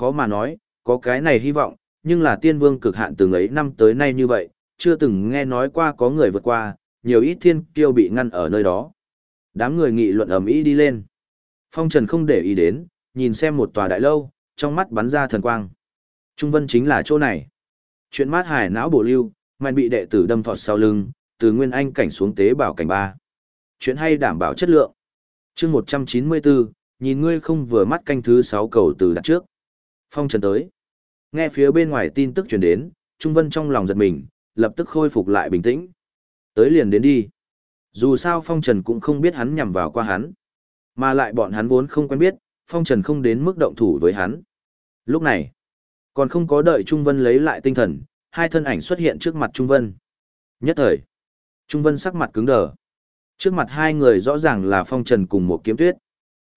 khó mà nói, có cái này hy vọng, nhưng là tiên vương cực hạn từng ấy năm tới nay như vậy, chưa từng nghe nói qua có người vượt qua, nhiều ít thiên kiêu bị ngăn ở nơi đó. Đám người nghị luận ầm ĩ đi lên. Phong Trần không để ý đến, nhìn xem một tòa đại lâu, trong mắt bắn ra thần quang. Trung Vân chính là chỗ này. Chuyện mát hải não bổ lưu, mạnh bị đệ tử đâm thọt sau lưng, từ nguyên anh cảnh xuống tế bảo cảnh ba. Chuyện hay đảm bảo chất lượng. chương 194, nhìn ngươi không vừa mắt canh thứ 6 cầu từ đặt trước. Phong Trần tới. Nghe phía bên ngoài tin tức truyền đến, Trung Vân trong lòng giật mình, lập tức khôi phục lại bình tĩnh. Tới liền đến đi. Dù sao Phong Trần cũng không biết hắn nhằm vào qua hắn. Mà lại bọn hắn vốn không quen biết, Phong Trần không đến mức động thủ với hắn. Lúc này, còn không có đợi Trung Vân lấy lại tinh thần, hai thân ảnh xuất hiện trước mặt Trung Vân. Nhất thời, Trung Vân sắc mặt cứng đờ. Trước mặt hai người rõ ràng là Phong Trần cùng một kiếm tuyết.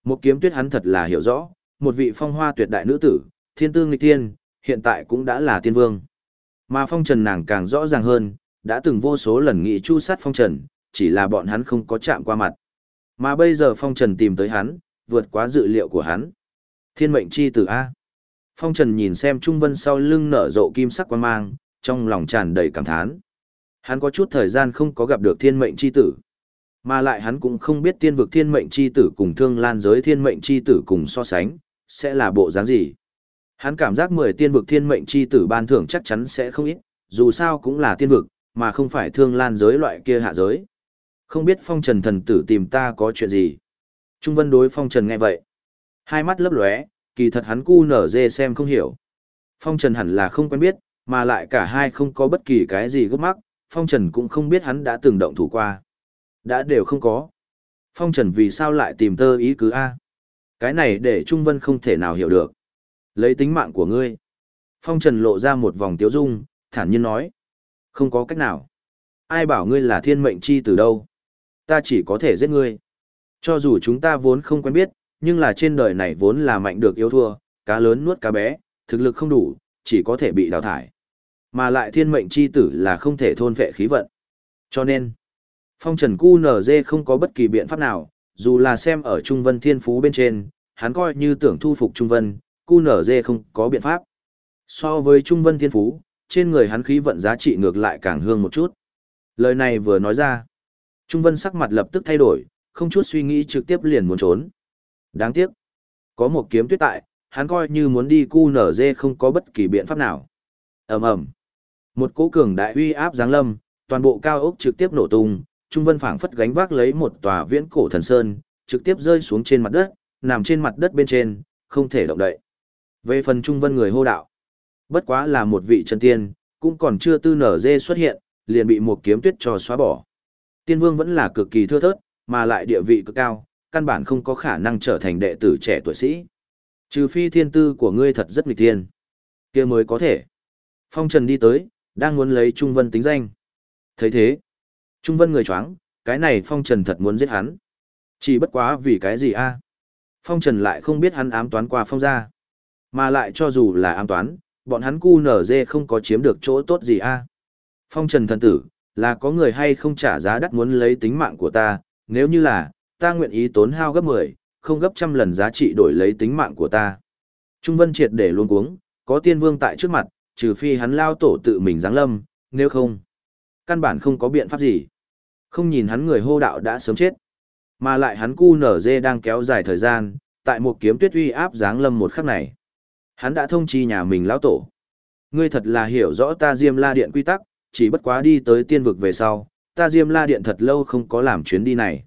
Một kiếm tuyết hắn thật là hiểu rõ, một vị phong hoa tuyệt đại nữ tử, thiên tư nghịch tiên, hiện tại cũng đã là tiên vương. Mà Phong Trần nàng càng rõ ràng hơn, đã từng vô số lần nghị chu sát Phong Trần, chỉ là bọn hắn không có chạm qua mặt. Mà bây giờ Phong Trần tìm tới hắn, vượt quá dự liệu của hắn. Thiên mệnh chi tử A. Phong Trần nhìn xem Trung Vân sau lưng nở rộ kim sắc quan mang, trong lòng tràn đầy cảm thán. Hắn có chút thời gian không có gặp được thiên mệnh chi tử. Mà lại hắn cũng không biết tiên vực thiên mệnh chi tử cùng thương lan giới thiên mệnh chi tử cùng so sánh, sẽ là bộ dáng gì. Hắn cảm giác 10 tiên vực thiên mệnh chi tử ban thưởng chắc chắn sẽ không ít, dù sao cũng là tiên vực, mà không phải thương lan giới loại kia hạ giới. Không biết phong trần thần tử tìm ta có chuyện gì. Trung vân đối phong trần nghe vậy. Hai mắt lấp lóe, kỳ thật hắn cu nở dê xem không hiểu. Phong trần hẳn là không quen biết, mà lại cả hai không có bất kỳ cái gì gấp mắc, phong trần cũng không biết hắn đã từng động thủ qua. Đã đều không có. Phong trần vì sao lại tìm tơ ý cứ A. Cái này để Trung Vân không thể nào hiểu được. Lấy tính mạng của ngươi. Phong trần lộ ra một vòng tiếu dung, thản nhiên nói. Không có cách nào. Ai bảo ngươi là thiên mệnh chi từ đâu. Ta chỉ có thể giết ngươi. Cho dù chúng ta vốn không quen biết, nhưng là trên đời này vốn là mạnh được yếu thua, cá lớn nuốt cá bé, thực lực không đủ, chỉ có thể bị đào thải. Mà lại thiên mệnh chi tử là không thể thôn vệ khí vận. Cho nên, phong trần cu NG không có bất kỳ biện pháp nào, dù là xem ở Trung Vân Thiên Phú bên trên, hắn coi như tưởng thu phục Trung Vân, cu dê không có biện pháp. So với Trung Vân Thiên Phú, trên người hắn khí vận giá trị ngược lại càng hương một chút. Lời này vừa nói ra, Trung Vân sắc mặt lập tức thay đổi, không chút suy nghĩ trực tiếp liền muốn trốn. Đáng tiếc, có một kiếm tuyết tại, hắn coi như muốn đi cu nở dê không có bất kỳ biện pháp nào. ầm ầm Một cỗ cường đại uy áp giáng lâm, toàn bộ cao ốc trực tiếp nổ tung, Trung Vân phảng phất gánh vác lấy một tòa viễn cổ thần sơn, trực tiếp rơi xuống trên mặt đất, nằm trên mặt đất bên trên, không thể động đậy. Về phần Trung Vân người hô đạo, bất quá là một vị chân tiên, cũng còn chưa tư nở dê xuất hiện, liền bị một kiếm tuyết cho xóa bỏ. Tiên vương vẫn là cực kỳ thưa thớt, mà lại địa vị cực cao, căn bản không có khả năng trở thành đệ tử trẻ tuổi sĩ. Trừ phi thiên tư của ngươi thật rất nghịch thiên, kia mới có thể. Phong Trần đi tới, đang muốn lấy Trung Vân tính danh. thấy thế, Trung Vân người choáng, cái này Phong Trần thật muốn giết hắn. Chỉ bất quá vì cái gì a? Phong Trần lại không biết hắn ám toán qua Phong gia. Mà lại cho dù là an toán, bọn hắn cu nở dê không có chiếm được chỗ tốt gì a. Phong Trần thần tử, là có người hay không trả giá đắt muốn lấy tính mạng của ta, nếu như là, ta nguyện ý tốn hao gấp 10, không gấp trăm lần giá trị đổi lấy tính mạng của ta. Trung Vân triệt để luôn cuống, có tiên vương tại trước mặt, trừ phi hắn lao tổ tự mình giáng lâm, nếu không, căn bản không có biện pháp gì. Không nhìn hắn người hô đạo đã sớm chết, mà lại hắn cu nở dê đang kéo dài thời gian, tại một kiếm tuyết uy áp giáng lâm một khắc này. Hắn đã thông chi nhà mình lão tổ. Ngươi thật là hiểu rõ ta Diêm La Điện quy tắc, chỉ bất quá đi tới tiên vực về sau, ta Diêm La Điện thật lâu không có làm chuyến đi này.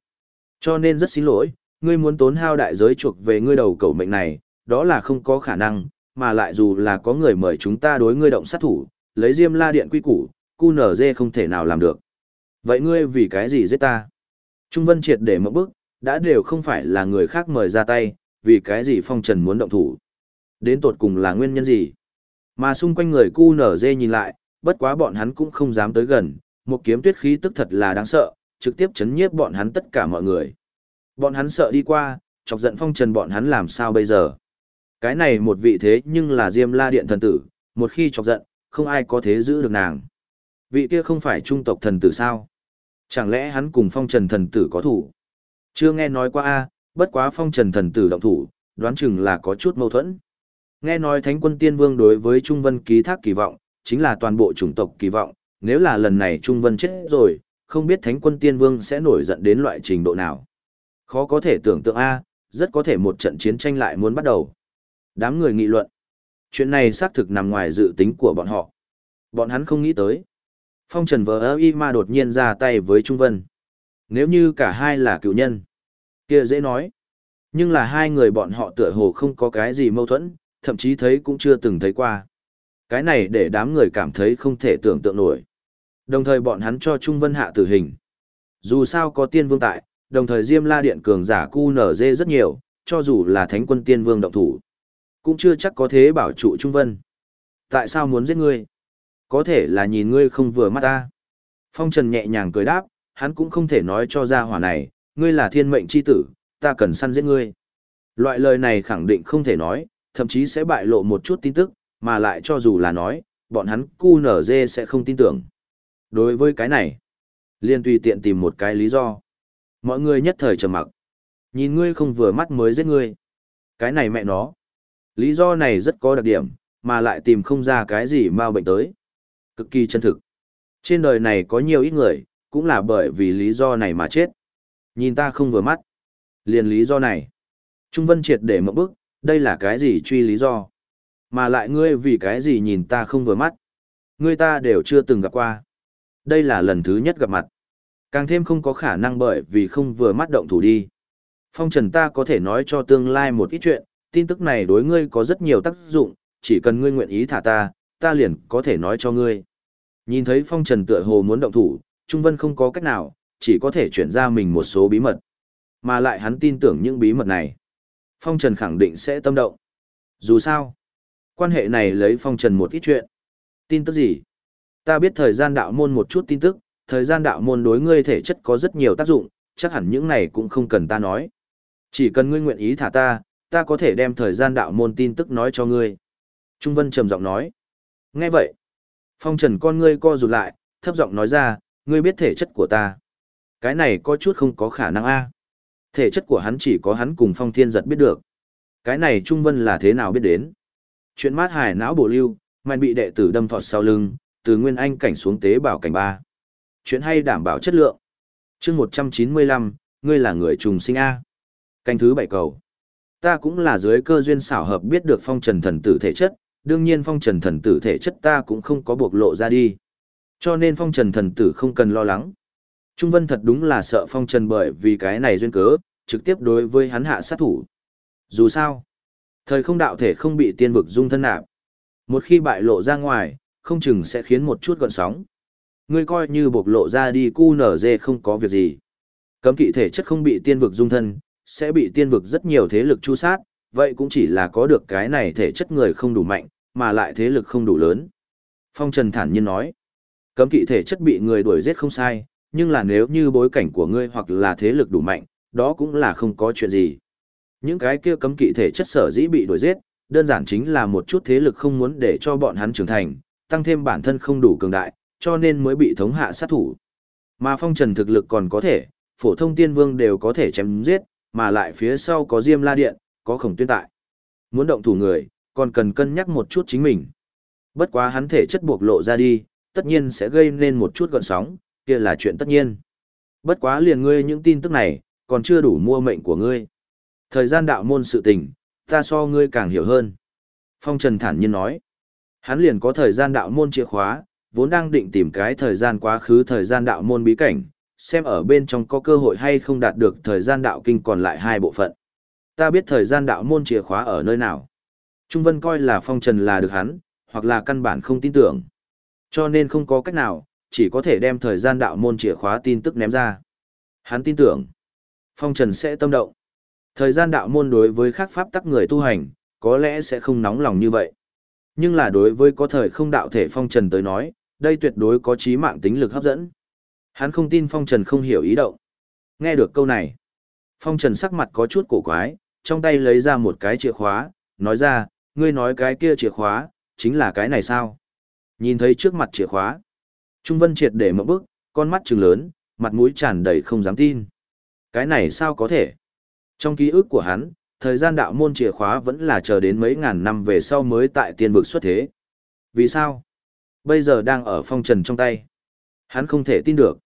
Cho nên rất xin lỗi, ngươi muốn tốn hao đại giới chuộc về ngươi đầu cầu mệnh này, đó là không có khả năng, mà lại dù là có người mời chúng ta đối ngươi động sát thủ, lấy Diêm La Điện quy củ, cu nở dê không thể nào làm được. Vậy ngươi vì cái gì giết ta? Trung Vân triệt để một bước, đã đều không phải là người khác mời ra tay, vì cái gì phong trần muốn động thủ. Đến tột cùng là nguyên nhân gì? Mà xung quanh người cu nở dê nhìn lại, bất quá bọn hắn cũng không dám tới gần, một kiếm tuyết khí tức thật là đáng sợ, trực tiếp chấn nhiếp bọn hắn tất cả mọi người. Bọn hắn sợ đi qua, chọc giận phong trần bọn hắn làm sao bây giờ. Cái này một vị thế nhưng là Diêm La Điện thần tử, một khi chọc giận, không ai có thế giữ được nàng. Vị kia không phải trung tộc thần tử sao? Chẳng lẽ hắn cùng phong trần thần tử có thủ? Chưa nghe nói qua a, bất quá phong trần thần tử động thủ, đoán chừng là có chút mâu thuẫn. Nghe nói Thánh quân Tiên Vương đối với Trung Vân ký thác kỳ vọng, chính là toàn bộ chủng tộc kỳ vọng, nếu là lần này Trung Vân chết rồi, không biết Thánh quân Tiên Vương sẽ nổi giận đến loại trình độ nào. Khó có thể tưởng tượng A, rất có thể một trận chiến tranh lại muốn bắt đầu. Đám người nghị luận. Chuyện này xác thực nằm ngoài dự tính của bọn họ. Bọn hắn không nghĩ tới. Phong Trần vờ ơ y ma đột nhiên ra tay với Trung Vân. Nếu như cả hai là cựu nhân, kia dễ nói. Nhưng là hai người bọn họ tựa hồ không có cái gì mâu thuẫn, thậm chí thấy cũng chưa từng thấy qua. Cái này để đám người cảm thấy không thể tưởng tượng nổi. Đồng thời bọn hắn cho Trung Vân hạ tử hình. Dù sao có tiên vương tại, đồng thời Diêm La Điện cường giả cu nở dê rất nhiều, cho dù là thánh quân tiên vương động thủ. Cũng chưa chắc có thế bảo trụ Trung Vân. Tại sao muốn giết ngươi? Có thể là nhìn ngươi không vừa mắt ta. Phong Trần nhẹ nhàng cười đáp, hắn cũng không thể nói cho ra hỏa này, ngươi là thiên mệnh chi tử, ta cần săn giết ngươi. Loại lời này khẳng định không thể nói, thậm chí sẽ bại lộ một chút tin tức, mà lại cho dù là nói, bọn hắn cu nở dê sẽ không tin tưởng. Đối với cái này, liên tùy tiện tìm một cái lý do. Mọi người nhất thời trầm mặc. Nhìn ngươi không vừa mắt mới giết ngươi. Cái này mẹ nó. Lý do này rất có đặc điểm, mà lại tìm không ra cái gì mau bệnh tới. Cực kỳ chân thực. Trên đời này có nhiều ít người, cũng là bởi vì lý do này mà chết. Nhìn ta không vừa mắt. Liền lý do này. Trung Vân triệt để một bức, đây là cái gì truy lý do. Mà lại ngươi vì cái gì nhìn ta không vừa mắt. Ngươi ta đều chưa từng gặp qua. Đây là lần thứ nhất gặp mặt. Càng thêm không có khả năng bởi vì không vừa mắt động thủ đi. Phong trần ta có thể nói cho tương lai một ít chuyện, tin tức này đối ngươi có rất nhiều tác dụng, chỉ cần ngươi nguyện ý thả ta, ta liền có thể nói cho ngươi. Nhìn thấy phong trần tựa hồ muốn động thủ, Trung Vân không có cách nào, chỉ có thể chuyển ra mình một số bí mật. Mà lại hắn tin tưởng những bí mật này. Phong trần khẳng định sẽ tâm động. Dù sao, quan hệ này lấy phong trần một ít chuyện. Tin tức gì? Ta biết thời gian đạo môn một chút tin tức, thời gian đạo môn đối ngươi thể chất có rất nhiều tác dụng, chắc hẳn những này cũng không cần ta nói. Chỉ cần ngươi nguyện ý thả ta, ta có thể đem thời gian đạo môn tin tức nói cho ngươi. Trung Vân trầm giọng nói. Nghe vậy, phong trần con ngươi co rụt lại, thấp giọng nói ra, ngươi biết thể chất của ta. Cái này có chút không có khả năng a. Thể chất của hắn chỉ có hắn cùng phong thiên giật biết được. Cái này Trung Vân là thế nào biết đến. Chuyện mát hải não bổ lưu, mạnh bị đệ tử đâm thọt sau lưng, từ nguyên anh cảnh xuống tế bảo cảnh ba. Chuyện hay đảm bảo chất lượng. chương 195, ngươi là người trùng sinh A. Canh thứ bảy cầu. Ta cũng là dưới cơ duyên xảo hợp biết được phong trần thần tử thể chất, đương nhiên phong trần thần tử thể chất ta cũng không có buộc lộ ra đi. Cho nên phong trần thần tử không cần lo lắng. Trung Vân thật đúng là sợ phong trần bởi vì cái này duyên cớ, trực tiếp đối với hắn hạ sát thủ. Dù sao, thời không đạo thể không bị tiên vực dung thân nạp. Một khi bại lộ ra ngoài, không chừng sẽ khiến một chút gọn sóng. Ngươi coi như bộc lộ ra đi cu nở dê không có việc gì. Cấm kỵ thể chất không bị tiên vực dung thân, sẽ bị tiên vực rất nhiều thế lực chu sát, vậy cũng chỉ là có được cái này thể chất người không đủ mạnh, mà lại thế lực không đủ lớn. Phong Trần thản nhiên nói, cấm kỵ thể chất bị người đuổi giết không sai, nhưng là nếu như bối cảnh của ngươi hoặc là thế lực đủ mạnh, đó cũng là không có chuyện gì. Những cái kia cấm kỵ thể chất sở dĩ bị đuổi giết, đơn giản chính là một chút thế lực không muốn để cho bọn hắn trưởng thành, tăng thêm bản thân không đủ cường đại, cho nên mới bị thống hạ sát thủ. Mà phong trần thực lực còn có thể, phổ thông tiên vương đều có thể chém giết, mà lại phía sau có diêm la điện, có khổng tuyên tại. Muốn động thủ người, còn cần cân nhắc một chút chính mình. Bất quá hắn thể chất buộc lộ ra đi, tất nhiên sẽ gây nên một chút gọn sóng, kia là chuyện tất nhiên. Bất quá liền ngươi những tin tức này, còn chưa đủ mua mệnh của ngươi. Thời gian đạo môn sự tình, ta so ngươi càng hiểu hơn. Phong Trần thản nhiên nói. Hắn liền có thời gian đạo môn chìa khóa, vốn đang định tìm cái thời gian quá khứ thời gian đạo môn bí cảnh, xem ở bên trong có cơ hội hay không đạt được thời gian đạo kinh còn lại hai bộ phận. Ta biết thời gian đạo môn chìa khóa ở nơi nào. Trung Vân coi là phong trần là được hắn, hoặc là căn bản không tin tưởng. Cho nên không có cách nào, chỉ có thể đem thời gian đạo môn chìa khóa tin tức ném ra. Hắn tin tưởng, phong trần sẽ tâm động. Thời gian đạo môn đối với khác pháp tắc người tu hành, có lẽ sẽ không nóng lòng như vậy. Nhưng là đối với có thời không đạo thể phong trần tới nói, đây tuyệt đối có trí mạng tính lực hấp dẫn. Hắn không tin phong trần không hiểu ý động. Nghe được câu này, phong trần sắc mặt có chút cổ quái, trong tay lấy ra một cái chìa khóa, nói ra, ngươi nói cái kia chìa khóa, chính là cái này sao? Nhìn thấy trước mặt chìa khóa, Trung Vân triệt để một bước, con mắt trừng lớn, mặt mũi tràn đầy không dám tin. Cái này sao có thể? Trong ký ức của hắn, thời gian đạo môn chìa khóa vẫn là chờ đến mấy ngàn năm về sau mới tại tiên vực xuất thế. Vì sao? Bây giờ đang ở phong trần trong tay. Hắn không thể tin được.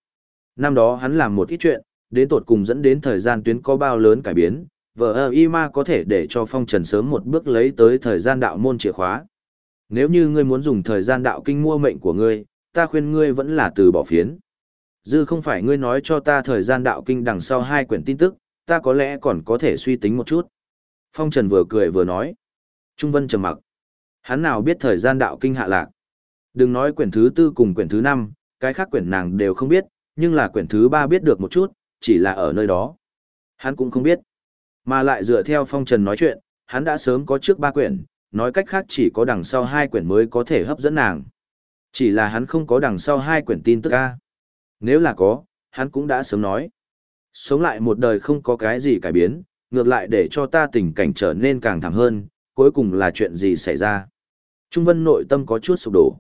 Năm đó hắn làm một ít chuyện, đến tột cùng dẫn đến thời gian tuyến có bao lớn cải biến, vợ ơ y ma có thể để cho phong trần sớm một bước lấy tới thời gian đạo môn chìa khóa. Nếu như ngươi muốn dùng thời gian đạo kinh mua mệnh của ngươi, ta khuyên ngươi vẫn là từ bỏ phiến. Dư không phải ngươi nói cho ta thời gian đạo kinh đằng sau hai quyển tin tức, ta có lẽ còn có thể suy tính một chút. Phong Trần vừa cười vừa nói. Trung Vân trầm mặc. Hắn nào biết thời gian đạo kinh hạ lạc. Đừng nói quyển thứ tư cùng quyển thứ năm, cái khác quyển nàng đều không biết, nhưng là quyển thứ ba biết được một chút, chỉ là ở nơi đó. Hắn cũng không biết. Mà lại dựa theo Phong Trần nói chuyện, hắn đã sớm có trước ba quyển, nói cách khác chỉ có đằng sau hai quyển mới có thể hấp dẫn nàng. Chỉ là hắn không có đằng sau hai quyển tin tức A. Nếu là có, hắn cũng đã sớm nói. Sống lại một đời không có cái gì cải biến, ngược lại để cho ta tình cảnh trở nên càng thảm hơn, cuối cùng là chuyện gì xảy ra. Trung Vân nội tâm có chút sụp đổ.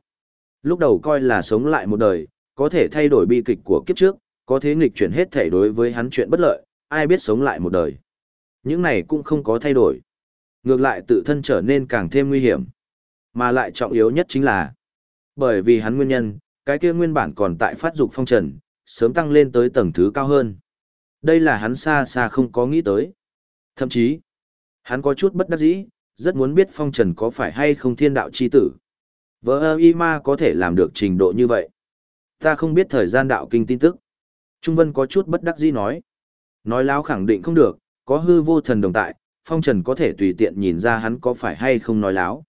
Lúc đầu coi là sống lại một đời, có thể thay đổi bi kịch của kiếp trước, có thế nghịch chuyển hết thể đối với hắn chuyện bất lợi, ai biết sống lại một đời. Những này cũng không có thay đổi. Ngược lại tự thân trở nên càng thêm nguy hiểm. Mà lại trọng yếu nhất chính là, bởi vì hắn nguyên nhân, cái kia nguyên bản còn tại phát dục phong trần, sớm tăng lên tới tầng thứ cao hơn. Đây là hắn xa xa không có nghĩ tới. Thậm chí, hắn có chút bất đắc dĩ, rất muốn biết phong trần có phải hay không thiên đạo chi tử. Vợ ơ y ma có thể làm được trình độ như vậy. Ta không biết thời gian đạo kinh tin tức. Trung Vân có chút bất đắc dĩ nói. Nói láo khẳng định không được, có hư vô thần đồng tại, phong trần có thể tùy tiện nhìn ra hắn có phải hay không nói láo.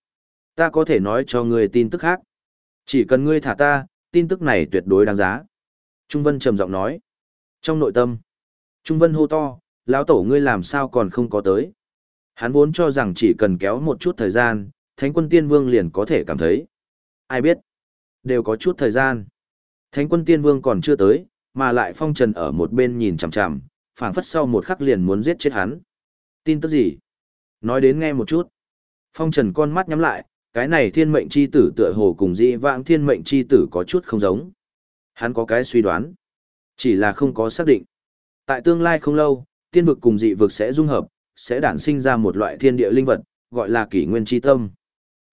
Ta có thể nói cho người tin tức khác. Chỉ cần ngươi thả ta, tin tức này tuyệt đối đáng giá. Trung Vân trầm giọng nói. Trong nội tâm, Trung Vân hô to, lão tổ ngươi làm sao còn không có tới. Hắn vốn cho rằng chỉ cần kéo một chút thời gian, Thánh quân Tiên Vương liền có thể cảm thấy. Ai biết, đều có chút thời gian. Thánh quân Tiên Vương còn chưa tới, mà lại phong trần ở một bên nhìn chằm chằm, phảng phất sau một khắc liền muốn giết chết hắn. Tin tức gì? Nói đến nghe một chút. Phong trần con mắt nhắm lại, cái này thiên mệnh chi tử tựa hồ cùng dị vãng thiên mệnh chi tử có chút không giống. Hắn có cái suy đoán, chỉ là không có xác định. Tại tương lai không lâu, tiên vực cùng dị vực sẽ dung hợp, sẽ đản sinh ra một loại thiên địa linh vật, gọi là kỷ nguyên chi tâm.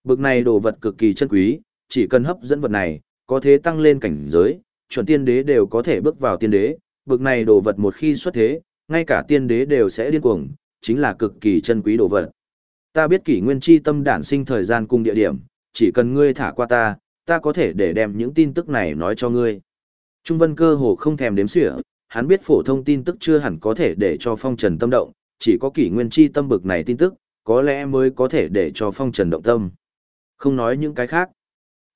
Bực này đồ vật cực kỳ chân quý, chỉ cần hấp dẫn vật này, có thể tăng lên cảnh giới, chuẩn tiên đế đều có thể bước vào tiên đế, bực này đồ vật một khi xuất thế, ngay cả tiên đế đều sẽ điên cuồng, chính là cực kỳ chân quý đồ vật. Ta biết kỷ nguyên chi tâm đản sinh thời gian cùng địa điểm, chỉ cần ngươi thả qua ta, ta có thể để đem những tin tức này nói cho ngươi. Trung Vân cơ hồ không thèm đếm xỉa, hắn biết phổ thông tin tức chưa hẳn có thể để cho phong trần tâm động, chỉ có kỷ nguyên chi tâm bực này tin tức, có lẽ mới có thể để cho phong trần động tâm. Không nói những cái khác.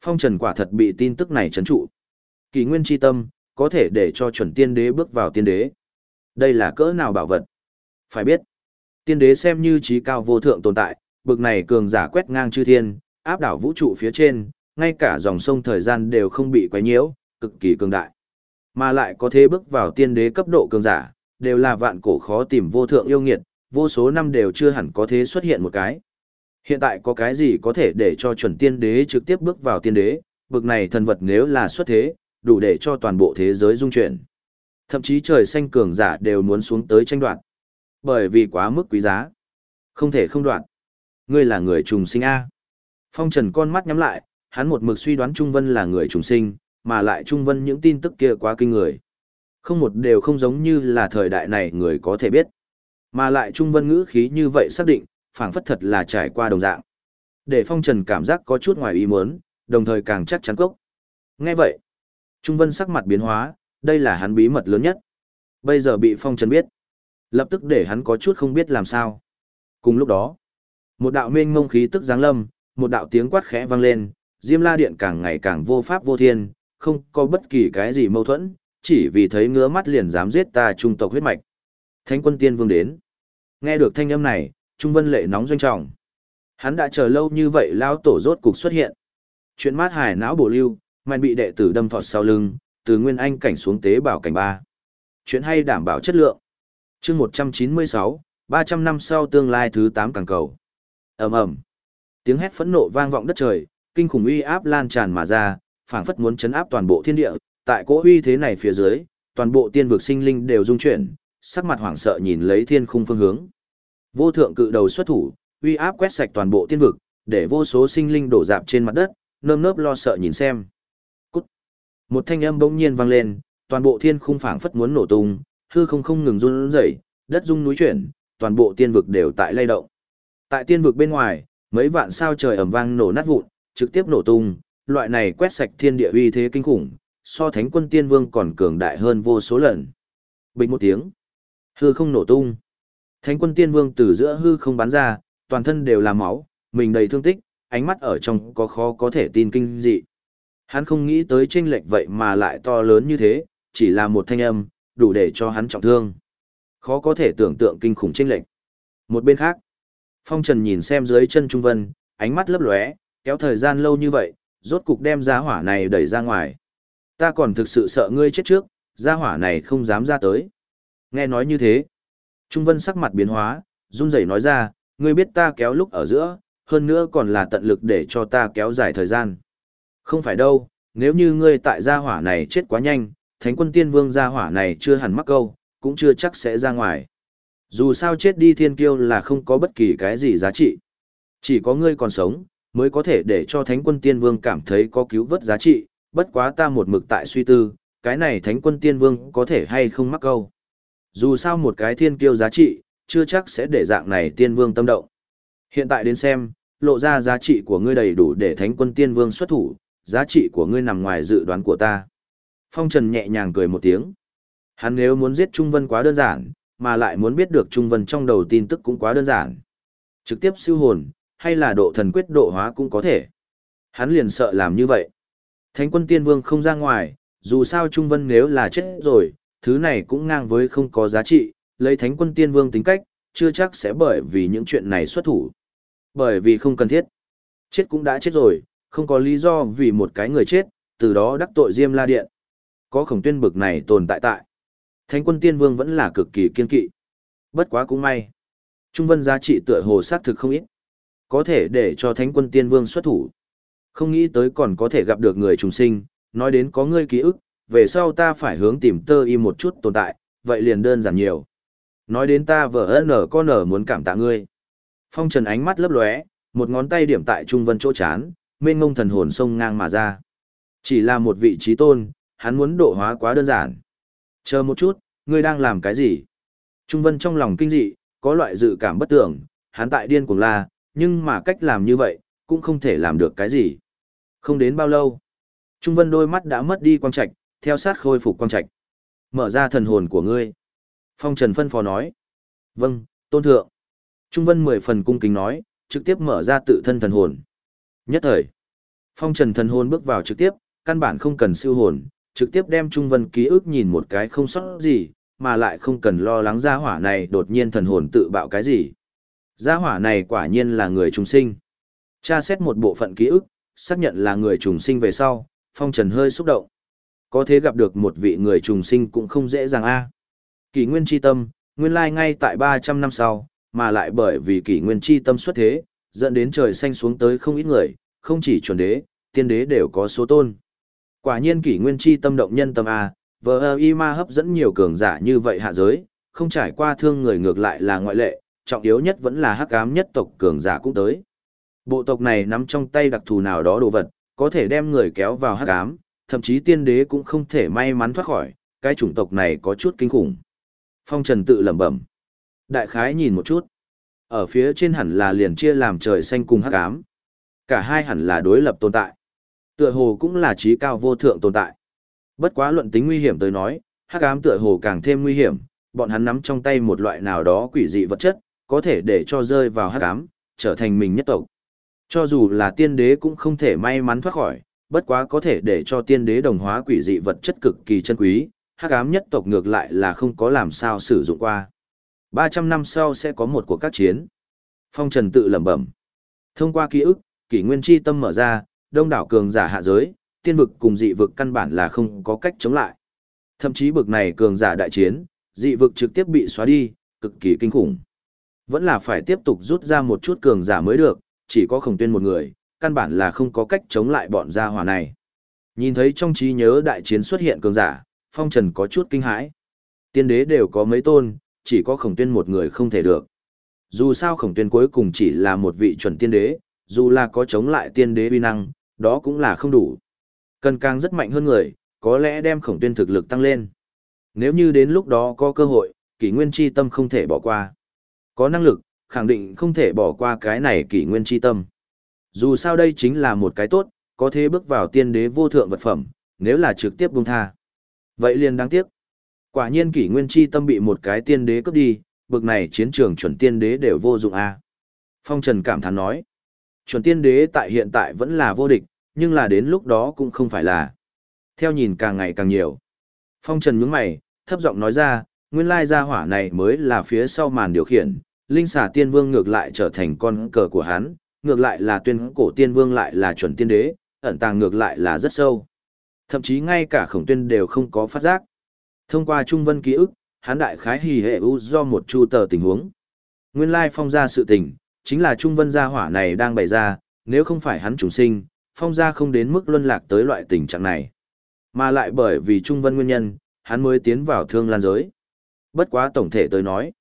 Phong trần quả thật bị tin tức này chấn trụ. Kỷ nguyên chi tâm, có thể để cho chuẩn tiên đế bước vào tiên đế. Đây là cỡ nào bảo vật? Phải biết, tiên đế xem như trí cao vô thượng tồn tại, bực này cường giả quét ngang chư thiên, áp đảo vũ trụ phía trên, ngay cả dòng sông thời gian đều không bị quấy nhiễu, cực kỳ cường đại. Mà lại có thế bước vào tiên đế cấp độ cường giả, đều là vạn cổ khó tìm vô thượng yêu nghiệt, vô số năm đều chưa hẳn có thế xuất hiện một cái. Hiện tại có cái gì có thể để cho chuẩn tiên đế trực tiếp bước vào tiên đế, bực này thần vật nếu là xuất thế, đủ để cho toàn bộ thế giới dung chuyển. Thậm chí trời xanh cường giả đều muốn xuống tới tranh đoạt. Bởi vì quá mức quý giá. Không thể không đoạn. Ngươi là người trùng sinh A. Phong Trần con mắt nhắm lại, hắn một mực suy đoán Trung Vân là người trùng sinh, mà lại Trung Vân những tin tức kia quá kinh người. Không một đều không giống như là thời đại này người có thể biết. Mà lại Trung Vân ngữ khí như vậy xác định, phảng phất thật là trải qua đồng dạng. Để Phong Trần cảm giác có chút ngoài ý muốn, đồng thời càng chắc chắn cốc. Nghe vậy, Trung Vân sắc mặt biến hóa, đây là hắn bí mật lớn nhất. Bây giờ bị Phong Trần biết. Lập tức để hắn có chút không biết làm sao. Cùng lúc đó, một đạo mênh ngông khí tức giáng lâm, một đạo tiếng quát khẽ vang lên, Diêm La Điện càng ngày càng vô pháp vô thiên, không có bất kỳ cái gì mâu thuẫn, chỉ vì thấy ngứa mắt liền dám giết ta trung tộc huyết mạch. Thánh quân tiên vương đến. Nghe được thanh âm này, Trung Vân lệ nóng doanh trọng. Hắn đã chờ lâu như vậy lao tổ rốt cục xuất hiện. Chuyện mát hải não bổ lưu, mạnh bị đệ tử đâm thọt sau lưng, từ nguyên anh cảnh xuống tế bảo cảnh ba. Chuyện hay đảm bảo chất lượng chương 196, 300 năm sau tương lai thứ tám càng cầu. ầm ầm Tiếng hét phẫn nộ vang vọng đất trời, kinh khủng uy áp lan tràn mà ra, phảng phất muốn chấn áp toàn bộ thiên địa, tại cỗ uy thế này phía dưới, toàn bộ tiên vực sinh linh đều rung chuyển, sắc mặt hoảng sợ nhìn lấy thiên khung phương hướng. Vô thượng cự đầu xuất thủ, uy áp quét sạch toàn bộ tiên vực, để vô số sinh linh đổ dạp trên mặt đất, nơm nớp lo sợ nhìn xem. Cút. Một thanh âm bỗng nhiên vang lên, toàn bộ thiên khung phảng phất muốn nổ tung, hư không không ngừng run rẩy, đất rung núi chuyển, toàn bộ tiên vực đều tại lay động. Tại tiên vực bên ngoài, mấy vạn sao trời ầm vang nổ nát vụn, trực tiếp nổ tung, loại này quét sạch thiên địa uy thế kinh khủng, so thánh quân tiên vương còn cường đại hơn vô số lần. Bình một tiếng, hư không nổ tung. Thánh quân tiên vương từ giữa hư không bắn ra, toàn thân đều là máu, mình đầy thương tích, ánh mắt ở trong có khó có thể tin kinh dị. Hắn không nghĩ tới chênh lệch vậy mà lại to lớn như thế, chỉ là một thanh âm, đủ để cho hắn trọng thương. Khó có thể tưởng tượng kinh khủng chênh lệch. Một bên khác, Phong Trần nhìn xem dưới chân Trung Vân, ánh mắt lấp lóe, kéo thời gian lâu như vậy, rốt cục đem gia hỏa này đẩy ra ngoài. Ta còn thực sự sợ ngươi chết trước, gia hỏa này không dám ra tới. Nghe nói như thế, Trung Vân sắc mặt biến hóa, run rẩy nói ra, ngươi biết ta kéo lúc ở giữa, hơn nữa còn là tận lực để cho ta kéo dài thời gian. Không phải đâu, nếu như ngươi tại gia hỏa này chết quá nhanh, thánh quân tiên vương gia hỏa này chưa hẳn mắc câu, cũng chưa chắc sẽ ra ngoài. Dù sao chết đi thiên kiêu là không có bất kỳ cái gì giá trị. Chỉ có ngươi còn sống, mới có thể để cho thánh quân tiên vương cảm thấy có cứu vớt giá trị, bất quá ta một mực tại suy tư, cái này thánh quân tiên vương có thể hay không mắc câu. Dù sao một cái thiên kiêu giá trị, chưa chắc sẽ để dạng này tiên vương tâm động. Hiện tại đến xem, lộ ra giá trị của ngươi đầy đủ để thánh quân tiên vương xuất thủ, giá trị của ngươi nằm ngoài dự đoán của ta. Phong Trần nhẹ nhàng cười một tiếng. Hắn nếu muốn giết Trung Vân quá đơn giản, mà lại muốn biết được Trung Vân trong đầu tin tức cũng quá đơn giản. Trực tiếp siêu hồn, hay là độ thần quyết độ hóa cũng có thể. Hắn liền sợ làm như vậy. Thánh quân tiên vương không ra ngoài, dù sao Trung Vân nếu là chết rồi, thứ này cũng ngang với không có giá trị, lấy thánh quân tiên vương tính cách, chưa chắc sẽ bởi vì những chuyện này xuất thủ. Bởi vì không cần thiết. Chết cũng đã chết rồi, không có lý do vì một cái người chết, từ đó đắc tội Diêm La Điện. Có khổng tuyên bực này tồn tại tại. Thánh quân tiên vương vẫn là cực kỳ kiên kỵ. Bất quá cũng may. Trung vân giá trị tựa hồ sát thực không ít. Có thể để cho thánh quân tiên vương xuất thủ. Không nghĩ tới còn có thể gặp được người trùng sinh, nói đến có ngươi ký ức, về sau ta phải hướng tìm tơ y một chút tồn tại, vậy liền đơn giản nhiều. Nói đến ta vợ nở con nở muốn cảm tạ ngươi. Phong trần ánh mắt lấp lóe, một ngón tay điểm tại trung vân chỗ chán, mênh ngông thần hồn sông ngang mà ra. Chỉ là một vị trí tôn, hắn muốn độ hóa quá đơn giản. Chờ một chút, ngươi đang làm cái gì? Trung vân trong lòng kinh dị, có loại dự cảm bất tưởng, hắn tại điên cuồng la, nhưng mà cách làm như vậy, cũng không thể làm được cái gì. Không đến bao lâu, Trung Vân đôi mắt đã mất đi quang trạch, theo sát khôi phục quang trạch. Mở ra thần hồn của ngươi. Phong Trần phân phó nói. Vâng, tôn thượng. Trung Vân mười phần cung kính nói, trực tiếp mở ra tự thân thần hồn. Nhất thời, Phong Trần thần hồn bước vào trực tiếp, căn bản không cần siêu hồn, trực tiếp đem Trung Vân ký ức nhìn một cái không sót gì, mà lại không cần lo lắng gia hỏa này đột nhiên thần hồn tự bạo cái gì. Gia hỏa này quả nhiên là người trùng sinh. Tra xét một bộ phận ký ức, xác nhận là người trùng sinh về sau, Phong Trần hơi xúc động. Có thể gặp được một vị người trùng sinh cũng không dễ dàng a. Kỷ nguyên chi tâm, nguyên lai ngay tại 300 năm sau, mà lại bởi vì kỷ nguyên chi tâm xuất thế, dẫn đến trời xanh xuống tới không ít người, không chỉ chuẩn đế, tiên đế đều có số tôn. Quả nhiên kỷ nguyên chi tâm động nhân tâm A, vờ y ma hấp dẫn nhiều cường giả như vậy hạ giới, không trải qua thương người ngược lại là ngoại lệ, trọng yếu nhất vẫn là hắc ám nhất tộc cường giả cũng tới. Bộ tộc này nắm trong tay đặc thù nào đó đồ vật, có thể đem người kéo vào hắc ám, thậm chí tiên đế cũng không thể may mắn thoát khỏi, cái chủng tộc này có chút kinh khủng. Phong Trần tự lẩm bẩm. Đại khái nhìn một chút. Ở phía trên hẳn là liền chia làm trời xanh cùng hắc ám. Cả hai hẳn là đối lập tồn tại. Tựa hồ cũng là trí cao vô thượng tồn tại. Bất quá luận tính nguy hiểm tới nói, hắc ám tựa hồ càng thêm nguy hiểm, bọn hắn nắm trong tay một loại nào đó quỷ dị vật chất, có thể để cho rơi vào hắc ám, trở thành mình nhất tộc. Cho dù là tiên đế cũng không thể may mắn thoát khỏi, bất quá có thể để cho tiên đế đồng hóa quỷ dị vật chất cực kỳ chân quý, hắc ám nhất tộc ngược lại là không có làm sao sử dụng qua. 300 năm sau sẽ có một cuộc các chiến. Phong Trần tự lẩm bẩm. Thông qua ký ức, kỷ nguyên chi tâm mở ra, đông đảo cường giả hạ giới, tiên vực cùng dị vực căn bản là không có cách chống lại. Thậm chí bực này cường giả đại chiến, dị vực trực tiếp bị xóa đi, cực kỳ kinh khủng. Vẫn là phải tiếp tục rút ra một chút cường giả mới được, chỉ có khổng tuyên một người, căn bản là không có cách chống lại bọn gia hỏa này. Nhìn thấy trong trí nhớ đại chiến xuất hiện cường giả, phong trần có chút kinh hãi. Tiên đế đều có mấy tôn, chỉ có khổng tuyên một người không thể được. Dù sao khổng tuyên cuối cùng chỉ là một vị chuẩn tiên đế, dù là có chống lại tiên đế uy năng, đó cũng là không đủ. Cần càng rất mạnh hơn người, có lẽ đem khổng tuyên thực lực tăng lên. Nếu như đến lúc đó có cơ hội, kỷ nguyên chi tâm không thể bỏ qua. Có năng lực, khẳng định không thể bỏ qua cái này kỷ nguyên chi tâm. Dù sao đây chính là một cái tốt, có thể bước vào tiên đế vô thượng vật phẩm, nếu là trực tiếp buông tha. Vậy liền đáng tiếc. Quả nhiên kỷ nguyên chi tâm bị một cái tiên đế cướp đi, bực này chiến trường chuẩn tiên đế đều vô dụng a. Phong Trần cảm thán nói, chuẩn tiên đế tại hiện tại vẫn là vô địch, nhưng là đến lúc đó cũng không phải là. Theo nhìn càng ngày càng nhiều. Phong Trần nhướng mày, thấp giọng nói ra, nguyên lai gia hỏa này mới là phía sau màn điều khiển, linh xà tiên vương ngược lại trở thành con cờ của hắn, ngược lại là tuyên cổ tiên vương lại là chuẩn tiên đế, ẩn tàng ngược lại là rất sâu. Thậm chí ngay cả khổng tuyên đều không có phát giác. Thông qua trung vân ký ức, hắn đại khái hì hệ u do một chu tờ tình huống. Nguyên lai phong ra sự tình, chính là trung vân gia hỏa này đang bày ra, nếu không phải hắn trùng sinh, phong gia không đến mức luân lạc tới loại tình trạng này. Mà lại bởi vì trung vân nguyên nhân, hắn mới tiến vào thương lan giới. Bất quá tổng thể tới nói,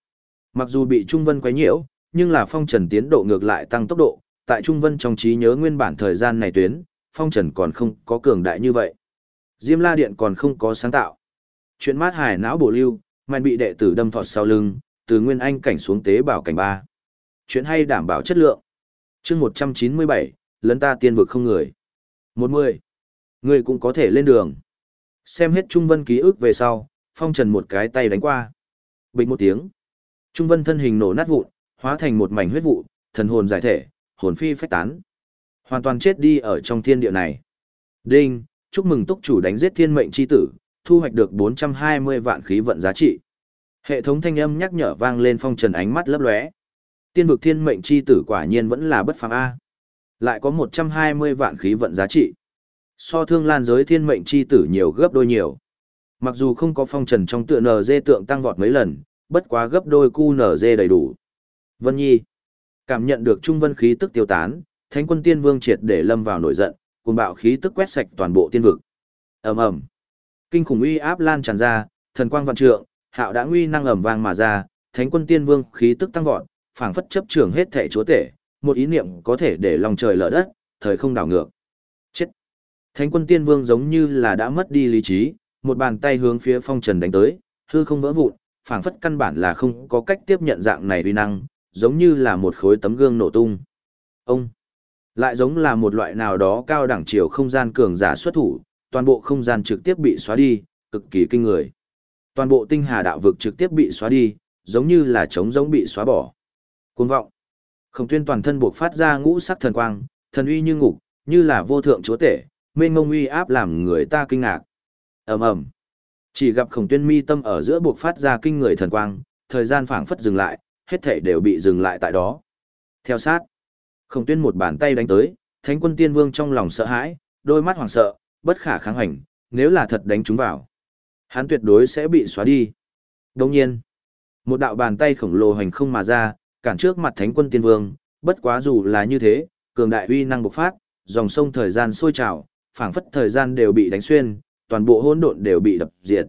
mặc dù bị trung vân quấy nhiễu, nhưng là phong trần tiến độ ngược lại tăng tốc độ, tại trung vân trong trí nhớ nguyên bản thời gian này tuyến, phong trần còn không có cường đại như vậy. Diêm la điện còn không có sáng tạo. Chuyện mát hải não bổ lưu, mạnh bị đệ tử đâm thọt sau lưng, từ nguyên anh cảnh xuống tế bảo cảnh ba. Chuyện hay đảm bảo chất lượng. chương một trăm chín mươi bảy lấn ta tiên vực không người. một mươi Người cũng có thể lên đường. Xem hết Trung Vân ký ức về sau, phong trần một cái tay đánh qua. Bình một tiếng. Trung Vân thân hình nổ nát vụn, hóa thành một mảnh huyết vụ, thần hồn giải thể, hồn phi phách tán. Hoàn toàn chết đi ở trong thiên địa này. Đinh, chúc mừng túc chủ đánh giết thiên mệnh chi tử, thu hoạch được 420 vạn khí vận giá trị. Hệ thống thanh âm nhắc nhở vang lên phong trần ánh mắt lấp lóe. Tiên vực thiên mệnh chi tử quả nhiên vẫn là bất phàm a. Lại có 120 vạn khí vận giá trị. So thương lan giới thiên mệnh chi tử nhiều gấp đôi nhiều. Mặc dù không có phong trần trong tựa NG tượng tăng vọt mấy lần, bất quá gấp đôi cu NG đầy đủ. Vân Nhi cảm nhận được trung vân khí tức tiêu tán, Thánh quân tiên vương triệt để lâm vào nổi giận, cùng bạo khí tức quét sạch toàn bộ tiên vực. Ầm ầm. Kinh khủng uy áp lan tràn ra, thần quang vạn trượng, hạo đã nguy năng ầm vang mà ra, Thánh quân tiên vương khí tức tăng vọt, phảng phất chấp trưởng hết thể chúa tể, một ý niệm có thể để lòng trời lở đất, thời không đảo ngược. Chết. Thánh quân tiên vương giống như là đã mất đi lý trí, một bàn tay hướng phía phong trần đánh tới, hư không vỡ vụn, phảng phất căn bản là không có cách tiếp nhận dạng này uy năng, giống như là một khối tấm gương nổ tung. Ông lại giống là một loại nào đó cao đẳng chiều không gian cường giả xuất thủ, toàn bộ không gian trực tiếp bị xóa đi, cực kỳ kinh người. Toàn bộ tinh hà đạo vực trực tiếp bị xóa đi, giống như là trống giống bị xóa bỏ. Cuồng vọng. Khổng tuyên toàn thân buộc phát ra ngũ sắc thần quang, thần uy như ngục, như là vô thượng chúa tể, mênh mông uy áp làm người ta kinh ngạc. ầm ầm Chỉ gặp khổng tuyên mi tâm ở giữa buộc phát ra kinh người thần quang, thời gian phảng phất dừng lại, hết thảy đều bị dừng lại tại đó. Theo sát. Khổng tuyên một bàn tay đánh tới, thánh quân tiên vương trong lòng sợ hãi, đôi mắt hoảng sợ, bất khả kháng hành, nếu là thật đánh chúng vào. Hắn tuyệt đối sẽ bị xóa đi. Đồng nhiên, một đạo bàn tay khổng lồ hành không mà ra, cản trước mặt thánh quân tiên vương, bất quá dù là như thế, cường đại uy năng bộc phát, dòng sông thời gian sôi trào, phảng phất thời gian đều bị đánh xuyên, toàn bộ hỗn độn đều bị đập diệt.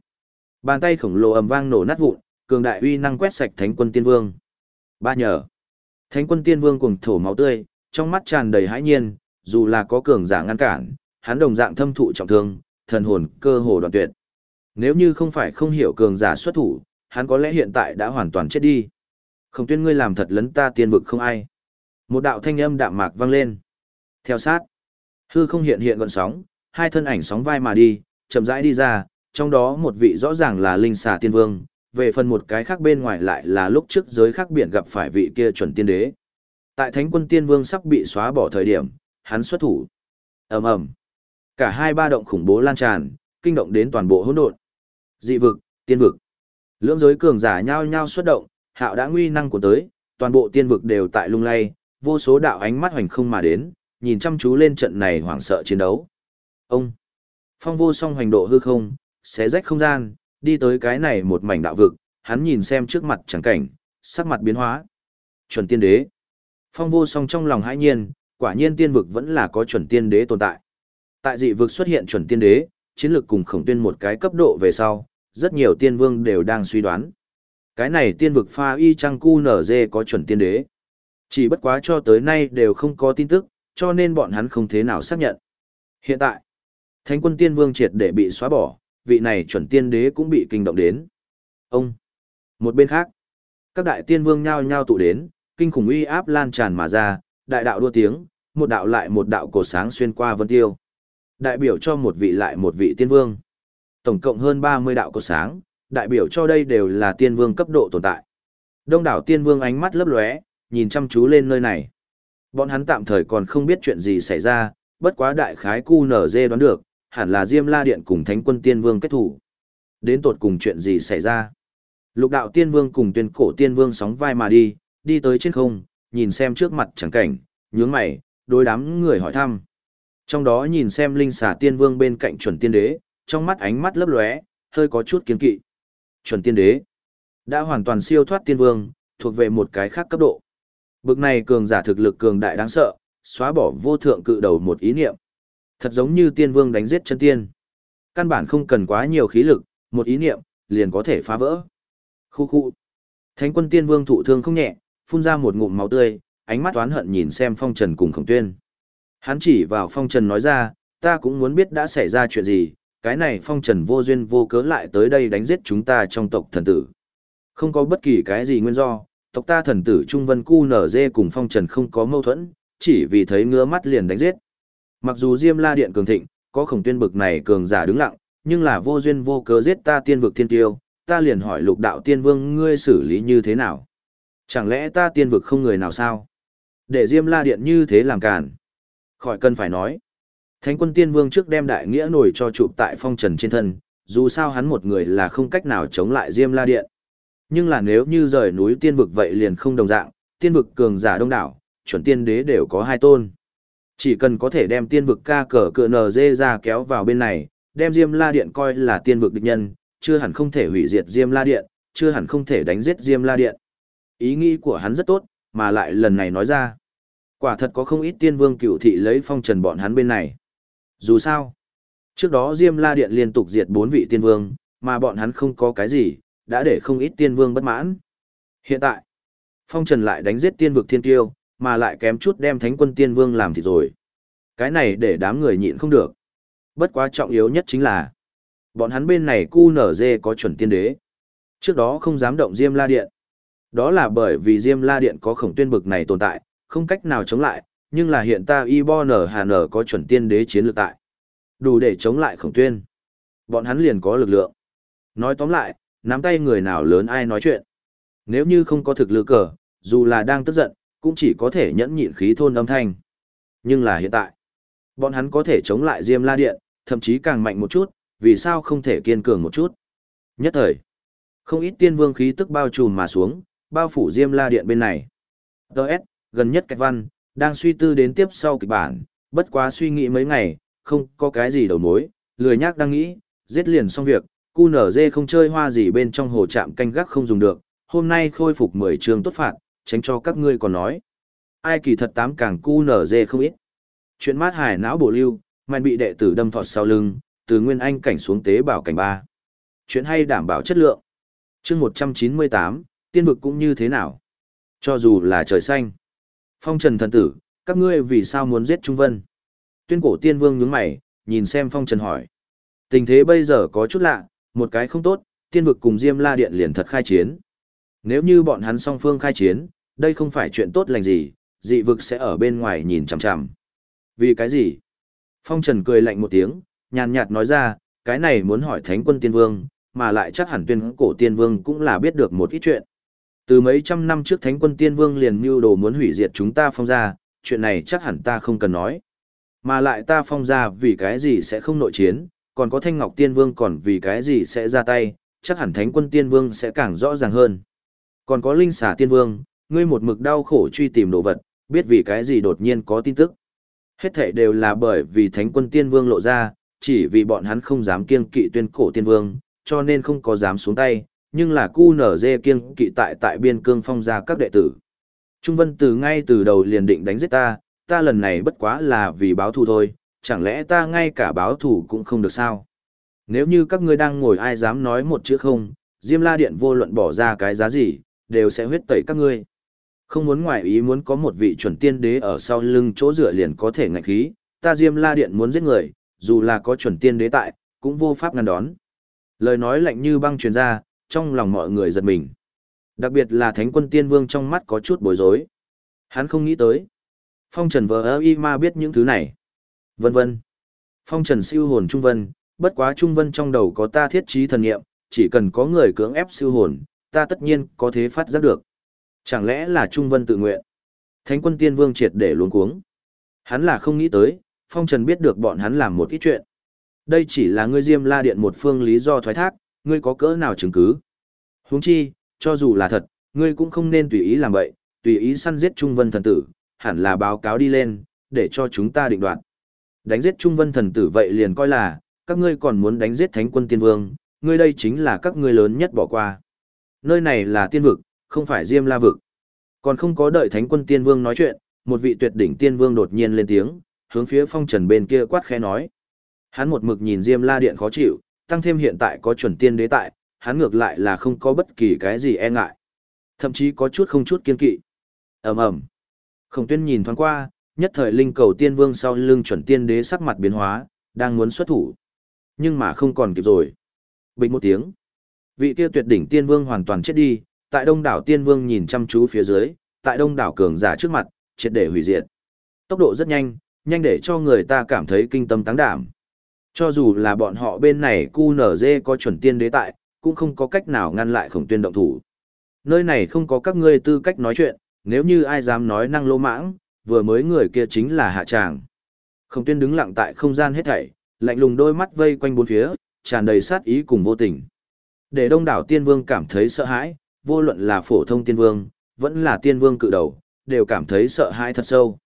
Bàn tay khổng lồ ầm vang nổ nát vụn, cường đại uy năng quét sạch thánh quân tiên vương. Ba nhờ. Thánh quân tiên vương cùng thổ máu tươi, trong mắt tràn đầy hãi nhiên, dù là có cường giả ngăn cản, hắn đồng dạng thâm thụ trọng thương, thần hồn cơ hồ đoạn tuyệt. Nếu như không phải không hiểu cường giả xuất thủ, hắn có lẽ hiện tại đã hoàn toàn chết đi. Không tuyên ngươi làm thật lấn ta tiên vực không ai. Một đạo thanh âm đạm mạc vang lên. Theo sát, hư không hiện hiện gọn sóng, hai thân ảnh sóng vai mà đi, chậm rãi đi ra, trong đó một vị rõ ràng là linh xà tiên vương, về phần một cái khác bên ngoài lại là lúc trước giới khác biển gặp phải vị kia chuẩn tiên đế. Tại Thánh quân Tiên Vương sắp bị xóa bỏ thời điểm, hắn xuất thủ. Ầm ầm. Cả hai ba động khủng bố lan tràn, kinh động đến toàn bộ hỗn độn. Dị vực, tiên vực. Lưỡng giới cường giả nhao nhao xuất động, hạo đã nguy năng của tới, toàn bộ tiên vực đều tại lung lay, vô số đạo ánh mắt hoành không mà đến, nhìn chăm chú lên trận này hoảng sợ chiến đấu. Ông. Phong vô song hoành độ hư không, xé rách không gian, đi tới cái này một mảnh đạo vực, hắn nhìn xem trước mặt chẳng cảnh, sắc mặt biến hóa. Chuẩn tiên đế. Phong vô song trong lòng hãi nhiên, quả nhiên tiên vực vẫn là có chuẩn tiên đế tồn tại. Tại dị vực xuất hiện chuẩn tiên đế, chiến lược cùng khổng tuyên một cái cấp độ về sau, rất nhiều tiên vương đều đang suy đoán. Cái này tiên vực pha y chang cu nở dê có chuẩn tiên đế. Chỉ bất quá cho tới nay đều không có tin tức, cho nên bọn hắn không thế nào xác nhận. Hiện tại, Thánh quân tiên vương triệt để bị xóa bỏ, vị này chuẩn tiên đế cũng bị kinh động đến. Ông, một bên khác, các đại tiên vương nhao nhao tụ đến, kinh khủng uy áp lan tràn mà ra, đại đạo đua tiếng, một đạo lại một đạo cổ sáng xuyên qua vân tiêu. Đại biểu cho một vị lại một vị tiên vương. Tổng cộng hơn 30 đạo cổ sáng, đại biểu cho đây đều là tiên vương cấp độ tồn tại. Đông đảo tiên vương ánh mắt lấp lóe, nhìn chăm chú lên nơi này. Bọn hắn tạm thời còn không biết chuyện gì xảy ra, bất quá đại khái cu nở dê đoán được, hẳn là Diêm La Điện cùng Thánh quân Tiên Vương kết thủ. Đến tột cùng chuyện gì xảy ra? Lục đạo Tiên Vương cùng tuyên cổ Tiên Vương sóng vai mà đi, đi tới trên không, nhìn xem trước mặt chẳng cảnh, nhướng mày, đối đám người hỏi thăm. Trong đó nhìn xem linh xà Tiên Vương bên cạnh chuẩn tiên đế, trong mắt ánh mắt lấp lóe, hơi có chút kiến kỵ. Chuẩn tiên đế đã hoàn toàn siêu thoát tiên vương, thuộc về một cái khác cấp độ. Bực này cường giả thực lực cường đại đáng sợ, xóa bỏ vô thượng cự đầu một ý niệm. Thật giống như tiên vương đánh giết chân tiên. Căn bản không cần quá nhiều khí lực, một ý niệm, liền có thể phá vỡ. Khu khu. Thánh quân tiên vương thụ thương không nhẹ, phun ra một ngụm máu tươi, ánh mắt oán hận nhìn xem phong trần cùng khổng tuyên. Hắn chỉ vào phong trần nói ra, ta cũng muốn biết đã xảy ra chuyện gì, cái này phong trần vô duyên vô cớ lại tới đây đánh giết chúng ta trong tộc thần tử. Không có bất kỳ cái gì nguyên do, tộc ta thần tử Trung Vân Cu nở dê cùng phong trần không có mâu thuẫn, chỉ vì thấy ngứa mắt liền đánh giết. Mặc dù Diêm La Điện cường thịnh, có khổng tuyên bực này cường giả đứng lặng, nhưng là vô duyên vô cớ giết ta tiên vực thiên tiêu, ta liền hỏi lục đạo tiên vương ngươi xử lý như thế nào? Chẳng lẽ ta tiên vực không người nào sao? Để Diêm La Điện như thế làm cản. Khỏi cần phải nói. Thánh quân tiên vương trước đem đại nghĩa nổi cho chụp tại phong trần trên thân, dù sao hắn một người là không cách nào chống lại Diêm La Điện. Nhưng là nếu như rời núi tiên vực vậy liền không đồng dạng, tiên vực cường giả đông đảo, chuẩn tiên đế đều có hai tôn. Chỉ cần có thể đem tiên vực ca cờ cờ nờ dê ra kéo vào bên này, đem Diêm La Điện coi là tiên vực địch nhân, chưa hẳn không thể hủy diệt Diêm La Điện, chưa hẳn không thể đánh giết Diêm La Điện. Ý nghĩ của hắn rất tốt, mà lại lần này nói ra. Quả thật có không ít tiên vương cựu thị lấy phong trần bọn hắn bên này. Dù sao, trước đó Diêm La Điện liên tục diệt bốn vị tiên vương, mà bọn hắn không có cái gì, đã để không ít tiên vương bất mãn. Hiện tại, phong trần lại đánh giết tiên vực thiên tiêu, mà lại kém chút đem thánh quân tiên vương làm thịt rồi. Cái này để đám người nhịn không được. Bất quá trọng yếu nhất chính là, bọn hắn bên này cu nở dê có chuẩn tiên đế. Trước đó không dám động Diêm La Điện. Đó là bởi vì Diêm La Điện có khổng tuyên bực này tồn tại, không cách nào chống lại, nhưng là hiện ta y bo nở hà nở có chuẩn tiên đế chiến lược tại. Đủ để chống lại khổng tuyên. Bọn hắn liền có lực lượng. Nói tóm lại, nắm tay người nào lớn ai nói chuyện. Nếu như không có thực lực cờ, dù là đang tức giận, cũng chỉ có thể nhẫn nhịn khí thôn âm thanh. Nhưng là hiện tại, bọn hắn có thể chống lại Diêm La Điện, thậm chí càng mạnh một chút, vì sao không thể kiên cường một chút. Nhất thời, không ít tiên vương khí tức bao trùm mà xuống, bao phủ Diêm La Điện bên này. Đợt, gần nhất cách văn, đang suy tư đến tiếp sau kịch bản, bất quá suy nghĩ mấy ngày, không có cái gì đầu mối, lười nhác đang nghĩ, giết liền xong việc, cu nở dê không chơi hoa gì bên trong hồ trạm canh gác không dùng được, hôm nay khôi phục 10 trường tốt phạt, tránh cho các ngươi còn nói. Ai kỳ thật tám càng cu nở dê không ít. Chuyện mát hải não bổ lưu, mạnh bị đệ tử đâm thọt sau lưng, từ nguyên anh cảnh xuống tế bảo cảnh ba. Chuyện hay đảm bảo chất lượng. chương 198, tiên vực cũng như thế nào? Cho dù là trời xanh. Phong trần thần tử, các ngươi vì sao muốn giết Trung Vân? Tuyên cổ tiên vương nhướng mày, nhìn xem phong trần hỏi. Tình thế bây giờ có chút lạ, một cái không tốt, tiên vực cùng Diêm La Điện liền thật khai chiến. Nếu như bọn hắn song phương khai chiến, đây không phải chuyện tốt lành gì, dị vực sẽ ở bên ngoài nhìn chằm chằm. Vì cái gì? Phong Trần cười lạnh một tiếng, nhàn nhạt nói ra, cái này muốn hỏi Thánh quân Tiên Vương, mà lại chắc hẳn tuyên cổ Tiên Vương cũng là biết được một ít chuyện. Từ mấy trăm năm trước Thánh quân Tiên Vương liền mưu đồ muốn hủy diệt chúng ta phong gia chuyện này chắc hẳn ta không cần nói. Mà lại ta phong gia vì cái gì sẽ không nội chiến, còn có Thanh Ngọc Tiên Vương còn vì cái gì sẽ ra tay, chắc hẳn Thánh quân Tiên Vương sẽ càng rõ ràng hơn. Còn có Linh xà Tiên Vương, ngươi một mực đau khổ truy tìm đồ vật, biết vì cái gì đột nhiên có tin tức. Hết thảy đều là bởi vì Thánh quân Tiên Vương lộ ra, chỉ vì bọn hắn không dám kiêng kỵ tuyên cổ Tiên Vương, cho nên không có dám xuống tay, nhưng là cu nở dê kiêng kỵ tại tại biên cương phong ra các đệ tử. Trung Vân từ ngay từ đầu liền định đánh giết ta, ta lần này bất quá là vì báo thù thôi, chẳng lẽ ta ngay cả báo thù cũng không được sao? Nếu như các ngươi đang ngồi ai dám nói một chữ không, Diêm La Điện vô luận bỏ ra cái giá gì, đều sẽ huyết tẩy các ngươi. Không muốn ngoại ý muốn có một vị chuẩn tiên đế ở sau lưng chỗ dựa liền có thể ngạch khí, ta Diêm La Điện muốn giết người, dù là có chuẩn tiên đế tại, cũng vô pháp ngăn đón. Lời nói lạnh như băng truyền ra, trong lòng mọi người giật mình. Đặc biệt là Thánh quân Tiên Vương trong mắt có chút bối rối. Hắn không nghĩ tới. Phong Trần vờ ơ y ma biết những thứ này. Vân vân. Phong Trần siêu hồn Trung Vân, bất quá Trung Vân trong đầu có ta thiết trí thần nghiệm, chỉ cần có người cưỡng ép siêu hồn, ta tất nhiên có thế phát giác được. Chẳng lẽ là Trung Vân tự nguyện? Thánh quân Tiên Vương triệt để luống cuống. Hắn là không nghĩ tới, Phong Trần biết được bọn hắn làm một ít chuyện. Đây chỉ là ngươi Diêm La Điện một phương lý do thoái thác, ngươi có cỡ nào chứng cứ? Huống chi, cho dù là thật, ngươi cũng không nên tùy ý làm vậy, tùy ý săn giết Trung Vân thần tử, hẳn là báo cáo đi lên, để cho chúng ta định đoạt. Đánh giết Trung Vân thần tử vậy liền coi là, các ngươi còn muốn đánh giết Thánh quân Tiên Vương, ngươi đây chính là các ngươi lớn nhất bỏ qua. Nơi này là tiên vực, không phải Diêm La vực. Còn không có đợi Thánh quân Tiên Vương nói chuyện, một vị tuyệt đỉnh Tiên Vương đột nhiên lên tiếng, hướng phía phong trần bên kia quát khẽ nói. Hắn một mực nhìn Diêm La Điện khó chịu, tăng thêm hiện tại có chuẩn tiên đế tại, hắn ngược lại là không có bất kỳ cái gì e ngại. Thậm chí có chút không chút kiên kỵ. ầm ầm Khổng tuyên nhìn thoáng qua, nhất thời linh cầu tiên vương sau lưng chuẩn tiên đế sắc mặt biến hóa, đang muốn xuất thủ. Nhưng mà không còn kịp rồi. Bình một tiếng. Vị kia tuyệt đỉnh tiên vương hoàn toàn chết đi, tại đông đảo tiên vương nhìn chăm chú phía dưới, tại đông đảo cường giả trước mặt, triệt để hủy diệt. Tốc độ rất nhanh, nhanh để cho người ta cảm thấy kinh tâm táng đảm. Cho dù là bọn họ bên này QNZ có chuẩn tiên đế tại, cũng không có cách nào ngăn lại khổng tuyên động thủ. Nơi này không có các ngươi tư cách nói chuyện, nếu như ai dám nói năng lô mãng, vừa mới người kia chính là hạ tràng. Khổng tuyên đứng lặng tại không gian hết thảy, lạnh lùng đôi mắt vây quanh bốn phía, tràn đầy sát ý cùng vô tình. Để đông đảo tiên vương cảm thấy sợ hãi, vô luận là phổ thông tiên vương, vẫn là tiên vương cự đầu, đều cảm thấy sợ hãi thật sâu.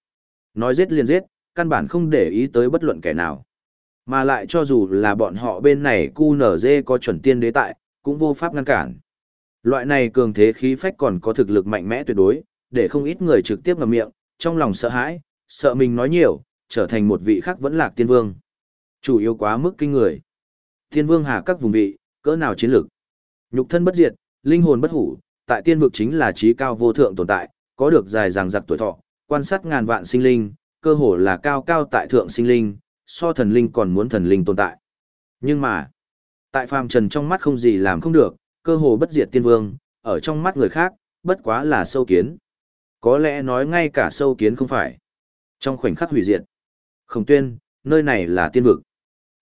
Nói giết liền giết, căn bản không để ý tới bất luận kẻ nào. Mà lại cho dù là bọn họ bên này QNZ có chuẩn tiên đế tại, cũng vô pháp ngăn cản. Loại này cường thế khí phách còn có thực lực mạnh mẽ tuyệt đối, để không ít người trực tiếp ngậm miệng, trong lòng sợ hãi, sợ mình nói nhiều, trở thành một vị khác vẫn lạc tiên vương. Chủ yếu quá mức kinh người. Tiên vương hạ các vùng vị, cỡ nào chiến lực. Nhục thân bất diệt, linh hồn bất hủ, tại tiên vực chính là trí cao vô thượng tồn tại, có được dài dằng dặc tuổi thọ, quan sát ngàn vạn sinh linh, cơ hồ là cao cao tại thượng sinh linh, so thần linh còn muốn thần linh tồn tại. Nhưng mà, tại phàm trần trong mắt không gì làm không được, cơ hồ bất diệt tiên vương, ở trong mắt người khác, bất quá là sâu kiến. Có lẽ nói ngay cả sâu kiến không phải. Trong khoảnh khắc hủy diệt, khổng tuyên, nơi này là tiên vực.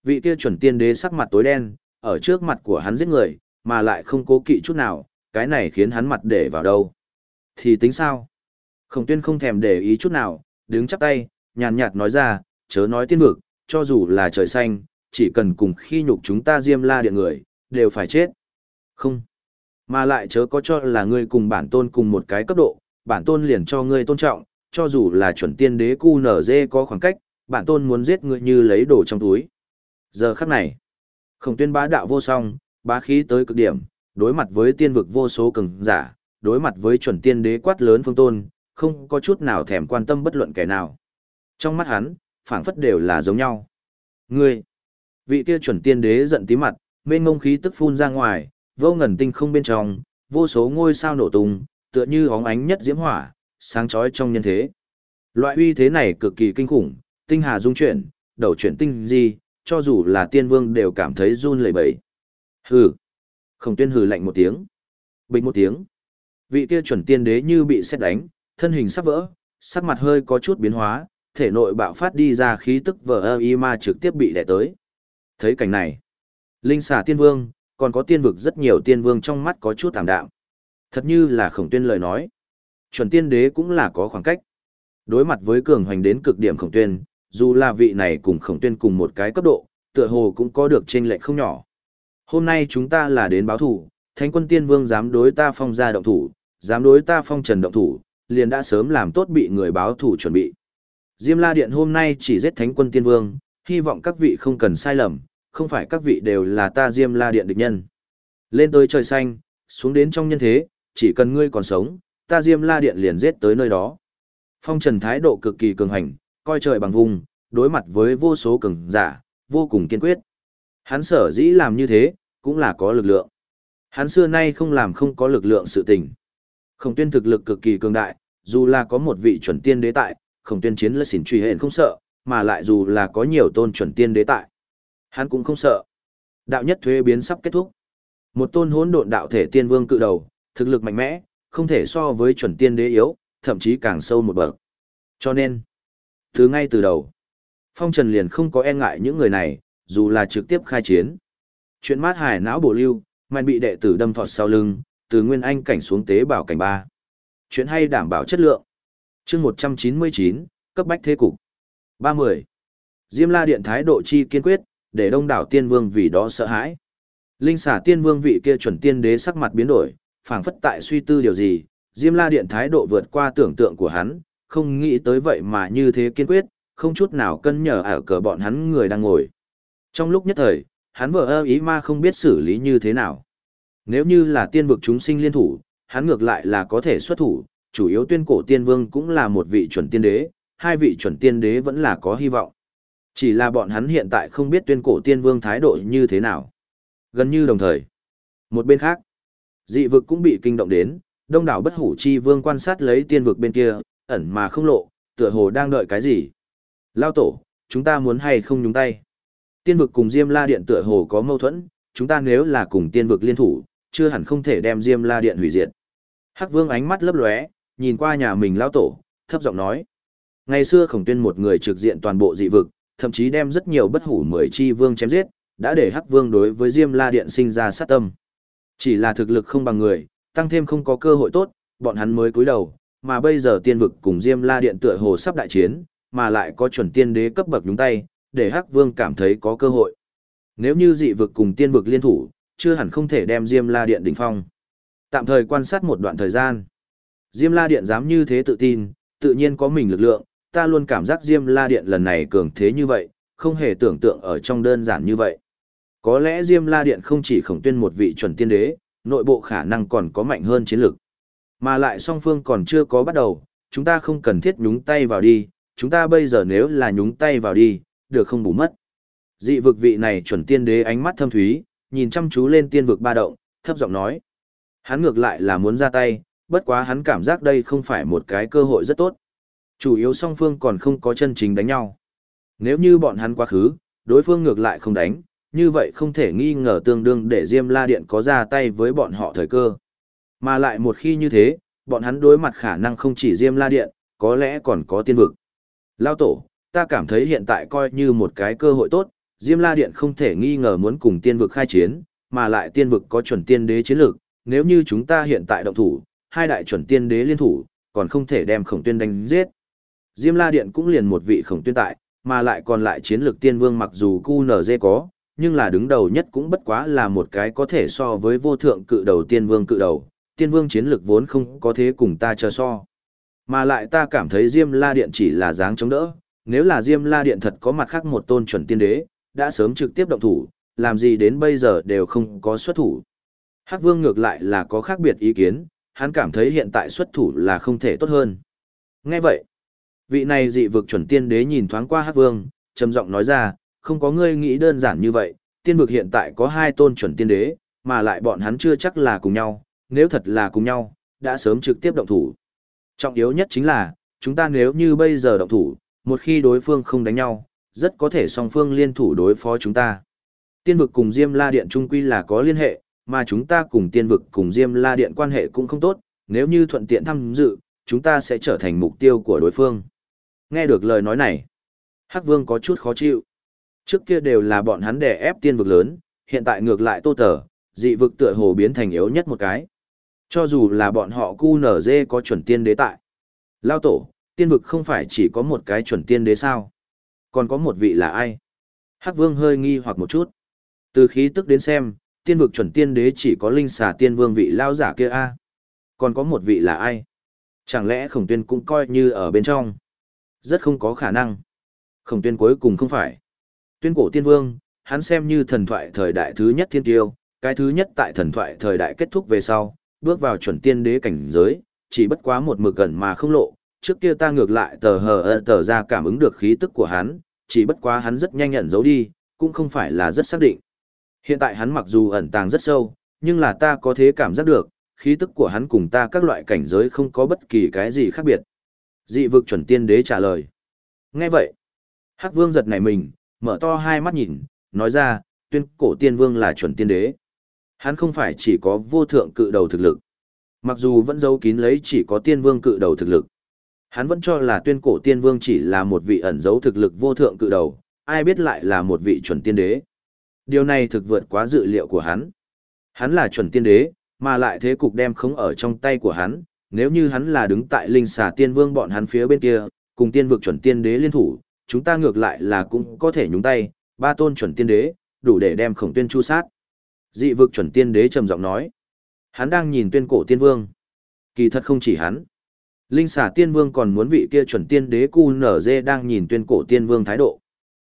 Vị kia chuẩn tiên đế sắc mặt tối đen, ở trước mặt của hắn giết người, mà lại không cố kỵ chút nào, cái này khiến hắn mặt để vào đâu. Thì tính sao? Khổng tuyên không thèm để ý chút nào, đứng chắp tay, nhàn nhạt nói ra, chớ nói tiên vực, cho dù là trời xanh, chỉ cần cùng khi nhục chúng ta diêm la điện người, đều phải chết. Không. Mà lại chớ có cho là ngươi cùng bản tôn cùng một cái cấp độ, bản tôn liền cho ngươi tôn trọng, cho dù là chuẩn tiên đế cu nở dê có khoảng cách, bản tôn muốn giết ngươi như lấy đồ trong túi. Giờ khắc này, khổng tuyên bá đạo vô song, bá khí tới cực điểm, đối mặt với tiên vực vô số cường giả, đối mặt với chuẩn tiên đế quát lớn phương tôn, không có chút nào thèm quan tâm bất luận kẻ nào. Trong mắt hắn, phảng phất đều là giống nhau. Ngươi, vị kia chuẩn tiên đế giận tí mặt, mênh ngông khí tức phun ra ngoài, vô ngần tinh không bên trong, vô số ngôi sao nổ tung, tựa như óng ánh nhất diễm hỏa, sáng chói trong nhân thế. Loại uy thế này cực kỳ kinh khủng, tinh hà dung chuyển, đầu chuyển tinh gì, cho dù là tiên vương đều cảm thấy run lẩy bẩy. Hừ. Khổng tuyên hừ lạnh một tiếng. Bình một tiếng. Vị kia chuẩn tiên đế như bị xét đánh, thân hình sắp vỡ, sắc mặt hơi có chút biến hóa, thể nội bạo phát đi ra khí tức vờ ơ y ma trực tiếp bị đẻ tới. Thấy cảnh này, linh xà tiên vương, còn có tiên vực rất nhiều tiên vương trong mắt có chút thảm đạm. Thật như là khổng tuyên lời nói. Chuẩn tiên đế cũng là có khoảng cách. Đối mặt với cường hoành đến cực điểm khổng tuyên, dù là vị này cùng khổng tuyên cùng một cái cấp độ, tựa hồ cũng có được chênh lệch không nhỏ. Hôm nay chúng ta là đến báo thủ, thánh quân tiên vương dám đối ta phong ra động thủ, dám đối ta phong trần động thủ, liền đã sớm làm tốt bị người báo thủ chuẩn bị. Diêm La Điện hôm nay chỉ giết Thánh quân Tiên Vương, hy vọng các vị không cần sai lầm, không phải các vị đều là ta Diêm La Điện địch nhân. Lên tới trời xanh, xuống đến trong nhân thế, chỉ cần ngươi còn sống, ta Diêm La Điện liền giết tới nơi đó. Phong Trần thái độ cực kỳ cường hành, coi trời bằng vùng, đối mặt với vô số cường giả, vô cùng kiên quyết. Hắn sở dĩ làm như thế, cũng là có lực lượng. Hắn xưa nay không làm không có lực lượng sự tình. Khổng tuyên thực lực cực kỳ cường đại, dù là có một vị chuẩn tiên đế tại, khổng tuyên chiến lơ xỉn truy hện không sợ, mà lại dù là có nhiều tôn chuẩn tiên đế tại. Hắn cũng không sợ. Đạo nhất thuế biến sắp kết thúc. Một tôn hỗn độn đạo thể tiên vương cự đầu, thực lực mạnh mẽ, không thể so với chuẩn tiên đế yếu, thậm chí càng sâu một bậc. Cho nên, từ ngay từ đầu, Phong Trần liền không có e ngại những người này, dù là trực tiếp khai chiến. Chuyện mát hải não bổ lưu, mạnh bị đệ tử đâm thọt sau lưng, từ nguyên anh cảnh xuống tế bảo cảnh ba. Chuyện hay đảm bảo chất lượng chương 199, cấp bách thế cục. 30. Diêm la điện thái độ chi kiên quyết, để đông đảo tiên vương vì đó sợ hãi. Linh xả tiên vương vị kia chuẩn tiên đế sắc mặt biến đổi, phảng phất tại suy tư điều gì, Diêm La Điện thái độ vượt qua tưởng tượng của hắn, không nghĩ tới vậy mà như thế kiên quyết, không chút nào cân nhở ở cờ bọn hắn người đang ngồi. Trong lúc nhất thời, hắn vợ ơ ý ma không biết xử lý như thế nào. Nếu như là tiên vực chúng sinh liên thủ, hắn ngược lại là có thể xuất thủ, chủ yếu tuyên cổ tiên vương cũng là một vị chuẩn tiên đế, hai vị chuẩn tiên đế vẫn là có hy vọng. Chỉ là bọn hắn hiện tại không biết tuyên cổ tiên vương thái độ như thế nào. Gần như đồng thời. Một bên khác, dị vực cũng bị kinh động đến, đông đảo bất hủ chi vương quan sát lấy tiên vực bên kia, ẩn mà không lộ, tựa hồ đang đợi cái gì. Lao tổ, chúng ta muốn hay không nhúng tay. Tiên vực cùng Diêm La Điện tựa hồ có mâu thuẫn, chúng ta nếu là cùng tiên vực liên thủ, chưa hẳn không thể đem Diêm La Điện hủy diệt. Hắc Vương ánh mắt lấp lóe, nhìn qua nhà mình lao tổ, thấp giọng nói. Ngày xưa khổng tuyên một người trực diện toàn bộ dị vực, thậm chí đem rất nhiều bất hủ mười chi vương chém giết, đã để Hắc Vương đối với Diêm La Điện sinh ra sát tâm. Chỉ là thực lực không bằng người, tăng thêm không có cơ hội tốt, bọn hắn mới cúi đầu, mà bây giờ tiên vực cùng Diêm La Điện tựa hồ sắp đại chiến, mà lại có chuẩn tiên đế cấp bậc nhúng tay, để Hắc Vương cảm thấy có cơ hội. Nếu như dị vực cùng tiên vực liên thủ, chưa hẳn không thể đem Diêm La Điện đỉnh phong. Tạm thời quan sát một đoạn thời gian. Diêm La Điện dám như thế tự tin, tự nhiên có mình lực lượng, ta luôn cảm giác Diêm La Điện lần này cường thế như vậy, không hề tưởng tượng ở trong đơn giản như vậy. Có lẽ Diêm La Điện không chỉ khổng tuyên một vị chuẩn tiên đế, nội bộ khả năng còn có mạnh hơn chiến lược. Mà lại song phương còn chưa có bắt đầu, chúng ta không cần thiết nhúng tay vào đi, chúng ta bây giờ nếu là nhúng tay vào đi, được không bù mất. Dị vực vị này chuẩn tiên đế ánh mắt thâm thúy, nhìn chăm chú lên tiên vực ba động, thấp giọng nói. Hắn ngược lại là muốn ra tay, bất quá hắn cảm giác đây không phải một cái cơ hội rất tốt. Chủ yếu song phương còn không có chân chính đánh nhau. Nếu như bọn hắn quá khứ, đối phương ngược lại không đánh, như vậy không thể nghi ngờ tương đương để Diêm La Điện có ra tay với bọn họ thời cơ. Mà lại một khi như thế, bọn hắn đối mặt khả năng không chỉ Diêm La Điện, có lẽ còn có tiên vực. Lao tổ, ta cảm thấy hiện tại coi như một cái cơ hội tốt, Diêm La Điện không thể nghi ngờ muốn cùng tiên vực khai chiến, mà lại tiên vực có chuẩn tiên đế chiến lược, nếu như chúng ta hiện tại động thủ, hai đại chuẩn tiên đế liên thủ, còn không thể đem khổng tuyên đánh giết. Diêm La Điện cũng liền một vị khổng tuyên tại, mà lại còn lại chiến lược tiên vương mặc dù QNZ có, nhưng là đứng đầu nhất cũng bất quá là một cái có thể so với vô thượng cự đầu tiên vương cự đầu, tiên vương chiến lược vốn không có thế cùng ta chờ so. Mà lại ta cảm thấy Diêm La Điện chỉ là dáng chống đỡ, nếu là Diêm La Điện thật có mặt khác một tôn chuẩn tiên đế, đã sớm trực tiếp động thủ, làm gì đến bây giờ đều không có xuất thủ. Hắc Vương ngược lại là có khác biệt ý kiến, hắn cảm thấy hiện tại xuất thủ là không thể tốt hơn. Nghe vậy, vị này dị vực chuẩn tiên đế nhìn thoáng qua Hắc Vương, trầm giọng nói ra, không có ngươi nghĩ đơn giản như vậy, tiên vực hiện tại có hai tôn chuẩn tiên đế, mà lại bọn hắn chưa chắc là cùng nhau, nếu thật là cùng nhau, đã sớm trực tiếp động thủ. Trọng yếu nhất chính là, chúng ta nếu như bây giờ động thủ, một khi đối phương không đánh nhau, rất có thể song phương liên thủ đối phó chúng ta. Tiên vực cùng Diêm La Điện trung quy là có liên hệ, mà chúng ta cùng tiên vực cùng Diêm La Điện quan hệ cũng không tốt, nếu như thuận tiện tham dự, chúng ta sẽ trở thành mục tiêu của đối phương. Nghe được lời nói này, Hắc Vương có chút khó chịu. Trước kia đều là bọn hắn đè ép tiên vực lớn, hiện tại ngược lại tô tờ, dị vực tựa hồ biến thành yếu nhất một cái. Cho dù là bọn họ cu nở dê có chuẩn tiên đế tại. Lao tổ, tiên vực không phải chỉ có một cái chuẩn tiên đế sao? Còn có một vị là ai? Hắc vương hơi nghi hoặc một chút. Từ khí tức đến xem, tiên vực chuẩn tiên đế chỉ có linh xà tiên vương vị lao giả kia a. Còn có một vị là ai? Chẳng lẽ khổng tuyên cũng coi như ở bên trong? Rất không có khả năng. Khổng tuyên cuối cùng không phải. Tuyên cổ tiên vương, hắn xem như thần thoại thời đại thứ nhất thiên tiêu, cái thứ nhất tại thần thoại thời đại kết thúc về sau, bước vào chuẩn tiên đế cảnh giới, chỉ bất quá một mực gần mà không lộ, trước kia ta ngược lại tờ hờ ơ tờ ra cảm ứng được khí tức của hắn, chỉ bất quá hắn rất nhanh nhận giấu đi, cũng không phải là rất xác định. Hiện tại hắn mặc dù ẩn tàng rất sâu, nhưng là ta có thế cảm giác được, khí tức của hắn cùng ta các loại cảnh giới không có bất kỳ cái gì khác biệt. Dị vực chuẩn tiên đế trả lời. Nghe vậy, Hắc Vương giật nảy mình, mở to hai mắt nhìn, nói ra, tuyên cổ tiên vương là chuẩn tiên đế. Hắn không phải chỉ có vô thượng cự đầu thực lực. Mặc dù vẫn giấu kín lấy chỉ có tiên vương cự đầu thực lực. Hắn vẫn cho là tuyên cổ tiên vương chỉ là một vị ẩn giấu thực lực vô thượng cự đầu, ai biết lại là một vị chuẩn tiên đế. Điều này thực vượt quá dự liệu của hắn. Hắn là chuẩn tiên đế, mà lại thế cục đem không ở trong tay của hắn, nếu như hắn là đứng tại linh xà tiên vương bọn hắn phía bên kia, cùng tiên vực chuẩn tiên đế liên thủ, chúng ta ngược lại là cũng có thể nhúng tay, ba tôn chuẩn tiên đế, đủ để đem khổng tuyên chu sát. Dị vực chuẩn tiên đế trầm giọng nói. Hắn đang nhìn tuyên cổ tiên vương. Kỳ thật không chỉ hắn. Linh xà tiên vương còn muốn vị kia chuẩn tiên đế cu nở dê đang nhìn tuyên cổ tiên vương thái độ.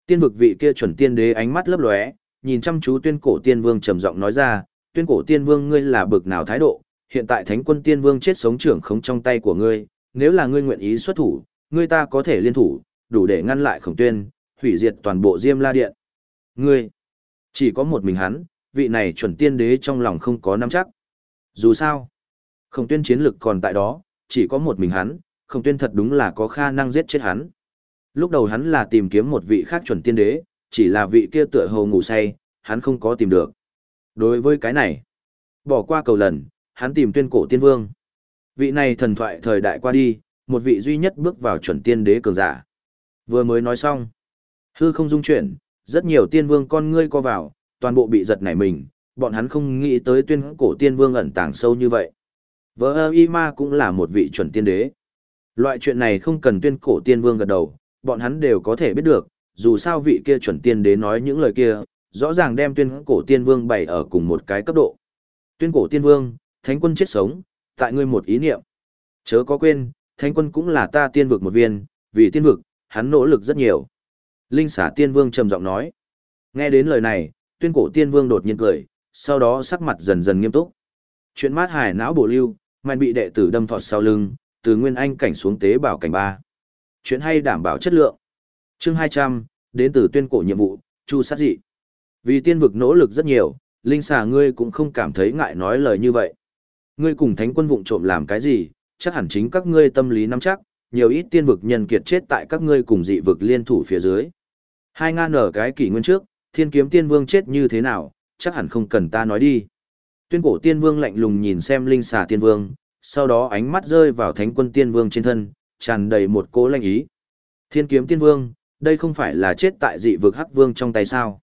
Tiên vực vị kia chuẩn tiên đế ánh mắt lấp lóe, nhìn chăm chú tuyên cổ tiên vương trầm giọng nói ra, tuyên cổ tiên vương ngươi là bực nào thái độ, hiện tại thánh quân tiên vương chết sống trưởng không trong tay của ngươi, nếu là ngươi nguyện ý xuất thủ, ngươi ta có thể liên thủ, đủ để ngăn lại khổng tuyên, hủy diệt toàn bộ Diêm La Điện. Ngươi, chỉ có một mình hắn, vị này chuẩn tiên đế trong lòng không có nắm chắc. Dù sao, khổng tuyên chiến lực còn tại đó, chỉ có một mình hắn, khổng tuyên thật đúng là có khả năng giết chết hắn. Lúc đầu hắn là tìm kiếm một vị khác chuẩn tiên đế, chỉ là vị kia tựa hồ ngủ say, hắn không có tìm được. Đối với cái này, bỏ qua cầu lần, hắn tìm tuyên cổ tiên vương. Vị này thần thoại thời đại qua đi, một vị duy nhất bước vào chuẩn tiên đế cường giả. Vừa mới nói xong, hư không dung chuyển, rất nhiều tiên vương con ngươi co vào, toàn bộ bị giật nảy mình, bọn hắn không nghĩ tới tuyên cổ tiên vương ẩn tàng sâu như vậy. Vợ ơ y ma cũng là một vị chuẩn tiên đế. Loại chuyện này không cần tuyên cổ tiên vương gật đầu, bọn hắn đều có thể biết được, dù sao vị kia chuẩn tiên đế nói những lời kia, rõ ràng đem tuyên cổ tiên vương bày ở cùng một cái cấp độ. Tuyên cổ tiên vương, thánh quân chết sống, tại ngươi một ý niệm. Chớ có quên, thánh quân cũng là ta tiên vực một viên, vì tiên vực, hắn nỗ lực rất nhiều. Linh xả tiên vương trầm giọng nói. Nghe đến lời này, tuyên cổ tiên vương đột nhiên cười, sau đó sắc mặt dần dần nghiêm túc. Chuyện mát hải não bổ lưu, mạnh bị đệ tử đâm thọt sau lưng, từ nguyên anh cảnh xuống tế bảo cảnh ba. Chuyện hay đảm bảo chất lượng. Chương 200, đến từ tuyên cổ nhiệm vụ, chu sát dị. Vì tiên vực nỗ lực rất nhiều, linh xà ngươi cũng không cảm thấy ngại nói lời như vậy. Ngươi cùng thánh quân vụng trộm làm cái gì, chắc hẳn chính các ngươi tâm lý nắm chắc, nhiều ít tiên vực nhân kiệt chết tại các ngươi cùng dị vực liên thủ phía dưới. Hai ngàn ở cái kỷ nguyên trước, thiên kiếm tiên vương chết như thế nào, chắc hẳn không cần ta nói đi. Tuyên cổ tiên vương lạnh lùng nhìn xem linh xà tiên vương, sau đó ánh mắt rơi vào thánh quân tiên vương trên thân, tràn đầy một cố lanh ý. Thiên kiếm tiên vương, đây không phải là chết tại dị vực hắc vương trong tay sao.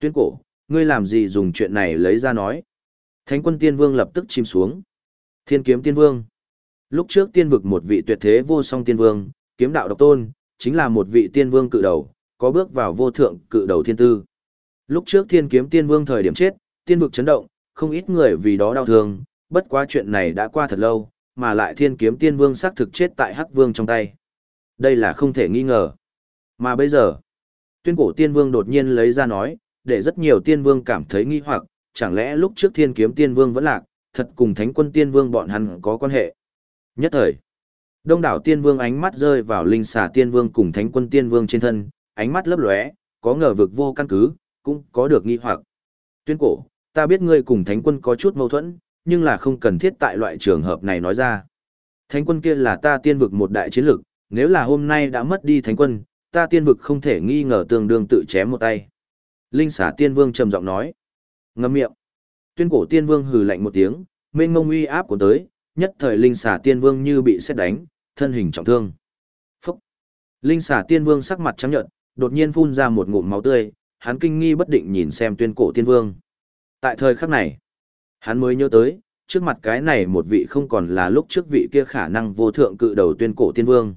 Tuyên cổ, ngươi làm gì dùng chuyện này lấy ra nói. Thánh quân tiên vương lập tức chìm xuống. Thiên kiếm tiên vương. Lúc trước tiên vực một vị tuyệt thế vô song tiên vương, kiếm đạo độc tôn, chính là một vị tiên vương cự đầu, có bước vào vô thượng cự đầu thiên tư. Lúc trước thiên kiếm tiên vương thời điểm chết, tiên vực chấn động, không ít người vì đó đau thương, bất quá chuyện này đã qua thật lâu, mà lại thiên kiếm tiên vương xác thực chết tại hắc vương trong tay. Đây là không thể nghi ngờ. Mà bây giờ, tuyên cổ tiên vương đột nhiên lấy ra nói, để rất nhiều tiên vương cảm thấy nghi hoặc, chẳng lẽ lúc trước thiên kiếm tiên vương vẫn lạc, thật cùng thánh quân tiên vương bọn hắn có quan hệ. Nhất thời, đông đảo tiên vương ánh mắt rơi vào linh xà tiên vương cùng thánh quân tiên vương trên thân, ánh mắt lấp lóe, có ngờ vực vô căn cứ, cũng có được nghi hoặc. Tuyên cổ, ta biết ngươi cùng thánh quân có chút mâu thuẫn, nhưng là không cần thiết tại loại trường hợp này nói ra. Thánh quân kia là ta tiên vực một đại chiến lực, nếu là hôm nay đã mất đi thánh quân, ta tiên vực không thể nghi ngờ tương đương tự chém một tay. Linh xả tiên vương trầm giọng nói. Ngâm miệng. Tuyên cổ tiên vương hừ lạnh một tiếng, mênh mông uy áp của tới, nhất thời linh xả tiên vương như bị xét đánh, thân hình trọng thương. Phúc. Linh xả tiên vương sắc mặt trắng nhợt, đột nhiên phun ra một ngụm máu tươi, hắn kinh nghi bất định nhìn xem tuyên cổ tiên vương. Tại thời khắc này, hắn mới nhớ tới, trước mặt cái này một vị không còn là lúc trước vị kia khả năng vô thượng cự đầu tuyên cổ tiên vương,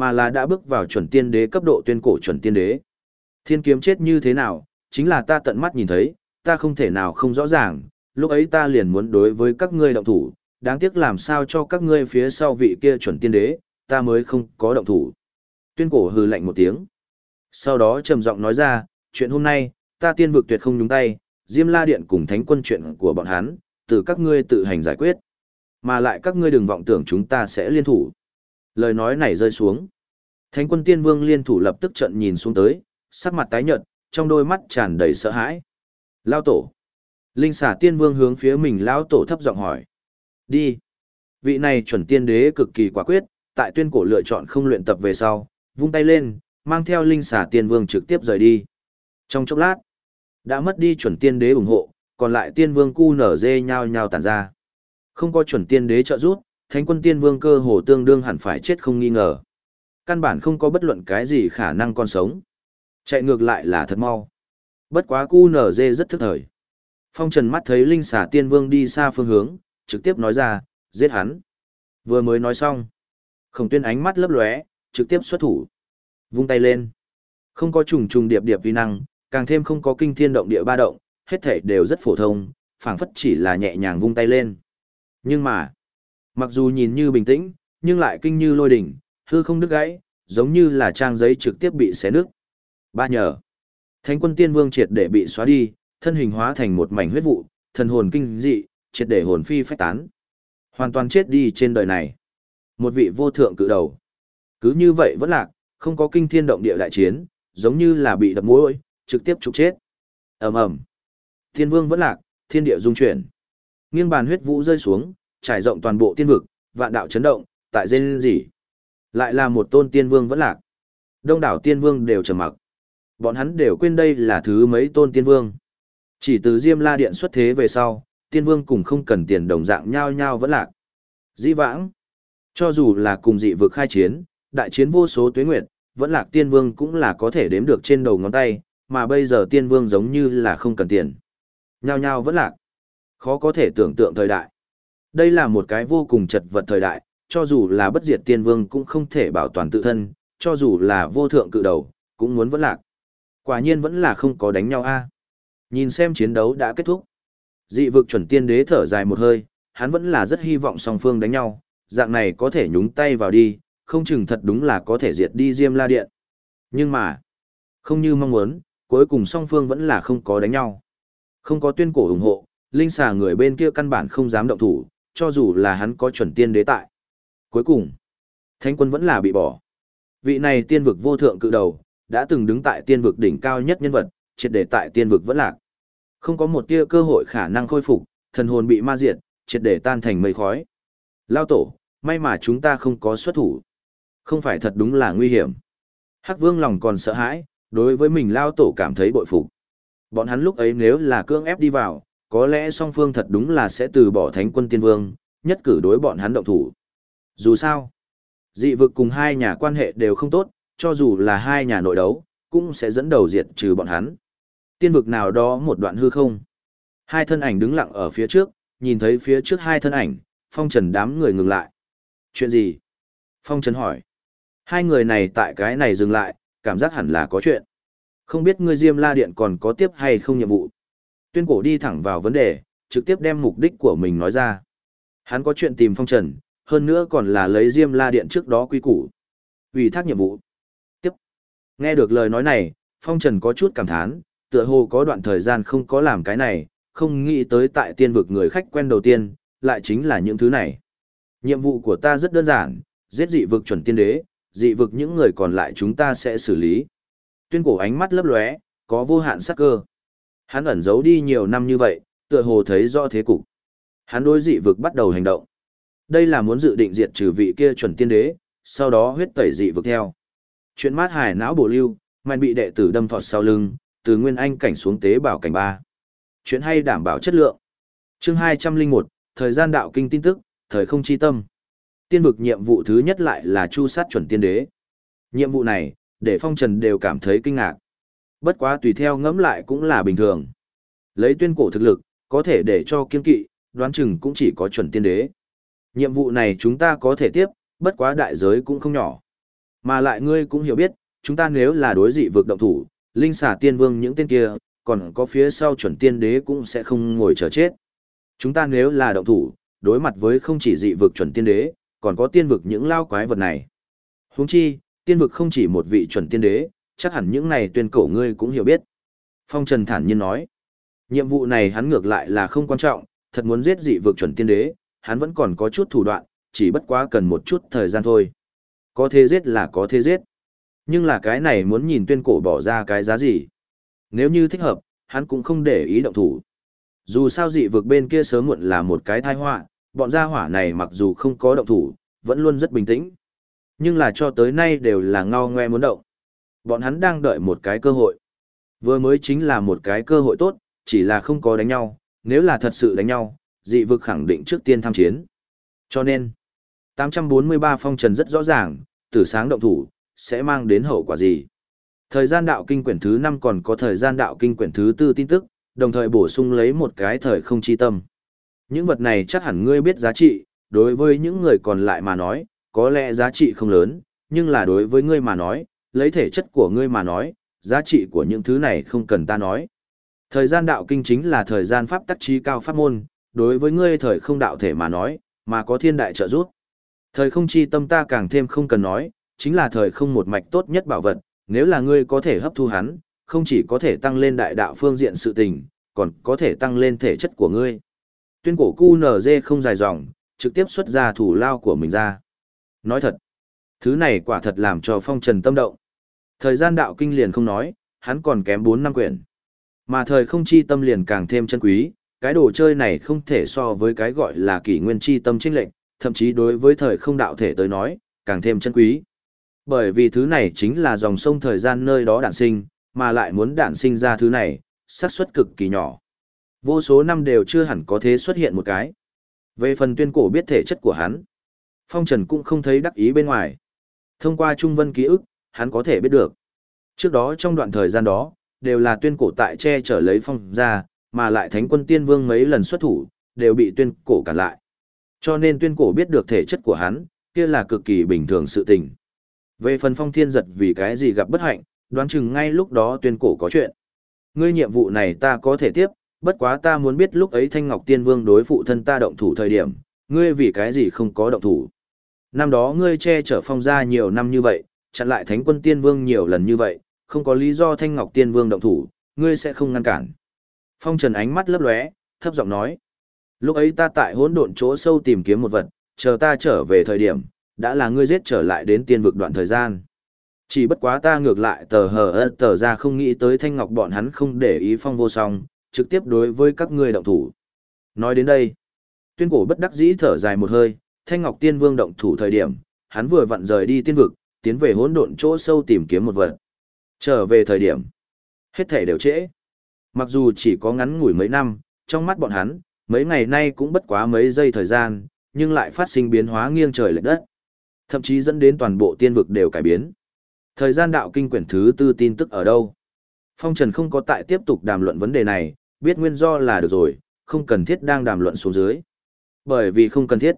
mà là đã bước vào chuẩn tiên đế cấp độ tuyên cổ chuẩn tiên đế. Thiên kiếm chết như thế nào, chính là ta tận mắt nhìn thấy, ta không thể nào không rõ ràng, lúc ấy ta liền muốn đối với các ngươi động thủ, đáng tiếc làm sao cho các ngươi phía sau vị kia chuẩn tiên đế, ta mới không có động thủ. Tuyên cổ hừ lạnh một tiếng. Sau đó trầm giọng nói ra, chuyện hôm nay, ta tiên vực tuyệt không nhúng tay, Diêm La Điện cùng thánh quân chuyện của bọn hắn, từ các ngươi tự hành giải quyết. Mà lại các ngươi đừng vọng tưởng chúng ta sẽ liên thủ. Lời nói này rơi xuống. Thánh quân tiên vương liên thủ lập tức trận nhìn xuống tới, sắc mặt tái nhợt, trong đôi mắt tràn đầy sợ hãi. Lao tổ. Linh xà tiên vương hướng phía mình lão tổ thấp giọng hỏi. Đi. Vị này chuẩn tiên đế cực kỳ quả quyết, tại tuyên cổ lựa chọn không luyện tập về sau, vung tay lên, mang theo linh xà tiên vương trực tiếp rời đi. Trong chốc lát, đã mất đi chuẩn tiên đế ủng hộ, còn lại tiên vương cu nở dê nhau nhau tản ra. Không có chuẩn tiên đế trợ giúp, thánh quân tiên vương cơ hồ tương đương hẳn phải chết không nghi ngờ. Căn bản không có bất luận cái gì khả năng còn sống. Chạy ngược lại là thật mau. Bất quá cu nở dê rất thức thời. Phong trần mắt thấy linh xà tiên vương đi xa phương hướng, trực tiếp nói ra, giết hắn. Vừa mới nói xong. Khổng tuyên ánh mắt lấp lóe, trực tiếp xuất thủ. Vung tay lên. Không có trùng trùng điệp điệp vi năng, càng thêm không có kinh thiên động địa ba động, hết thể đều rất phổ thông, phảng phất chỉ là nhẹ nhàng vung tay lên. Nhưng mà, mặc dù nhìn như bình tĩnh, nhưng lại kinh như lôi đỉnh, hư không đứt gãy, giống như là trang giấy trực tiếp bị xé nứt. Ba nhờ. Thánh quân tiên vương triệt để bị xóa đi, thân hình hóa thành một mảnh huyết vụ, thần hồn kinh dị, triệt để hồn phi phách tán. Hoàn toàn chết đi trên đời này. Một vị vô thượng cự đầu. Cứ như vậy vẫn lạc, không có kinh thiên động địa đại chiến, giống như là bị đập mũi, trực tiếp trục chết. ầm ầm, Thiên vương vẫn lạc, thiên địa dung chuyển. Nghiêng bàn huyết vũ rơi xuống, trải rộng toàn bộ tiên vực, vạn đạo chấn động, tại dên gì. Lại là một tôn tiên vương vẫn lạc. Đông đảo tiên vương đều trầm mặc. Bọn hắn đều quên đây là thứ mấy tôn tiên vương. Chỉ từ Diêm La Điện xuất thế về sau, tiên vương cùng không cần tiền đồng dạng nhau nhau vẫn lạc. Dĩ vãng, cho dù là cùng dị vực khai chiến, đại chiến vô số tuế nguyệt, vẫn lạc tiên vương cũng là có thể đếm được trên đầu ngón tay, mà bây giờ tiên vương giống như là không cần tiền. Nhao nhao vẫn lạc. Khó có thể tưởng tượng thời đại. Đây là một cái vô cùng chật vật thời đại, cho dù là bất diệt tiên vương cũng không thể bảo toàn tự thân, cho dù là vô thượng cự đầu, cũng muốn vẫn lạc. Quả nhiên vẫn là không có đánh nhau a. Nhìn xem chiến đấu đã kết thúc. Dị vực chuẩn tiên đế thở dài một hơi, hắn vẫn là rất hy vọng song phương đánh nhau, dạng này có thể nhúng tay vào đi, không chừng thật đúng là có thể diệt đi Diêm La Điện. Nhưng mà, không như mong muốn, cuối cùng song phương vẫn là không có đánh nhau. Không có tuyên cổ ủng hộ, linh xà người bên kia căn bản không dám động thủ, cho dù là hắn có chuẩn tiên đế tại. Cuối cùng, thánh quân vẫn là bị bỏ. Vị này tiên vực vô thượng cự đầu, đã từng đứng tại tiên vực đỉnh cao nhất nhân vật, triệt để tại tiên vực vẫn lạc. Không có một tia cơ hội khả năng khôi phục, thần hồn bị ma diệt, triệt để tan thành mây khói. Lao tổ, may mà chúng ta không có xuất thủ. Không phải thật đúng là nguy hiểm. Hắc vương lòng còn sợ hãi, đối với mình lao tổ cảm thấy bội phục. Bọn hắn lúc ấy nếu là cưỡng ép đi vào, có lẽ song phương thật đúng là sẽ từ bỏ thánh quân tiên vương, nhất cử đối bọn hắn động thủ. Dù sao, dị vực cùng hai nhà quan hệ đều không tốt, cho dù là hai nhà nội đấu, cũng sẽ dẫn đầu diệt trừ bọn hắn. Tiên vực nào đó một đoạn hư không. Hai thân ảnh đứng lặng ở phía trước, nhìn thấy phía trước hai thân ảnh, phong trần đám người ngừng lại. Chuyện gì? Phong trần hỏi. Hai người này tại cái này dừng lại, cảm giác hẳn là có chuyện. Không biết ngươi Diêm La Điện còn có tiếp hay không nhiệm vụ. Tuyên cổ đi thẳng vào vấn đề, trực tiếp đem mục đích của mình nói ra. Hắn có chuyện tìm phong trần, hơn nữa còn là lấy Diêm La Điện trước đó quy củ. Ủy thác nhiệm vụ. Tiếp. Nghe được lời nói này, phong trần có chút cảm thán, tựa hồ có đoạn thời gian không có làm cái này, không nghĩ tới tại tiên vực người khách quen đầu tiên, lại chính là những thứ này. Nhiệm vụ của ta rất đơn giản, giết dị vực chuẩn tiên đế, dị vực những người còn lại chúng ta sẽ xử lý. Tuyên cổ ánh mắt lấp lóe, có vô hạn sắc cơ. Hắn ẩn giấu đi nhiều năm như vậy, tựa hồ thấy rõ thế cục. Hắn đối dị vực bắt đầu hành động. Đây là muốn dự định diệt trừ vị kia chuẩn tiên đế, sau đó huyết tẩy dị vực theo. Chuyện mát hải não bổ lưu, mạnh bị đệ tử đâm thọt sau lưng, từ nguyên anh cảnh xuống tế bảo cảnh ba. Chuyện hay đảm bảo chất lượng. Chương 201, thời gian đạo kinh tin tức, thời không chi tâm. Tiên vực nhiệm vụ thứ nhất lại là chu sát chuẩn tiên đế. Nhiệm vụ này, để phong trần đều cảm thấy kinh ngạc. Bất quá tùy theo ngẫm lại cũng là bình thường. Lấy tuyên cổ thực lực, có thể để cho kiên kỵ, đoán chừng cũng chỉ có chuẩn tiên đế. Nhiệm vụ này chúng ta có thể tiếp, bất quá đại giới cũng không nhỏ. Mà lại ngươi cũng hiểu biết, chúng ta nếu là đối dị vực động thủ, linh xà tiên vương những tên kia, còn có phía sau chuẩn tiên đế cũng sẽ không ngồi chờ chết. Chúng ta nếu là động thủ, đối mặt với không chỉ dị vực chuẩn tiên đế, còn có tiên vực những lao quái vật này. Huống chi, tiên vực không chỉ một vị chuẩn tiên đế, chắc hẳn những này tuyên cổ ngươi cũng hiểu biết. Phong Trần thản nhiên nói, nhiệm vụ này hắn ngược lại là không quan trọng, thật muốn giết dị vực chuẩn tiên đế, hắn vẫn còn có chút thủ đoạn, chỉ bất quá cần một chút thời gian thôi. Có thế giết là có thế giết. Nhưng là cái này muốn nhìn tuyên cổ bỏ ra cái giá gì. Nếu như thích hợp, hắn cũng không để ý động thủ. Dù sao dị vực bên kia sớm muộn là một cái tai họa, bọn gia hỏa này mặc dù không có động thủ, vẫn luôn rất bình tĩnh. Nhưng là cho tới nay đều là ngao ngoe muốn động. Bọn hắn đang đợi một cái cơ hội. Vừa mới chính là một cái cơ hội tốt, chỉ là không có đánh nhau, nếu là thật sự đánh nhau, dị vực khẳng định trước tiên tham chiến. Cho nên, 843 phong trần rất rõ ràng, từ sáng động thủ, sẽ mang đến hậu quả gì. Thời gian đạo kinh quyển thứ 5 còn có thời gian đạo kinh quyển thứ 4 tin tức, đồng thời bổ sung lấy một cái thời không chi tâm. Những vật này chắc hẳn ngươi biết giá trị, đối với những người còn lại mà nói, có lẽ giá trị không lớn, nhưng là đối với ngươi mà nói, lấy thể chất của ngươi mà nói, giá trị của những thứ này không cần ta nói. Thời gian đạo kinh chính là thời gian pháp tắc trí cao pháp môn, đối với ngươi thời không đạo thể mà nói, mà có thiên đại trợ giúp. Thời không chi tâm ta càng thêm không cần nói, chính là thời không một mạch tốt nhất bảo vật, nếu là ngươi có thể hấp thu hắn, không chỉ có thể tăng lên đại đạo phương diện sự tình, còn có thể tăng lên thể chất của ngươi. Tuyên cổ QNZ không dài dòng, trực tiếp xuất ra thủ lao của mình ra. Nói thật, thứ này quả thật làm cho phong trần tâm động. Thời gian đạo kinh liền không nói, hắn còn kém 4 năm quyển. Mà thời không chi tâm liền càng thêm chân quý, cái đồ chơi này không thể so với cái gọi là kỷ nguyên chi tâm chính lệnh, thậm chí đối với thời không đạo thể tới nói, càng thêm chân quý. Bởi vì thứ này chính là dòng sông thời gian nơi đó đản sinh, mà lại muốn đản sinh ra thứ này, xác suất cực kỳ nhỏ. Vô số năm đều chưa hẳn có thế xuất hiện một cái. Về phần tuyên cổ biết thể chất của hắn, Phong Trần cũng không thấy đắc ý bên ngoài. Thông qua trung vân ký ức, hắn có thể biết được. Trước đó trong đoạn thời gian đó, đều là tuyên cổ tại che chở lấy phong ra, mà lại thánh quân tiên vương mấy lần xuất thủ, đều bị tuyên cổ cản lại. Cho nên tuyên cổ biết được thể chất của hắn, kia là cực kỳ bình thường sự tình. Về phần phong thiên giật vì cái gì gặp bất hạnh, đoán chừng ngay lúc đó tuyên cổ có chuyện. Ngươi nhiệm vụ này ta có thể tiếp, bất quá ta muốn biết lúc ấy Thanh Ngọc Tiên Vương đối phụ thân ta động thủ thời điểm, ngươi vì cái gì không có động thủ. Năm đó ngươi che chở phong gia nhiều năm như vậy, chặn lại Thánh quân Tiên Vương nhiều lần như vậy, không có lý do Thanh Ngọc Tiên Vương động thủ, ngươi sẽ không ngăn cản. Phong Trần ánh mắt lấp lóe, thấp giọng nói. Lúc ấy ta tại hỗn độn chỗ sâu tìm kiếm một vật, chờ ta trở về thời điểm, đã là ngươi giết trở lại đến tiên vực đoạn thời gian. Chỉ bất quá ta ngược lại tờ hờ ơ tờ ra không nghĩ tới thanh ngọc bọn hắn không để ý phong vô song, trực tiếp đối với các ngươi động thủ. Nói đến đây, tuyên cổ bất đắc dĩ thở dài một hơi, thanh ngọc tiên vương động thủ thời điểm, hắn vừa vặn rời đi tiên vực, tiến về hỗn độn chỗ sâu tìm kiếm một vật. Trở về thời điểm, hết thể đều trễ. Mặc dù chỉ có ngắn ngủi mấy năm, trong mắt bọn hắn, mấy ngày nay cũng bất quá mấy giây thời gian, nhưng lại phát sinh biến hóa nghiêng trời lệch đất. Thậm chí dẫn đến toàn bộ tiên vực đều cải biến. Thời gian đạo kinh quyển thứ tư tin tức ở đâu? Phong Trần không có tại tiếp tục đàm luận vấn đề này, biết nguyên do là được rồi, không cần thiết đang đàm luận xuống dưới. Bởi vì không cần thiết.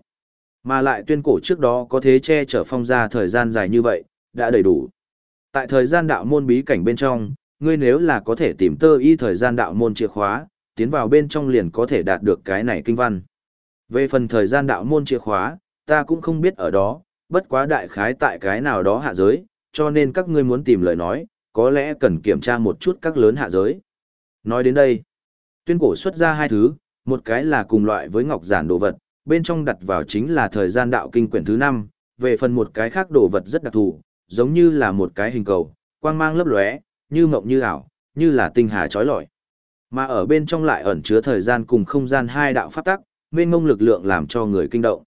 Mà lại tuyên cổ trước đó có thế che chở phong ra thời gian dài như vậy, đã đầy đủ. Tại thời gian đạo môn bí cảnh bên trong, ngươi nếu là có thể tìm tơ y thời gian đạo môn chìa khóa, tiến vào bên trong liền có thể đạt được cái này kinh văn. Về phần thời gian đạo môn chìa khóa, ta cũng không biết ở đó, bất quá đại khái tại cái nào đó hạ giới, cho nên các ngươi muốn tìm lời nói, có lẽ cần kiểm tra một chút các lớn hạ giới. Nói đến đây, tuyên cổ xuất ra hai thứ, một cái là cùng loại với ngọc giản đồ vật, bên trong đặt vào chính là thời gian đạo kinh quyển thứ 5, về phần một cái khác đồ vật rất đặc thù, giống như là một cái hình cầu, quang mang lấp lóe, như mộng như ảo, như là tinh hà trói lọi. Mà ở bên trong lại ẩn chứa thời gian cùng không gian hai đạo pháp tắc, mênh ngông lực lượng làm cho người kinh động.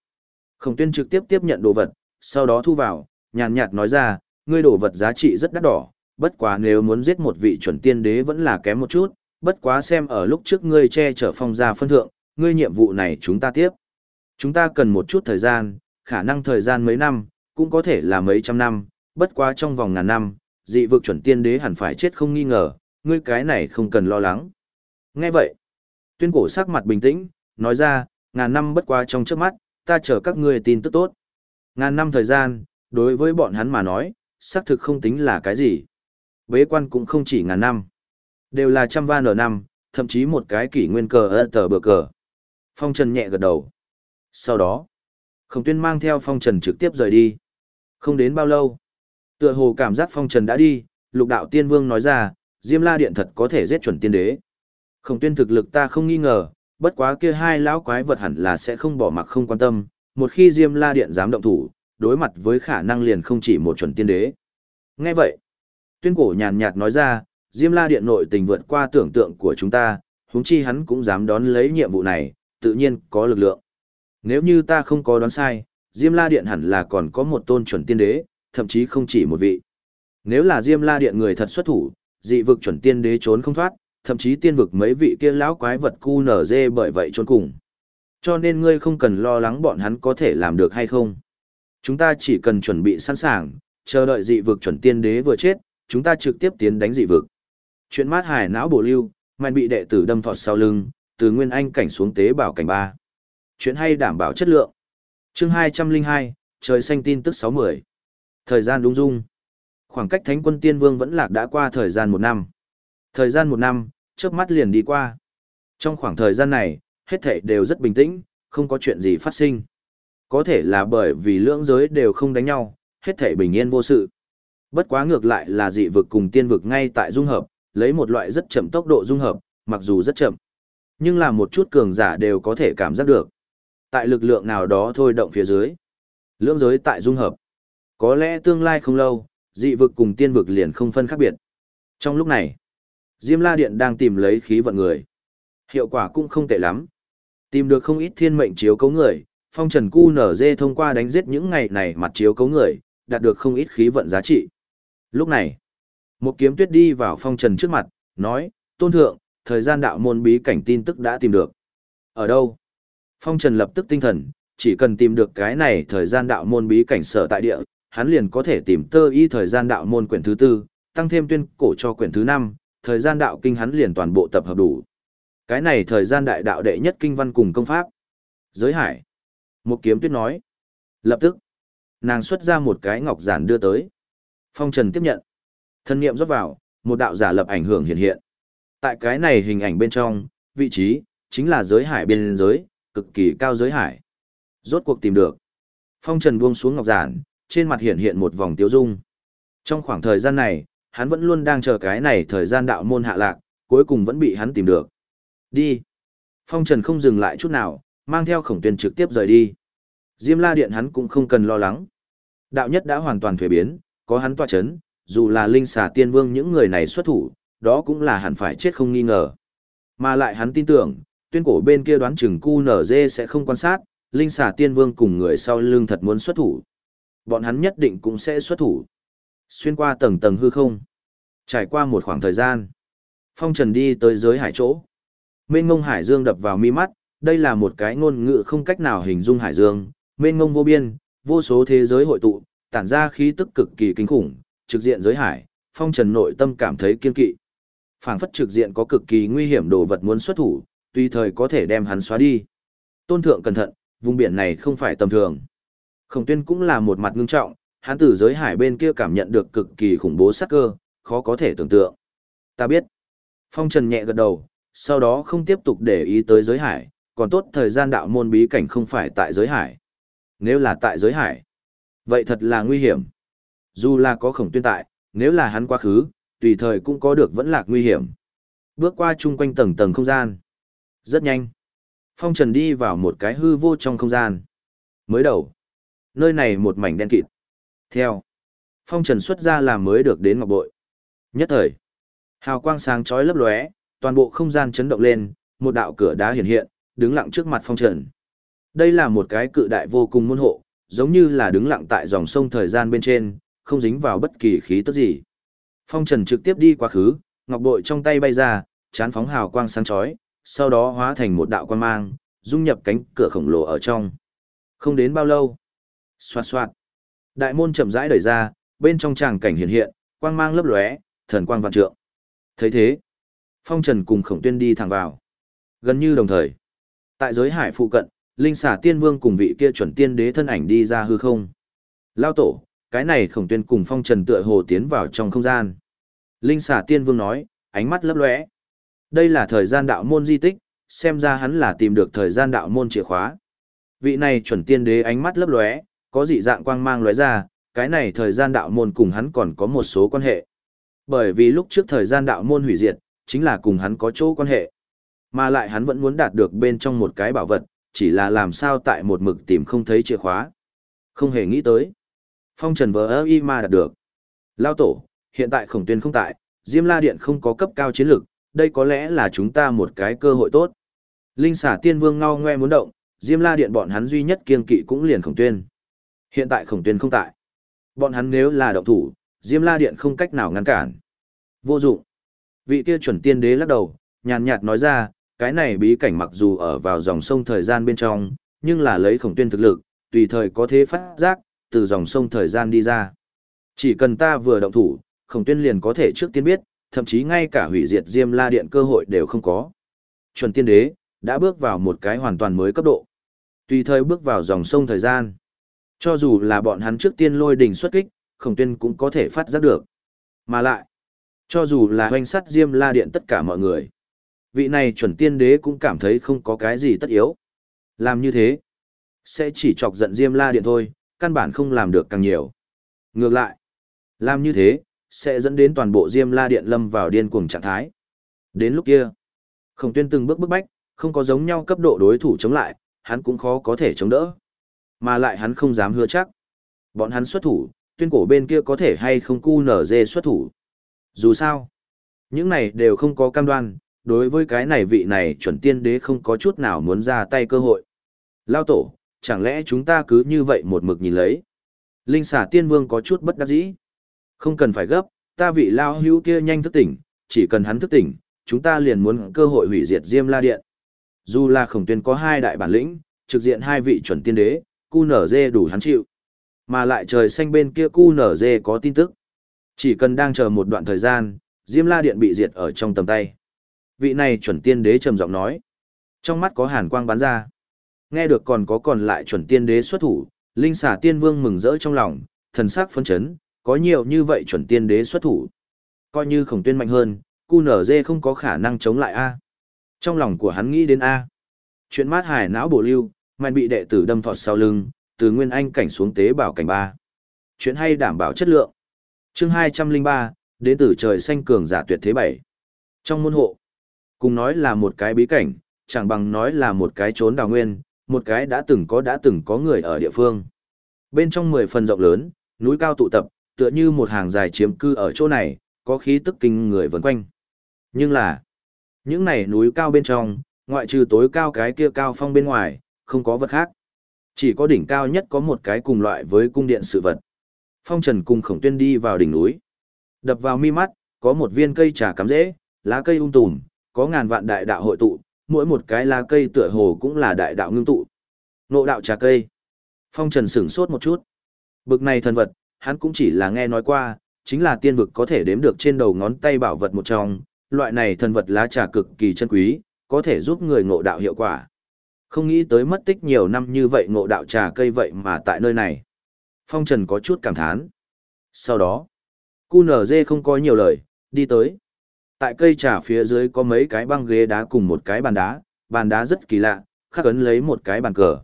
Khổng tuyên trực tiếp tiếp nhận đồ vật, sau đó thu vào, nhàn nhạt nói ra, ngươi đồ vật giá trị rất đắt đỏ, bất quá nếu muốn giết một vị chuẩn tiên đế vẫn là kém một chút, bất quá xem ở lúc trước ngươi che chở phong gia phân thượng, ngươi nhiệm vụ này chúng ta tiếp. Chúng ta cần một chút thời gian, khả năng thời gian mấy năm, cũng có thể là mấy trăm năm, bất quá trong vòng ngàn năm, dị vực chuẩn tiên đế hẳn phải chết không nghi ngờ, ngươi cái này không cần lo lắng. Nghe vậy, tuyên cổ sắc mặt bình tĩnh, nói ra, ngàn năm bất quá trong trước mắt, ta chờ các ngươi tin tức tốt. Ngàn năm thời gian, đối với bọn hắn mà nói, xác thực không tính là cái gì. Bế quan cũng không chỉ ngàn năm, đều là trăm van ở năm, thậm chí một cái kỷ nguyên cờ ơ tờ bờ cờ. Phong Trần nhẹ gật đầu. Sau đó, Khổng Tuyên mang theo Phong Trần trực tiếp rời đi. Không đến bao lâu, tựa hồ cảm giác Phong Trần đã đi, lục đạo tiên vương nói ra, Diêm La Điện thật có thể giết chuẩn tiên đế. Khổng Tuyên thực lực ta không nghi ngờ, bất quá kia hai lão quái vật hẳn là sẽ không bỏ mặc không quan tâm, một khi Diêm La Điện dám động thủ, đối mặt với khả năng liền không chỉ một chuẩn tiên đế. Nghe vậy, tuyên cổ nhàn nhạt nói ra, Diêm La Điện nội tình vượt qua tưởng tượng của chúng ta, huống chi hắn cũng dám đón lấy nhiệm vụ này, tự nhiên có lực lượng. Nếu như ta không có đoán sai, Diêm La Điện hẳn là còn có một tôn chuẩn tiên đế, thậm chí không chỉ một vị. Nếu là Diêm La Điện người thật xuất thủ, dị vực chuẩn tiên đế trốn không thoát, thậm chí tiên vực mấy vị kia lão quái vật cu nở dê bởi vậy trốn cùng. Cho nên ngươi không cần lo lắng bọn hắn có thể làm được hay không. Chúng ta chỉ cần chuẩn bị sẵn sàng, chờ đợi dị vực chuẩn tiên đế vừa chết, chúng ta trực tiếp tiến đánh dị vực. Chuyện mát hải não bổ lưu, mạnh bị đệ tử đâm thọt sau lưng, từ nguyên anh cảnh xuống tế bảo cảnh ba. Chuyện hay đảm bảo chất lượng. Chương 202, trời xanh tin tức 60. Thời gian đúng dung. Khoảng cách Thánh quân Tiên Vương vẫn lạc đã qua thời gian một năm. Thời gian một năm, trước mắt liền đi qua. Trong khoảng thời gian này, hết thảy đều rất bình tĩnh, không có chuyện gì phát sinh. Có thể là bởi vì lưỡng giới đều không đánh nhau, hết thảy bình yên vô sự. Bất quá ngược lại là dị vực cùng tiên vực ngay tại dung hợp, lấy một loại rất chậm tốc độ dung hợp, mặc dù rất chậm. Nhưng là một chút cường giả đều có thể cảm giác được. Tại lực lượng nào đó thôi động phía dưới. Lưỡng giới tại dung hợp. Có lẽ tương lai không lâu, dị vực cùng tiên vực liền không phân khác biệt. Trong lúc này, Diêm La Điện đang tìm lấy khí vận người. Hiệu quả cũng không tệ lắm. Tìm được không ít thiên mệnh chiếu cấu người, phong trần cu nở dê thông qua đánh giết những ngày này mặt chiếu cấu người, đạt được không ít khí vận giá trị. Lúc này, một kiếm tuyết đi vào phong trần trước mặt, nói, tôn thượng, thời gian đạo môn bí cảnh tin tức đã tìm được. Ở đâu? Phong trần lập tức tinh thần, chỉ cần tìm được cái này thời gian đạo môn bí cảnh sở tại địa, hắn liền có thể tìm tơ y thời gian đạo môn quyển thứ tư, tăng thêm tuyên cổ cho quyển thứ năm, thời gian đạo kinh hắn liền toàn bộ tập hợp đủ. Cái này thời gian đại đạo đệ nhất kinh văn cùng công pháp. Giới hải. Một kiếm tuyết nói. Lập tức, nàng xuất ra một cái ngọc giản đưa tới. Phong Trần tiếp nhận. Thân niệm rót vào, một đạo giả lập ảnh hưởng hiện hiện. Tại cái này hình ảnh bên trong, vị trí, chính là giới hải biên giới, cực kỳ cao giới hải. Rốt cuộc tìm được. Phong Trần buông xuống ngọc giản, trên mặt hiện hiện một vòng tiêu dung. Trong khoảng thời gian này, hắn vẫn luôn đang chờ cái này thời gian đạo môn hạ lạc, cuối cùng vẫn bị hắn tìm được. Đi. Phong Trần không dừng lại chút nào, mang theo khổng tuyên trực tiếp rời đi. Diêm la điện hắn cũng không cần lo lắng. Đạo nhất đã hoàn toàn thuế biến, có hắn tỏa chấn, dù là linh xà tiên vương những người này xuất thủ, đó cũng là hẳn phải chết không nghi ngờ. Mà lại hắn tin tưởng, tuyên cổ bên kia đoán chừng cu nở dê sẽ không quan sát, linh xà tiên vương cùng người sau lưng thật muốn xuất thủ. Bọn hắn nhất định cũng sẽ xuất thủ. Xuyên qua tầng tầng hư không. Trải qua một khoảng thời gian. Phong trần đi tới giới hải chỗ. Mênh ngông hải dương đập vào mi mắt, đây là một cái ngôn ngữ không cách nào hình dung hải dương, mênh ngông vô biên, vô số thế giới hội tụ, tản ra khí tức cực kỳ kinh khủng, trực diện giới hải, phong trần nội tâm cảm thấy kiên kỵ. phảng phất trực diện có cực kỳ nguy hiểm đồ vật muốn xuất thủ, tùy thời có thể đem hắn xóa đi. Tôn thượng cẩn thận, vùng biển này không phải tầm thường. Khổng tuyên cũng là một mặt ngưng trọng, hắn từ giới hải bên kia cảm nhận được cực kỳ khủng bố sắc cơ, khó có thể tưởng tượng. Ta biết. Phong trần nhẹ gật đầu, sau đó không tiếp tục để ý tới giới hải, còn tốt thời gian đạo môn bí cảnh không phải tại giới hải. Nếu là tại giới hải, vậy thật là nguy hiểm. Dù là có khổng tuyên tại, nếu là hắn quá khứ, tùy thời cũng có được vẫn lạc nguy hiểm. Bước qua chung quanh tầng tầng không gian. Rất nhanh. Phong Trần đi vào một cái hư vô trong không gian. Mới đầu. Nơi này một mảnh đen kịt. Theo. Phong Trần xuất ra làm mới được đến ngọc bội. Nhất thời. Hào quang sáng chói lấp lóe, toàn bộ không gian chấn động lên, một đạo cửa đá hiện hiện, đứng lặng trước mặt Phong Trần. Đây là một cái cự đại vô cùng môn hộ, giống như là đứng lặng tại dòng sông thời gian bên trên, không dính vào bất kỳ khí tức gì. Phong Trần trực tiếp đi quá khứ, ngọc bội trong tay bay ra, chán phóng hào quang sáng chói, sau đó hóa thành một đạo quang mang, dung nhập cánh cửa khổng lồ ở trong. Không đến bao lâu, xoạt xoạt, đại môn chậm rãi đẩy ra, bên trong tràng cảnh hiện hiện, quang mang lấp lóe, thần quang vạn trượng. Thấy thế, Phong Trần cùng Khổng Tuyên đi thẳng vào. Gần như đồng thời, tại giới hải phụ cận, linh xà tiên vương cùng vị kia chuẩn tiên đế thân ảnh đi ra hư không. Lao tổ, cái này khổng tuyên cùng phong trần tựa hồ tiến vào trong không gian. Linh xà tiên vương nói, ánh mắt lấp lóe. Đây là thời gian đạo môn di tích, xem ra hắn là tìm được thời gian đạo môn chìa khóa. Vị này chuẩn tiên đế ánh mắt lấp lóe, có dị dạng quang mang lóe ra, cái này thời gian đạo môn cùng hắn còn có một số quan hệ. Bởi vì lúc trước thời gian đạo môn hủy diệt, chính là cùng hắn có chỗ quan hệ. Mà lại hắn vẫn muốn đạt được bên trong một cái bảo vật, chỉ là làm sao tại một mực tìm không thấy chìa khóa. Không hề nghĩ tới. Phong trần vờ ơ y mà đạt được. Lao tổ, hiện tại khổng tuyên không tại, Diêm La Điện không có cấp cao chiến lực, đây có lẽ là chúng ta một cái cơ hội tốt. Linh xả tiên vương ngao ngoe muốn động, Diêm La Điện bọn hắn duy nhất kiên kỵ cũng liền khổng tuyên. Hiện tại khổng tuyên không tại. Bọn hắn nếu là động thủ, Diêm La Điện không cách nào ngăn cản. Vô dụng. Vị kia chuẩn tiên đế lắc đầu, nhàn nhạt nói ra, cái này bí cảnh mặc dù ở vào dòng sông thời gian bên trong, nhưng là lấy khổng tuyên thực lực, tùy thời có thế phát giác, từ dòng sông thời gian đi ra. Chỉ cần ta vừa động thủ, khổng tuyên liền có thể trước tiên biết, thậm chí ngay cả hủy diệt Diêm La Điện cơ hội đều không có. Chuẩn tiên đế, đã bước vào một cái hoàn toàn mới cấp độ. Tùy thời bước vào dòng sông thời gian. Cho dù là bọn hắn trước tiên lôi đỉnh xuất kích, khổng tuyên cũng có thể phát giác được. Mà lại, cho dù là hoanh sắt Diêm La Điện tất cả mọi người, vị này chuẩn tiên đế cũng cảm thấy không có cái gì tất yếu. Làm như thế, sẽ chỉ chọc giận Diêm La Điện thôi, căn bản không làm được càng nhiều. Ngược lại, làm như thế, sẽ dẫn đến toàn bộ Diêm La Điện lâm vào điên cuồng trạng thái. Đến lúc kia, Khổng Tuyên từng bước bức bách, không có giống nhau cấp độ đối thủ chống lại, hắn cũng khó có thể chống đỡ. Mà lại hắn không dám hứa chắc. Bọn hắn xuất thủ, tuyên cổ bên kia có thể hay không cu nở dê xuất thủ. Dù sao, những này đều không có cam đoan, đối với cái này vị này chuẩn tiên đế không có chút nào muốn ra tay cơ hội. Lao tổ, chẳng lẽ chúng ta cứ như vậy một mực nhìn lấy. Linh xả tiên vương có chút bất đắc dĩ. Không cần phải gấp, ta vị lao hữu kia nhanh thức tỉnh, chỉ cần hắn thức tỉnh, chúng ta liền muốn cơ hội hủy diệt Diêm La Điện. Dù là khổng tuyên có hai đại bản lĩnh, trực diện hai vị chuẩn tiên đế, cu nở dê đủ hắn chịu. Mà lại trời xanh bên kia cu nở dê có tin tức. Chỉ cần đang chờ một đoạn thời gian, Diêm La Điện bị diệt ở trong tầm tay. Vị này chuẩn tiên đế trầm giọng nói. Trong mắt có hàn quang bắn ra. Nghe được còn có còn lại chuẩn tiên đế xuất thủ, Linh xà tiên vương mừng rỡ trong lòng, thần sắc phấn chấn, có nhiều như vậy chuẩn tiên đế xuất thủ. Coi như khổng tuyên mạnh hơn, cu nở dê không có khả năng chống lại A. Trong lòng của hắn nghĩ đến A. Chuyện mát hải não bổ lưu, mạnh bị đệ tử đâm thọt sau lưng, từ nguyên anh cảnh xuống tế bảo cảnh ba. Chuyện hay đảm bảo chất lượng. chương 203, đến từ trời xanh cường giả tuyệt thế bảy. Trong môn hộ, cùng nói là một cái bí cảnh, chẳng bằng nói là một cái trốn đào nguyên, một cái đã từng có đã từng có người ở địa phương. Bên trong 10 phần rộng lớn, núi cao tụ tập, tựa như một hàng dài chiếm cư ở chỗ này, có khí tức kinh người vần quanh. Nhưng là, những này núi cao bên trong, ngoại trừ tối cao cái kia cao phong bên ngoài, không có vật khác. Chỉ có đỉnh cao nhất có một cái cùng loại với cung điện sự vật. Phong Trần cùng Khổng Tuyên đi vào đỉnh núi. Đập vào mi mắt, có một viên cây trà cắm rễ, lá cây ung tùm, có ngàn vạn đại đạo hội tụ, mỗi một cái lá cây tựa hồ cũng là đại đạo ngưng tụ. Nộ đạo trà cây. Phong Trần sửng sốt một chút. Bực này thần vật, hắn cũng chỉ là nghe nói qua, chính là tiên vực có thể đếm được trên đầu ngón tay bảo vật một trong, loại này thần vật lá trà cực kỳ chân quý, có thể giúp người ngộ đạo hiệu quả. Không nghĩ tới mất tích nhiều năm như vậy ngộ đạo trà cây vậy mà tại nơi này. Phong Trần có chút cảm thán. Sau đó, cu nở dê không có nhiều lời, đi tới. Tại cây trà phía dưới có mấy cái băng ghế đá cùng một cái bàn đá, bàn đá rất kỳ lạ, khắc ấn lấy một cái bàn cờ.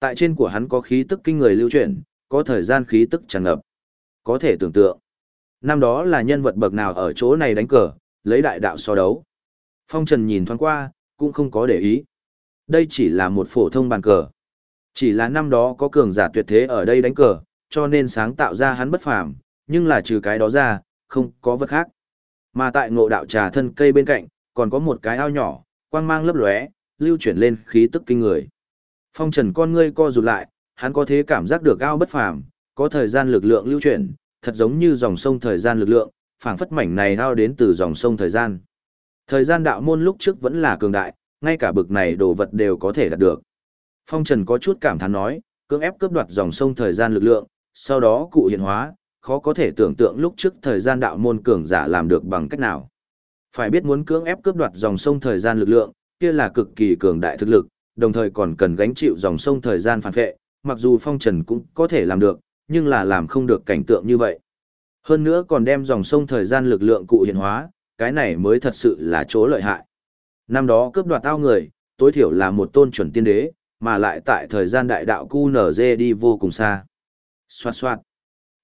Tại trên của hắn có khí tức kinh người lưu chuyển, có thời gian khí tức tràn ngập. Có thể tưởng tượng, năm đó là nhân vật bậc nào ở chỗ này đánh cờ, lấy đại đạo so đấu. Phong Trần nhìn thoáng qua, cũng không có để ý. Đây chỉ là một phổ thông bàn cờ. Chỉ là năm đó có cường giả tuyệt thế ở đây đánh cờ, cho nên sáng tạo ra hắn bất phàm, nhưng là trừ cái đó ra, không có vật khác. Mà tại ngộ đạo trà thân cây bên cạnh, còn có một cái ao nhỏ, quang mang lấp lóe, lưu chuyển lên khí tức kinh người. Phong Trần con ngươi co rụt lại, hắn có thế cảm giác được ao bất phàm, có thời gian lực lượng lưu chuyển, thật giống như dòng sông thời gian lực lượng, phảng phất mảnh này ao đến từ dòng sông thời gian. Thời gian đạo môn lúc trước vẫn là cường đại, ngay cả bực này đồ vật đều có thể đạt được. Phong Trần có chút cảm thán nói, cưỡng ép cướp đoạt dòng sông thời gian lực lượng, sau đó cụ hiện hóa, khó có thể tưởng tượng lúc trước thời gian đạo môn cường giả làm được bằng cách nào. Phải biết muốn cưỡng ép cướp đoạt dòng sông thời gian lực lượng, kia là cực kỳ cường đại thực lực, đồng thời còn cần gánh chịu dòng sông thời gian phản vệ, mặc dù Phong Trần cũng có thể làm được, nhưng là làm không được cảnh tượng như vậy. Hơn nữa còn đem dòng sông thời gian lực lượng cụ hiện hóa, cái này mới thật sự là chỗ lợi hại. Năm đó cướp đoạt tao người, tối thiểu là một tôn chuẩn tiên đế, mà lại tại thời gian đại đạo cu đi vô cùng xa. Xoạt xoạt.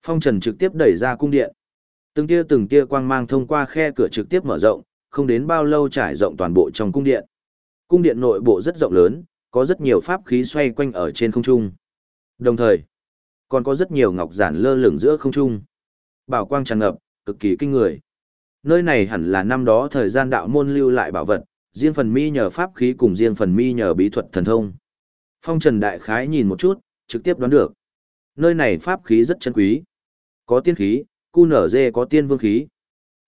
Phong Trần trực tiếp đẩy ra cung điện. Từng tia từng tia quang mang thông qua khe cửa trực tiếp mở rộng, không đến bao lâu trải rộng toàn bộ trong cung điện. Cung điện nội bộ rất rộng lớn, có rất nhiều pháp khí xoay quanh ở trên không trung. Đồng thời, còn có rất nhiều ngọc giản lơ lửng giữa không trung. Bảo quang tràn ngập, cực kỳ kinh người. Nơi này hẳn là năm đó thời gian đạo môn lưu lại bảo vật, riêng phần mi nhờ pháp khí cùng riêng phần mi nhờ bí thuật thần thông. Phong Trần Đại Khái nhìn một chút, trực tiếp đoán được. Nơi này pháp khí rất chân quý. Có tiên khí, cu nở dê có tiên vương khí.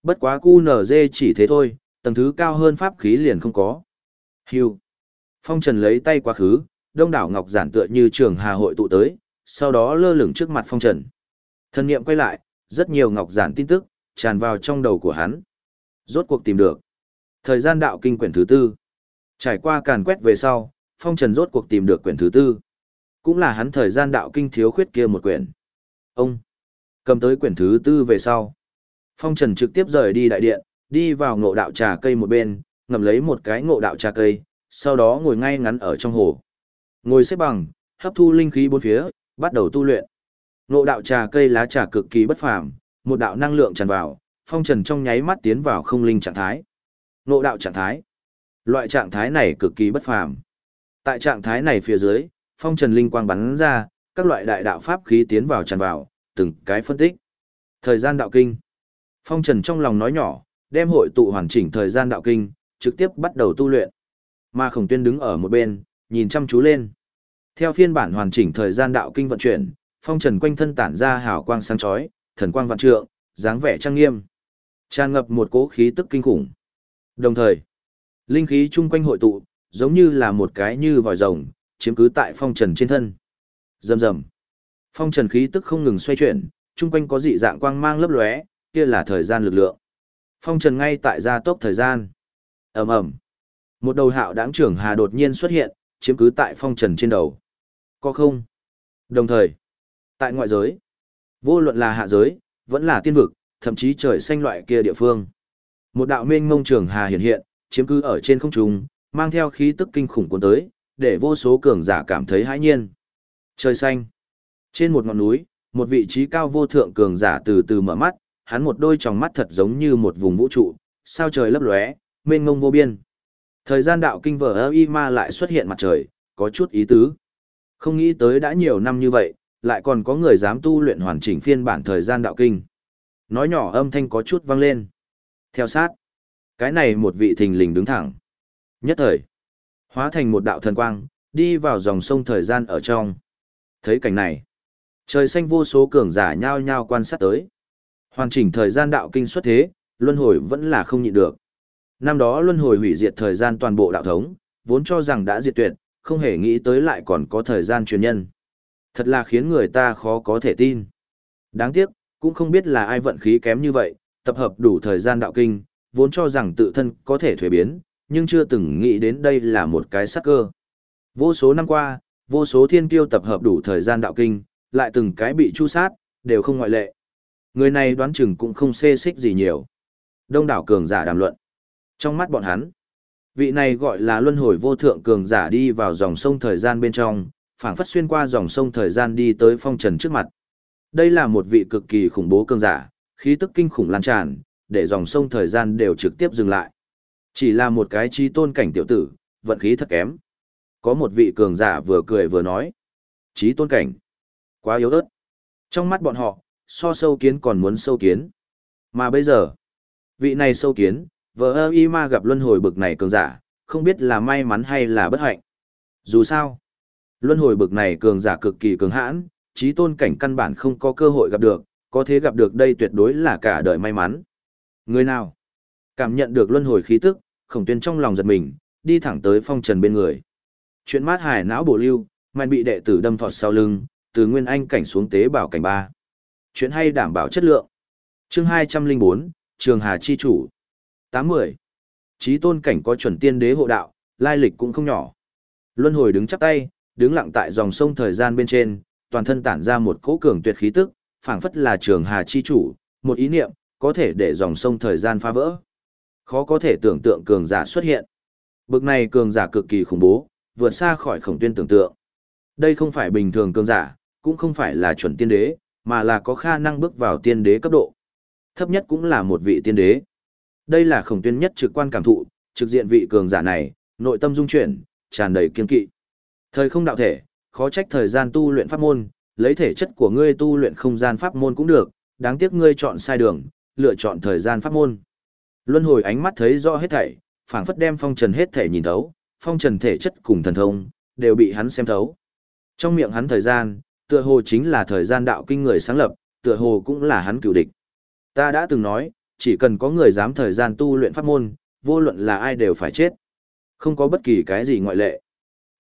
Bất quá cu nở dê chỉ thế thôi, tầng thứ cao hơn pháp khí liền không có. Hưu. Phong Trần lấy tay quá khứ, đông đảo ngọc giản tựa như trường hà hội tụ tới, sau đó lơ lửng trước mặt Phong Trần. thân niệm quay lại, rất nhiều ngọc giản tin tức, tràn vào trong đầu của hắn. Rốt cuộc tìm được. Thời gian đạo kinh quyển thứ tư. Trải qua càn quét về sau, Phong Trần rốt cuộc tìm được quyển thứ tư. Cũng là hắn thời gian đạo kinh thiếu khuyết kia một quyển. Ông cầm tới quyển thứ tư về sau. Phong Trần trực tiếp rời đi đại điện, đi vào ngộ đạo trà cây một bên, ngậm lấy một cái ngộ đạo trà cây, sau đó ngồi ngay ngắn ở trong hồ. Ngồi xếp bằng, hấp thu linh khí bốn phía, bắt đầu tu luyện. Ngộ đạo trà cây lá trà cực kỳ bất phàm, một đạo năng lượng tràn vào, phong trần trong nháy mắt tiến vào không linh trạng thái. Ngộ đạo trạng thái. Loại trạng thái này cực kỳ bất phàm. Tại trạng thái này phía dưới, phong trần linh quang bắn ra, các loại đại đạo pháp khí tiến vào tràn vào, từng cái phân tích. Thời gian đạo kinh. Phong trần trong lòng nói nhỏ, đem hội tụ hoàn chỉnh thời gian đạo kinh, trực tiếp bắt đầu tu luyện. Mà khổng tuyên đứng ở một bên, nhìn chăm chú lên. Theo phiên bản hoàn chỉnh thời gian đạo kinh vận chuyển, phong trần quanh thân tản ra hào quang sáng chói, thần quang vạn trượng, dáng vẻ trang nghiêm. Tràn ngập một cỗ khí tức kinh khủng. Đồng thời, linh khí chung quanh hội tụ, giống như là một cái như vòi rồng, chiếm cứ tại phong trần trên thân. Rầm rầm. Phong trần khí tức không ngừng xoay chuyển, chung quanh có dị dạng quang mang lấp lóe, kia là thời gian lực lượng. Phong trần ngay tại gia tốc thời gian. ầm ầm Một đầu hạo đáng trưởng hà đột nhiên xuất hiện, chiếm cứ tại phong trần trên đầu. Có không? Đồng thời, tại ngoại giới, vô luận là hạ giới, vẫn là tiên vực, thậm chí trời xanh loại kia địa phương. Một đạo mênh ngông trường hà hiện hiện, chiếm cứ ở trên không trung, mang theo khí tức kinh khủng cuốn tới, để vô số cường giả cảm thấy hãi nhiên. Trời xanh. Trên một ngọn núi, một vị trí cao vô thượng cường giả từ từ mở mắt, hắn một đôi tròng mắt thật giống như một vùng vũ trụ, sao trời lấp lóe, mênh mông vô biên. Thời gian đạo kinh vở y ma lại xuất hiện mặt trời, có chút ý tứ. Không nghĩ tới đã nhiều năm như vậy, lại còn có người dám tu luyện hoàn chỉnh phiên bản thời gian đạo kinh. Nói nhỏ âm thanh có chút vang lên. Theo sát, cái này một vị thình lình đứng thẳng. Nhất thời, hóa thành một đạo thần quang, đi vào dòng sông thời gian ở trong. Thấy cảnh này, trời xanh vô số cường giả nhao nhao quan sát tới. Hoàn chỉnh thời gian đạo kinh xuất thế, luân hồi vẫn là không nhịn được. Năm đó luân hồi hủy diệt thời gian toàn bộ đạo thống, vốn cho rằng đã diệt tuyệt, không hề nghĩ tới lại còn có thời gian truyền nhân. Thật là khiến người ta khó có thể tin. Đáng tiếc, cũng không biết là ai vận khí kém như vậy, tập hợp đủ thời gian đạo kinh, vốn cho rằng tự thân có thể thuế biến, nhưng chưa từng nghĩ đến đây là một cái sắc cơ. Vô số năm qua, vô số thiên kiêu tập hợp đủ thời gian đạo kinh, lại từng cái bị chu sát, đều không ngoại lệ. Người này đoán chừng cũng không xê xích gì nhiều. Đông đảo cường giả đàm luận. Trong mắt bọn hắn, vị này gọi là luân hồi vô thượng cường giả đi vào dòng sông thời gian bên trong, phảng phất xuyên qua dòng sông thời gian đi tới phong trần trước mặt. Đây là một vị cực kỳ khủng bố cường giả, khí tức kinh khủng lan tràn, để dòng sông thời gian đều trực tiếp dừng lại. Chỉ là một cái chi tôn cảnh tiểu tử, vận khí thật kém. Có một vị cường giả vừa cười vừa nói. Trí tôn cảnh. Quá yếu ớt. Trong mắt bọn họ, so sâu kiến còn muốn sâu kiến. Mà bây giờ, vị này sâu kiến, vợ ơ y ma gặp luân hồi bực này cường giả, không biết là may mắn hay là bất hạnh. Dù sao, luân hồi bực này cường giả cực kỳ cường hãn, trí tôn cảnh căn bản không có cơ hội gặp được, có thế gặp được đây tuyệt đối là cả đời may mắn. Người nào? Cảm nhận được luân hồi khí tức, khổng tuyên trong lòng giật mình, đi thẳng tới phong trần bên người. Chuyện mát hải não bổ lưu, mạnh bị đệ tử đâm thọt sau lưng, từ nguyên anh cảnh xuống tế bảo cảnh ba. Chuyện hay đảm bảo chất lượng. Chương 204, Trường Hà Chi Chủ. 80. Chí tôn cảnh có chuẩn tiên đế hộ đạo, lai lịch cũng không nhỏ. Luân hồi đứng chắp tay, đứng lặng tại dòng sông thời gian bên trên, toàn thân tản ra một cỗ cường tuyệt khí tức, phảng phất là Trường Hà Chi Chủ, một ý niệm, có thể để dòng sông thời gian phá vỡ. Khó có thể tưởng tượng cường giả xuất hiện. Bực này cường giả cực kỳ khủng bố, vượt xa khỏi khổng tuyên tưởng tượng. Đây không phải bình thường cường giả, cũng không phải là chuẩn tiên đế, mà là có khả năng bước vào tiên đế cấp độ. Thấp nhất cũng là một vị tiên đế. Đây là khổng tuyên nhất trực quan cảm thụ, trực diện vị cường giả này, nội tâm dung chuyển, tràn đầy kiên kỵ. Thời không đạo thể, khó trách thời gian tu luyện pháp môn, lấy thể chất của ngươi tu luyện không gian pháp môn cũng được, đáng tiếc ngươi chọn sai đường, lựa chọn thời gian pháp môn. Luân hồi ánh mắt thấy rõ hết thảy, phảng phất đem phong trần hết thảy nhìn thấu, phong trần thể chất cùng thần thông, đều bị hắn xem thấu. Trong miệng hắn thời gian, tựa hồ chính là thời gian đạo kinh người sáng lập, tựa hồ cũng là hắn cựu địch. Ta đã từng nói, chỉ cần có người dám thời gian tu luyện pháp môn, vô luận là ai đều phải chết. Không có bất kỳ cái gì ngoại lệ.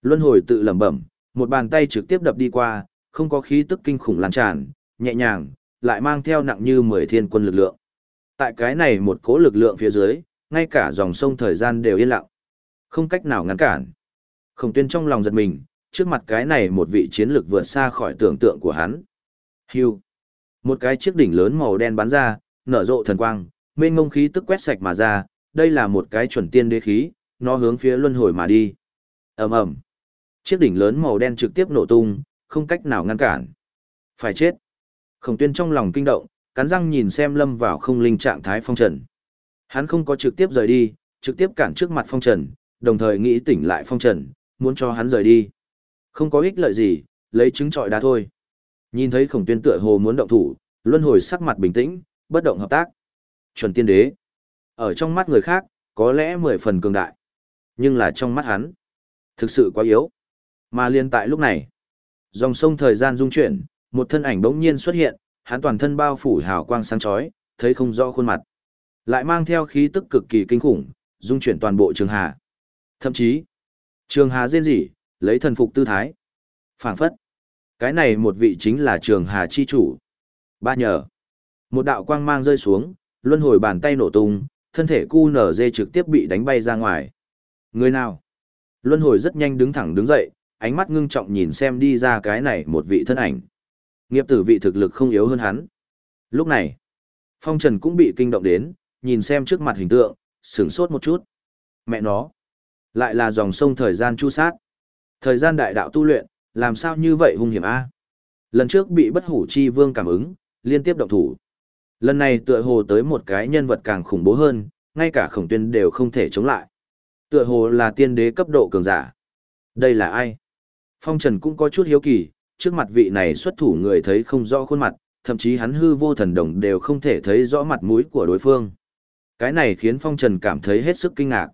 Luân hồi tự lẩm bẩm, một bàn tay trực tiếp đập đi qua, không có khí tức kinh khủng lan tràn, nhẹ nhàng, lại mang theo nặng như mười thiên quân lực lượng. Tại cái này một cố lực lượng phía dưới, ngay cả dòng sông thời gian đều yên lặng. Không cách nào ngăn cản. Khổng tuyên trong lòng giật mình, trước mặt cái này một vị chiến lược vượt xa khỏi tưởng tượng của hắn. Hưu. Một cái chiếc đỉnh lớn màu đen bắn ra, nở rộ thần quang, mênh ngông khí tức quét sạch mà ra, đây là một cái chuẩn tiên đế khí, nó hướng phía luân hồi mà đi. Ầm ầm. Chiếc đỉnh lớn màu đen trực tiếp nổ tung, không cách nào ngăn cản. Phải chết. Khổng tuyên trong lòng kinh động, cắn răng nhìn xem lâm vào không linh trạng thái phong trần. Hắn không có trực tiếp rời đi, trực tiếp cản trước mặt phong trần, đồng thời nghĩ tỉnh lại phong trần, muốn cho hắn rời đi. Không có ích lợi gì, lấy trứng trọi đá thôi. Nhìn thấy khổng tuyên tựa hồ muốn động thủ, luân hồi sắc mặt bình tĩnh, bất động hợp tác. Chuẩn tiên đế. Ở trong mắt người khác, có lẽ mười phần cường đại. Nhưng là trong mắt hắn, thực sự quá yếu. Mà liên tại lúc này, dòng sông thời gian dung chuyển, một thân ảnh bỗng nhiên xuất hiện, hắn toàn thân bao phủ hào quang sáng chói, thấy không rõ khuôn mặt. Lại mang theo khí tức cực kỳ kinh khủng, dung chuyển toàn bộ trường hà. Thậm chí, trường hà rên rỉ, lấy thần phục tư thái. phảng phất. Cái này một vị chính là trường hà chi chủ. Ba nhờ. Một đạo quang mang rơi xuống, luân hồi bàn tay nổ tung, thân thể cu nở dê trực tiếp bị đánh bay ra ngoài. Người nào? Luân hồi rất nhanh đứng thẳng đứng dậy, ánh mắt ngưng trọng nhìn xem đi ra cái này một vị thân ảnh. Nghiệp tử vị thực lực không yếu hơn hắn. Lúc này, Phong Trần cũng bị kinh động đến, nhìn xem trước mặt hình tượng, sửng sốt một chút. Mẹ nó, lại là dòng sông thời gian chu sát. Thời gian đại đạo tu luyện, làm sao như vậy hung hiểm a? Lần trước bị bất hủ chi vương cảm ứng, liên tiếp động thủ. Lần này tựa hồ tới một cái nhân vật càng khủng bố hơn, ngay cả khổng tuyên đều không thể chống lại. Tựa hồ là tiên đế cấp độ cường giả. Đây là ai? Phong Trần cũng có chút hiếu kỳ, trước mặt vị này xuất thủ người thấy không rõ khuôn mặt, thậm chí hắn hư vô thần đồng đều không thể thấy rõ mặt mũi của đối phương. Cái này khiến Phong Trần cảm thấy hết sức kinh ngạc.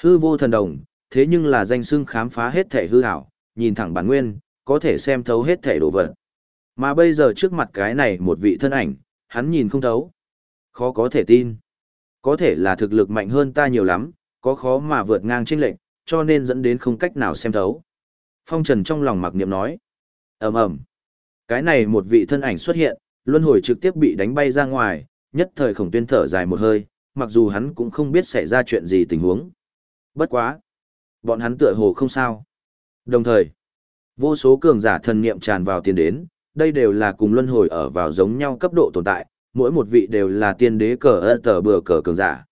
Hư vô thần đồng, thế nhưng là danh xưng khám phá hết thể hư hảo, nhìn thẳng bản nguyên, có thể xem thấu hết thể đồ vật. Mà bây giờ trước mặt cái này một vị thân ảnh, hắn nhìn không thấu. Khó có thể tin. Có thể là thực lực mạnh hơn ta nhiều lắm, có khó mà vượt ngang chênh lệnh, cho nên dẫn đến không cách nào xem thấu. Phong Trần trong lòng mặc niệm nói. ầm ầm Cái này một vị thân ảnh xuất hiện, luân hồi trực tiếp bị đánh bay ra ngoài, nhất thời khổng tuyên thở dài một hơi, mặc dù hắn cũng không biết xảy ra chuyện gì tình huống. Bất quá. Bọn hắn tựa hồ không sao. Đồng thời, vô số cường giả thần niệm tràn vào tiền đến, đây đều là cùng luân hồi ở vào giống nhau cấp độ tồn tại, mỗi một vị đều là tiên đế cờ ơ tờ bừa cờ cường giả.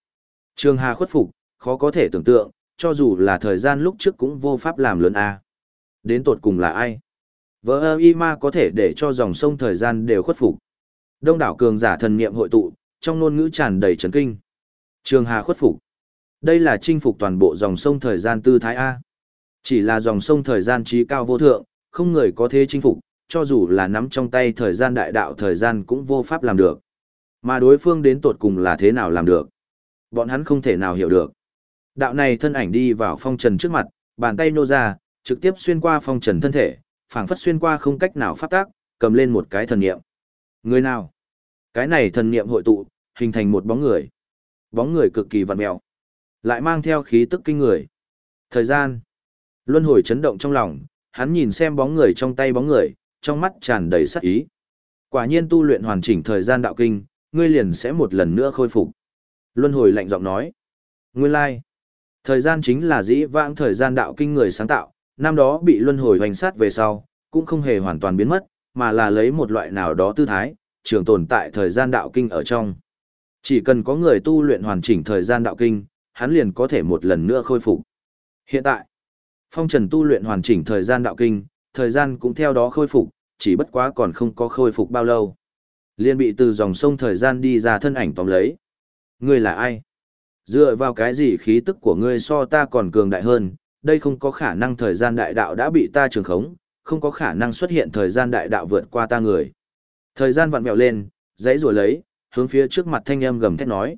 Trường Hà khuất phục, khó có thể tưởng tượng, cho dù là thời gian lúc trước cũng vô pháp làm lớn A. Đến tột cùng là ai? Vỡ ơ y ma có thể để cho dòng sông thời gian đều khuất phục. Đông đảo cường giả thần niệm hội tụ, trong ngôn ngữ tràn đầy chấn kinh. Trường Hà khuất phục. Đây là chinh phục toàn bộ dòng sông thời gian tư thái A. Chỉ là dòng sông thời gian trí cao vô thượng, không người có thế chinh phục, cho dù là nắm trong tay thời gian đại đạo thời gian cũng vô pháp làm được. Mà đối phương đến tột cùng là thế nào làm được? Bọn hắn không thể nào hiểu được. Đạo này thân ảnh đi vào phong trần trước mặt, bàn tay nô ra, trực tiếp xuyên qua phong trần thân thể, phảng phất xuyên qua không cách nào phát tác, cầm lên một cái thần niệm. Người nào? Cái này thần niệm hội tụ, hình thành một bóng người. Bóng người cực kỳ vặn mèo, lại mang theo khí tức kinh người. Thời gian. Luân hồi chấn động trong lòng, hắn nhìn xem bóng người trong tay bóng người, trong mắt tràn đầy sắc ý. Quả nhiên tu luyện hoàn chỉnh thời gian đạo kinh, ngươi liền sẽ một lần nữa khôi phục. Luân hồi lạnh giọng nói. Nguyên lai, like. thời gian chính là dĩ vãng thời gian đạo kinh người sáng tạo, năm đó bị luân hồi hoành sát về sau, cũng không hề hoàn toàn biến mất, mà là lấy một loại nào đó tư thái, trường tồn tại thời gian đạo kinh ở trong. Chỉ cần có người tu luyện hoàn chỉnh thời gian đạo kinh, hắn liền có thể một lần nữa khôi phục. Hiện tại, phong trần tu luyện hoàn chỉnh thời gian đạo kinh, thời gian cũng theo đó khôi phục, chỉ bất quá còn không có khôi phục bao lâu. Liên bị từ dòng sông thời gian đi ra thân ảnh tóm lấy. Ngươi là ai? Dựa vào cái gì khí tức của ngươi so ta còn cường đại hơn, đây không có khả năng thời gian đại đạo đã bị ta trường khống, không có khả năng xuất hiện thời gian đại đạo vượt qua ta người. Thời gian vặn vẹo lên, giấy rùa lấy, hướng phía trước mặt thanh âm gầm thét nói.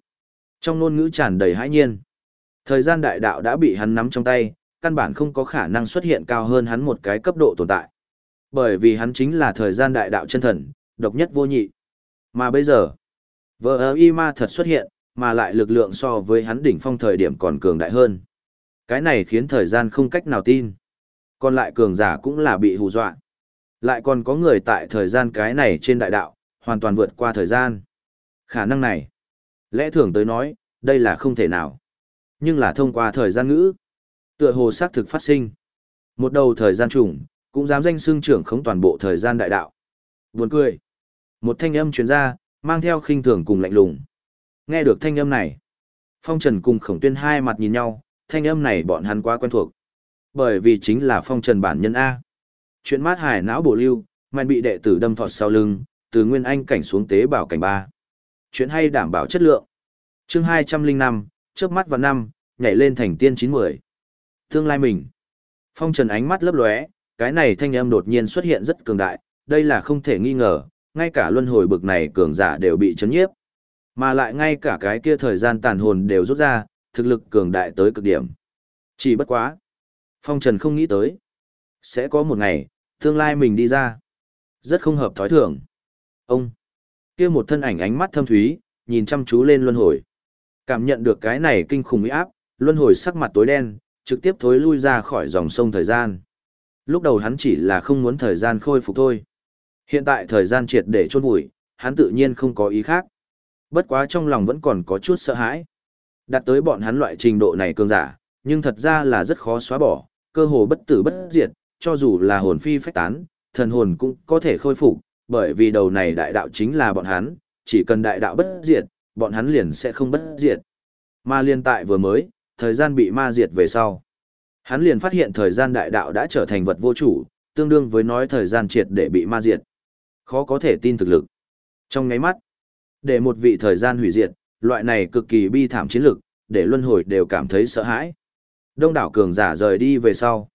Trong ngôn ngữ tràn đầy hãi nhiên. Thời gian đại đạo đã bị hắn nắm trong tay, căn bản không có khả năng xuất hiện cao hơn hắn một cái cấp độ tồn tại. Bởi vì hắn chính là thời gian đại đạo chân thần, độc nhất vô nhị. Mà bây giờ, vợ y ma thật xuất hiện, mà lại lực lượng so với hắn đỉnh phong thời điểm còn cường đại hơn. Cái này khiến thời gian không cách nào tin. Còn lại cường giả cũng là bị hù dọa. Lại còn có người tại thời gian cái này trên đại đạo, hoàn toàn vượt qua thời gian. Khả năng này, lẽ thường tới nói, đây là không thể nào. Nhưng là thông qua thời gian ngữ, tựa hồ xác thực phát sinh. Một đầu thời gian trùng, cũng dám danh xưng trưởng khống toàn bộ thời gian đại đạo. Buồn cười. Một thanh âm truyền ra, mang theo khinh thường cùng lạnh lùng. Nghe được thanh âm này, Phong Trần cùng Khổng Tuyên hai mặt nhìn nhau, thanh âm này bọn hắn quá quen thuộc. Bởi vì chính là Phong Trần bản nhân A. Chuyện mát hải não bổ lưu, mạnh bị đệ tử đâm thọt sau lưng, từ nguyên anh cảnh xuống tế bảo cảnh ba. Chuyện hay đảm bảo chất lượng. Chương hai trăm linh năm, trước mắt vào năm, nhảy lên thành tiên chín mười. Tương lai mình. Phong Trần ánh mắt lấp lóe, cái này thanh âm đột nhiên xuất hiện rất cường đại, đây là không thể nghi ngờ, ngay cả luân hồi bực này cường giả đều bị chấn nhiếp. Mà lại ngay cả cái kia thời gian tàn hồn đều rút ra, thực lực cường đại tới cực điểm. Chỉ bất quá. Phong Trần không nghĩ tới. Sẽ có một ngày, tương lai mình đi ra. Rất không hợp thói thường. Ông. kia một thân ảnh ánh mắt thâm thúy, nhìn chăm chú lên luân hồi. Cảm nhận được cái này kinh khủng uy áp, luân hồi sắc mặt tối đen, trực tiếp thối lui ra khỏi dòng sông thời gian. Lúc đầu hắn chỉ là không muốn thời gian khôi phục thôi. Hiện tại thời gian triệt để chôn vùi, hắn tự nhiên không có ý khác. Bất quá trong lòng vẫn còn có chút sợ hãi. Đạt tới bọn hắn loại trình độ này cường giả, nhưng thật ra là rất khó xóa bỏ, cơ hồ bất tử bất diệt, cho dù là hồn phi phách tán, thần hồn cũng có thể khôi phục, bởi vì đầu này đại đạo chính là bọn hắn, chỉ cần đại đạo bất diệt, bọn hắn liền sẽ không bất diệt. Mà liên tại vừa mới, thời gian bị ma diệt về sau. Hắn liền phát hiện thời gian đại đạo đã trở thành vật vô chủ, tương đương với nói thời gian triệt để bị ma diệt. Khó có thể tin thực lực. Trong ngáy mắt, để một vị thời gian hủy diệt, loại này cực kỳ bi thảm chiến lực, để luân hồi đều cảm thấy sợ hãi. Đông đảo cường giả rời đi về sau.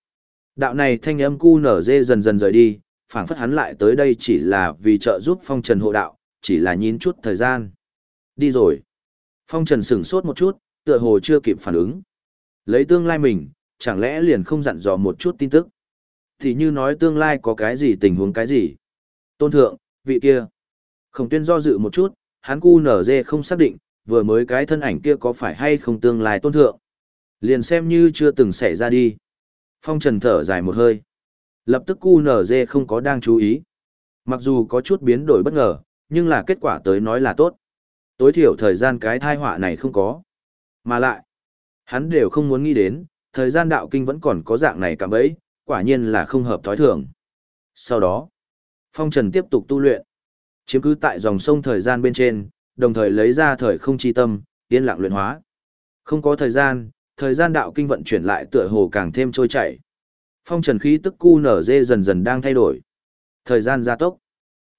Đạo này thanh âm cu nở dê dần dần rời đi, phảng phất hắn lại tới đây chỉ là vì trợ giúp phong trần hộ đạo, chỉ là nhín chút thời gian. Đi rồi. Phong trần sửng sốt một chút, tựa hồ chưa kịp phản ứng. Lấy tương lai mình, chẳng lẽ liền không dặn dò một chút tin tức. Thì như nói tương lai có cái gì tình huống cái gì. Tôn thượng, vị kia. Khổng tuyên do dự một chút, hắn cu nở dê không xác định, vừa mới cái thân ảnh kia có phải hay không tương lai tôn thượng. Liền xem như chưa từng xảy ra đi. Phong trần thở dài một hơi. Lập tức cu nở dê không có đang chú ý. Mặc dù có chút biến đổi bất ngờ, nhưng là kết quả tới nói là tốt. Tối thiểu thời gian cái thai họa này không có. Mà lại, hắn đều không muốn nghĩ đến, thời gian đạo kinh vẫn còn có dạng này cả bấy, quả nhiên là không hợp thói thường. Sau đó, Phong Trần tiếp tục tu luyện, chiếm cứ tại dòng sông thời gian bên trên, đồng thời lấy ra thời không chi tâm, yên lặng luyện hóa. Không có thời gian, thời gian đạo kinh vận chuyển lại tựa hồ càng thêm trôi chảy. Phong Trần khí tức cu nở dê dần dần đang thay đổi. Thời gian gia tốc.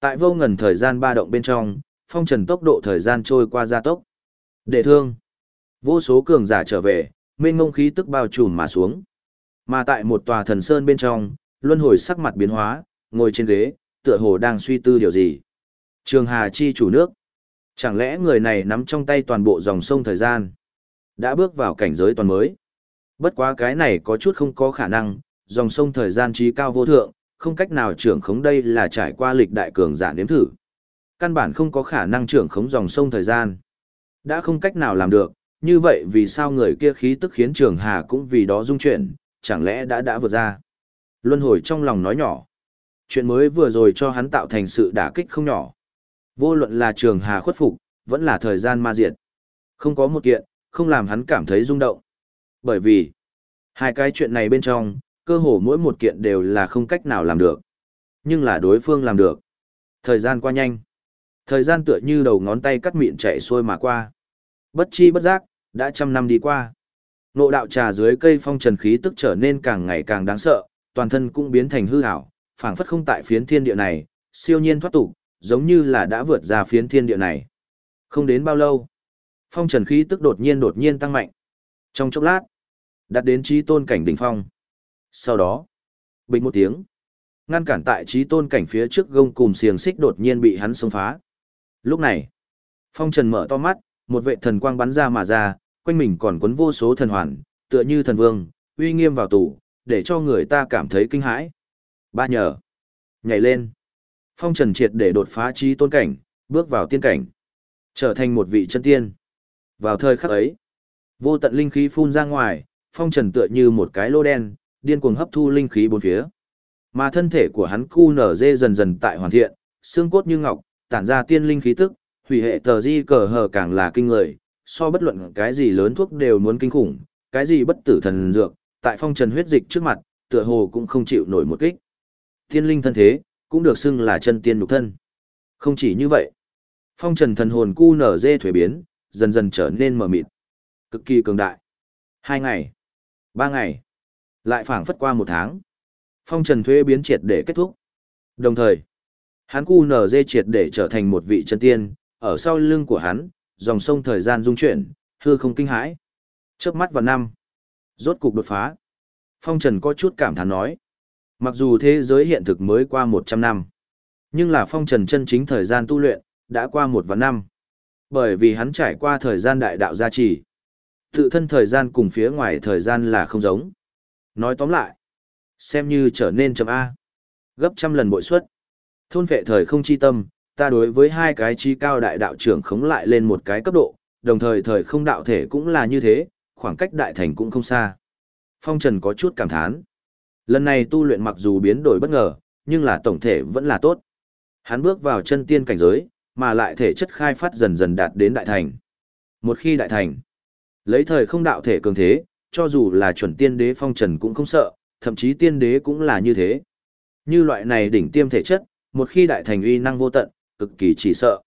Tại vô ngần thời gian ba động bên trong, Phong Trần tốc độ thời gian trôi qua gia tốc. Để thương. Vô số cường giả trở về, mênh ngông khí tức bao trùm mà xuống. Mà tại một tòa thần sơn bên trong, luân hồi sắc mặt biến hóa, ngồi trên ghế, tựa hồ đang suy tư điều gì. Trường Hà chi chủ nước. Chẳng lẽ người này nắm trong tay toàn bộ dòng sông thời gian, đã bước vào cảnh giới toàn mới. Bất quá cái này có chút không có khả năng, dòng sông thời gian trí cao vô thượng, không cách nào trưởng khống đây là trải qua lịch đại cường giả nếm thử. Căn bản không có khả năng trưởng khống dòng sông thời gian. Đã không cách nào làm được, như vậy vì sao người kia khí tức khiến trường hà cũng vì đó dung chuyển, chẳng lẽ đã đã vượt ra. Luân hồi trong lòng nói nhỏ. Chuyện mới vừa rồi cho hắn tạo thành sự đả kích không nhỏ. Vô luận là trường hà khuất phục, vẫn là thời gian ma diệt. Không có một kiện, không làm hắn cảm thấy rung động. Bởi vì, hai cái chuyện này bên trong, cơ hồ mỗi một kiện đều là không cách nào làm được. Nhưng là đối phương làm được. Thời gian qua nhanh. Thời gian tựa như đầu ngón tay cắt mịn chạy xuôi mà qua. Bất chi bất giác, đã trăm năm đi qua. Nộ đạo trà dưới cây phong trần khí tức trở nên càng ngày càng đáng sợ, toàn thân cũng biến thành hư ảo, phảng phất không tại phiến thiên địa này, siêu nhiên thoát tục, giống như là đã vượt ra phiến thiên địa này. Không đến bao lâu, phong trần khí tức đột nhiên đột nhiên tăng mạnh. Trong chốc lát, đạt đến trí tôn cảnh đỉnh phong. Sau đó, bình một tiếng, ngăn cản tại trí tôn cảnh phía trước gông cùng xiềng xích đột nhiên bị hắn xông phá. Lúc này, phong trần mở to mắt, một vệ thần quang bắn ra mà ra, quanh mình còn quấn vô số thần hoàn, tựa như thần vương, uy nghiêm vào tủ, để cho người ta cảm thấy kinh hãi. Ba nhờ. Nhảy lên. Phong trần triệt để đột phá trí tôn cảnh, bước vào tiên cảnh. Trở thành một vị chân tiên. Vào thời khắc ấy, vô tận linh khí phun ra ngoài, phong trần tựa như một cái lô đen, điên cuồng hấp thu linh khí bốn phía. Mà thân thể của hắn cu nở dê dần dần tại hoàn thiện, xương cốt như ngọc, tản ra tiên linh khí tức, hủy hệ tờ di cờ hờ càng là kinh người, so bất luận cái gì lớn thuốc đều muốn kinh khủng, cái gì bất tử thần dược, tại phong trần huyết dịch trước mặt, tựa hồ cũng không chịu nổi một kích. Tiên linh thân thế, cũng được xưng là chân tiên nhục thân. Không chỉ như vậy, phong trần thần hồn cu nở dê thuế biến, dần dần trở nên mờ mịt, cực kỳ cường đại. Hai ngày, ba ngày, lại phảng phất qua một tháng. Phong trần thuế biến triệt để kết thúc. Đồng thời, hắn cu nở dê triệt để trở thành một vị chân tiên, ở sau lưng của hắn, dòng sông thời gian dung chuyển, hư không kinh hãi. Chớp mắt vào năm, rốt cục đột phá. Phong Trần có chút cảm thán nói. Mặc dù thế giới hiện thực mới qua 100 năm, nhưng là Phong Trần chân chính thời gian tu luyện, đã qua một vạn năm. Bởi vì hắn trải qua thời gian đại đạo gia trì. Tự thân thời gian cùng phía ngoài thời gian là không giống. Nói tóm lại, xem như trở nên chấm A. Gấp trăm lần bội suất. Thôn vệ thời không chi tâm, ta đối với hai cái chi cao đại đạo trưởng khống lại lên một cái cấp độ, đồng thời thời không đạo thể cũng là như thế, khoảng cách đại thành cũng không xa. Phong Trần có chút cảm thán. Lần này tu luyện mặc dù biến đổi bất ngờ, nhưng là tổng thể vẫn là tốt. Hắn bước vào chân tiên cảnh giới, mà lại thể chất khai phát dần dần đạt đến đại thành. Một khi đại thành, lấy thời không đạo thể cường thế, cho dù là chuẩn tiên đế phong trần cũng không sợ, thậm chí tiên đế cũng là như thế. Như loại này đỉnh tiêm thể chất, một khi đại thành uy năng vô tận, cực kỳ chỉ sợ.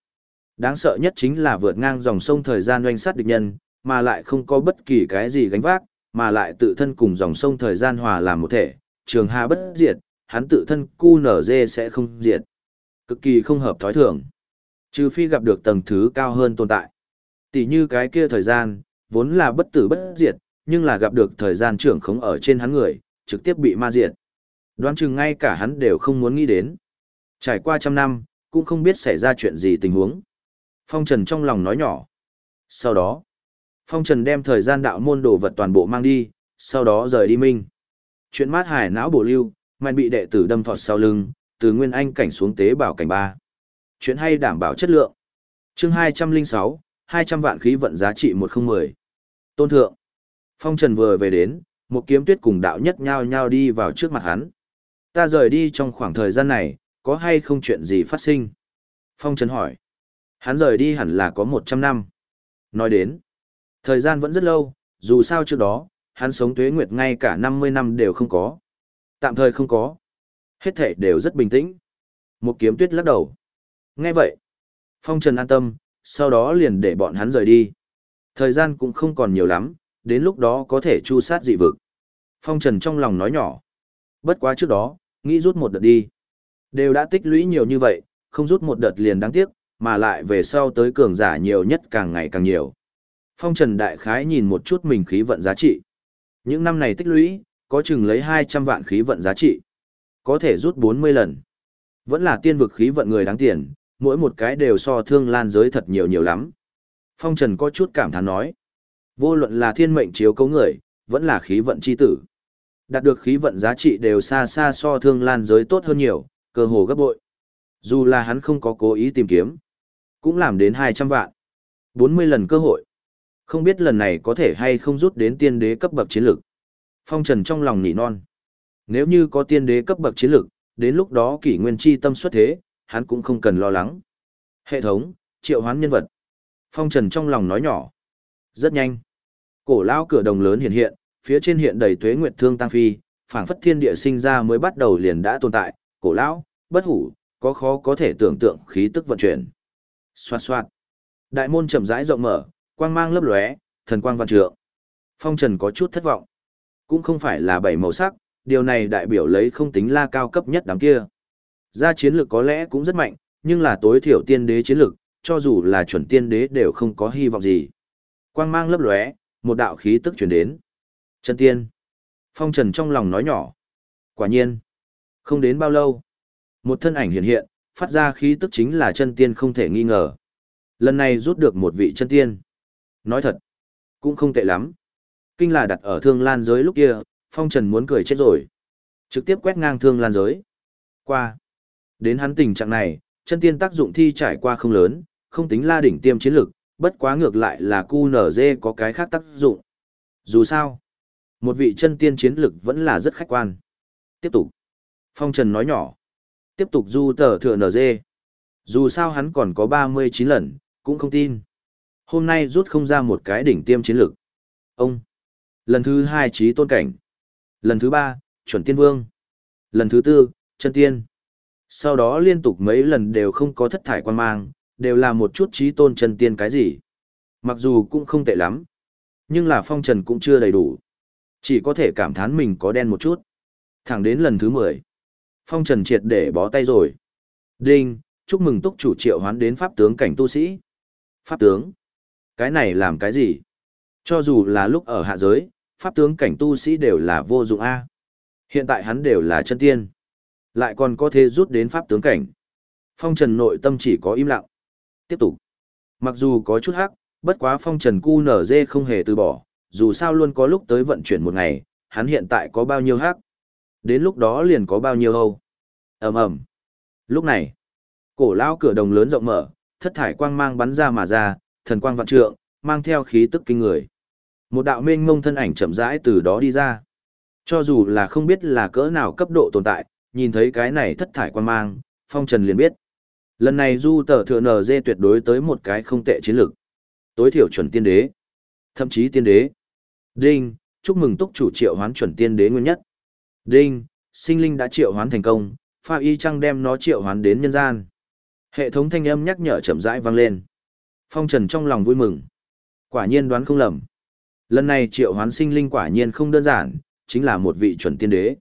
Đáng sợ nhất chính là vượt ngang dòng sông thời gian doanh sát địch nhân, mà lại không có bất kỳ cái gì gánh vác, mà lại tự thân cùng dòng sông thời gian hòa làm một thể, trường hà bất diệt, hắn tự thân cu nở dê sẽ không diệt. Cực kỳ không hợp thói thường. Trừ phi gặp được tầng thứ cao hơn tồn tại. Tỷ như cái kia thời gian, vốn là bất tử bất diệt, nhưng là gặp được thời gian trưởng khống ở trên hắn người, trực tiếp bị ma diệt. Đoán chừng ngay cả hắn đều không muốn nghĩ đến. Trải qua trăm năm, cũng không biết xảy ra chuyện gì tình huống. Phong Trần trong lòng nói nhỏ. Sau đó, Phong Trần đem thời gian đạo môn đồ vật toàn bộ mang đi, sau đó rời đi minh. Chuyện mát hải não bổ lưu, mạnh bị đệ tử đâm thọt sau lưng, từ nguyên anh cảnh xuống tế bảo cảnh ba. Chuyện hay đảm bảo chất lượng. Chương 206, 200 vạn khí vận giá trị 1010. Tôn thượng. Phong Trần vừa về đến, một kiếm tuyết cùng đạo nhất nhau nhau đi vào trước mặt hắn. Ta rời đi trong khoảng thời gian này, có hay không chuyện gì phát sinh? Phong Trần hỏi. Hắn rời đi hẳn là có 100 năm. Nói đến, thời gian vẫn rất lâu, dù sao trước đó, hắn sống tuế nguyệt ngay cả 50 năm đều không có. Tạm thời không có. Hết thể đều rất bình tĩnh. Một kiếm tuyết lắc đầu. Nghe vậy, Phong Trần an tâm, sau đó liền để bọn hắn rời đi. Thời gian cũng không còn nhiều lắm, đến lúc đó có thể chu sát dị vực. Phong Trần trong lòng nói nhỏ. Bất quá trước đó, nghĩ rút một đợt đi. Đều đã tích lũy nhiều như vậy, không rút một đợt liền đáng tiếc, mà lại về sau tới cường giả nhiều nhất càng ngày càng nhiều. Phong Trần Đại Khái nhìn một chút mình khí vận giá trị. Những năm này tích lũy, có chừng lấy 200 vạn khí vận giá trị. Có thể rút 40 lần. Vẫn là tiên vực khí vận người đáng tiền, mỗi một cái đều so thương lan giới thật nhiều nhiều lắm. Phong Trần có chút cảm thán nói. Vô luận là thiên mệnh chiếu cấu người, vẫn là khí vận chi tử. Đạt được khí vận giá trị đều xa xa so thương lan giới tốt hơn nhiều, cơ hồ gấp bội. Dù là hắn không có cố ý tìm kiếm, cũng làm đến 200 vạn. 40 lần cơ hội. Không biết lần này có thể hay không rút đến tiên đế cấp bậc chiến lực. Phong Trần trong lòng nỉ non. Nếu như có tiên đế cấp bậc chiến lực, đến lúc đó kỷ nguyên chi tâm xuất thế, hắn cũng không cần lo lắng. Hệ thống, triệu hoán nhân vật. Phong Trần trong lòng nói nhỏ. Rất nhanh. Cổ lao cửa đồng lớn hiện hiện, phía trên hiện đầy tuế nguyệt thương tăng phi, phảng phất thiên địa sinh ra mới bắt đầu liền đã tồn tại, cổ lão, bất hủ, có khó có thể tưởng tượng khí tức vận chuyển. Xoạt xoạt. Đại môn chậm rãi rộng mở, quang mang lấp lóe, thần quang văn trượng. Phong Trần có chút thất vọng. Cũng không phải là bảy màu sắc, điều này đại biểu lấy không tính la cao cấp nhất đám kia. Ra chiến lược có lẽ cũng rất mạnh, nhưng là tối thiểu tiên đế chiến lược, cho dù là chuẩn tiên đế đều không có hy vọng gì. Quang mang lấp lóe, một đạo khí tức truyền đến. Chân tiên. Phong Trần trong lòng nói nhỏ. Quả nhiên. Không đến bao lâu. Một thân ảnh hiện hiện, phát ra khí tức chính là chân tiên không thể nghi ngờ. Lần này rút được một vị chân tiên. Nói thật, cũng không tệ lắm. Kinh là đặt ở thương lan giới lúc kia, phong trần muốn cười chết rồi. Trực tiếp quét ngang thương lan giới. Qua. Đến hắn tình trạng này, chân tiên tác dụng thi trải qua không lớn, không tính la đỉnh tiêm chiến lực, bất quá ngược lại là QNZ có cái khác tác dụng. Dù sao, một vị chân tiên chiến lực vẫn là rất khách quan. Tiếp tục. Phong Trần nói nhỏ. Tiếp tục du tờ thừa NG. Dù sao hắn còn có 39 lần, cũng không tin. Hôm nay rút không ra một cái đỉnh tiêm chiến lực. Ông. Lần thứ hai trí tôn cảnh. Lần thứ ba, chuẩn tiên vương. Lần thứ tư, chân tiên. Sau đó liên tục mấy lần đều không có thất thải quan mang, đều là một chút trí tôn chân tiên cái gì. Mặc dù cũng không tệ lắm, nhưng là phong trần cũng chưa đầy đủ. Chỉ có thể cảm thán mình có đen một chút. Thẳng đến lần thứ 10. Phong trần triệt để bó tay rồi. Đinh, chúc mừng túc chủ triệu hoán đến pháp tướng cảnh tu sĩ. Pháp tướng? Cái này làm cái gì? Cho dù là lúc ở hạ giới, pháp tướng cảnh tu sĩ đều là vô dụng A. Hiện tại hắn đều là chân tiên. Lại còn có thể rút đến pháp tướng cảnh. Phong trần nội tâm chỉ có im lặng. Tiếp tục. Mặc dù có chút hắc, bất quá phong trần cu nở dê không hề từ bỏ, dù sao luôn có lúc tới vận chuyển một ngày, hắn hiện tại có bao nhiêu hắc. Đến lúc đó liền có bao nhiêu hâu. ầm ầm Lúc này, cổ lão cửa đồng lớn rộng mở, thất thải quang mang bắn ra mà ra, thần quang vạn trượng, mang theo khí tức kinh người. Một đạo mênh mông thân ảnh chậm rãi từ đó đi ra. Cho dù là không biết là cỡ nào cấp độ tồn tại, nhìn thấy cái này thất thải quang mang, phong trần liền biết. Lần này du tờ thừa NG tuyệt đối tới một cái không tệ chiến lược. Tối thiểu chuẩn tiên đế. Thậm chí tiên đế. Đinh, chúc mừng túc chủ triệu hoán chuẩn tiên đế nguyên nhất. Đinh, sinh linh đã triệu hoán thành công, pha y trăng đem nó triệu hoán đến nhân gian. Hệ thống thanh âm nhắc nhở chậm rãi vang lên. Phong Trần trong lòng vui mừng. Quả nhiên đoán không lầm. Lần này triệu hoán sinh linh quả nhiên không đơn giản, chính là một vị chuẩn tiên đế.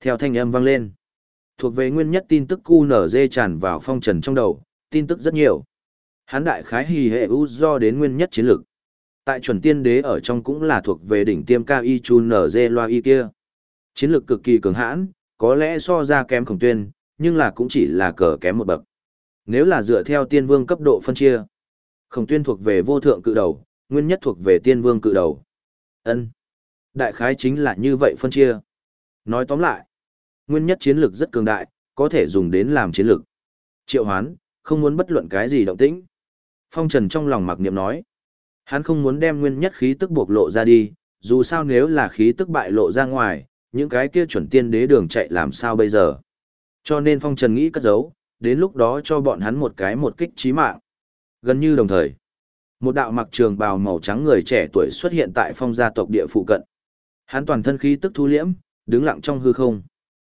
Theo thanh âm vang lên, thuộc về nguyên nhất tin tức QNZ tràn vào phong trần trong đầu, tin tức rất nhiều. Hán đại khái hì hệ u do đến nguyên nhất chiến lược. Tại chuẩn tiên đế ở trong cũng là thuộc về đỉnh tiêm cao y chu nz loa y kia. Chiến lược cực kỳ cường hãn, có lẽ so ra kém khổng tuyên, nhưng là cũng chỉ là cờ kém một bậc. Nếu là dựa theo tiên vương cấp độ phân chia, khổng tuyên thuộc về vô thượng cự đầu, nguyên nhất thuộc về tiên vương cự đầu. ân Đại khái chính là như vậy phân chia. Nói tóm lại, nguyên nhất chiến lược rất cường đại, có thể dùng đến làm chiến lược. Triệu hoán, không muốn bất luận cái gì động tĩnh. Phong Trần trong lòng mặc niệm nói. Hắn không muốn đem nguyên nhất khí tức bộc lộ ra đi, dù sao nếu là khí tức bại lộ ra ngoài, những cái kia chuẩn tiên đế đường chạy làm sao bây giờ. Cho nên Phong Trần nghĩ cất giấu, đến lúc đó cho bọn hắn một cái một kích trí mạng. Gần như đồng thời, một đạo mặc trường bào màu trắng người trẻ tuổi xuất hiện tại phong gia tộc địa phụ cận. Hắn toàn thân khí tức thu liễm, đứng lặng trong hư không.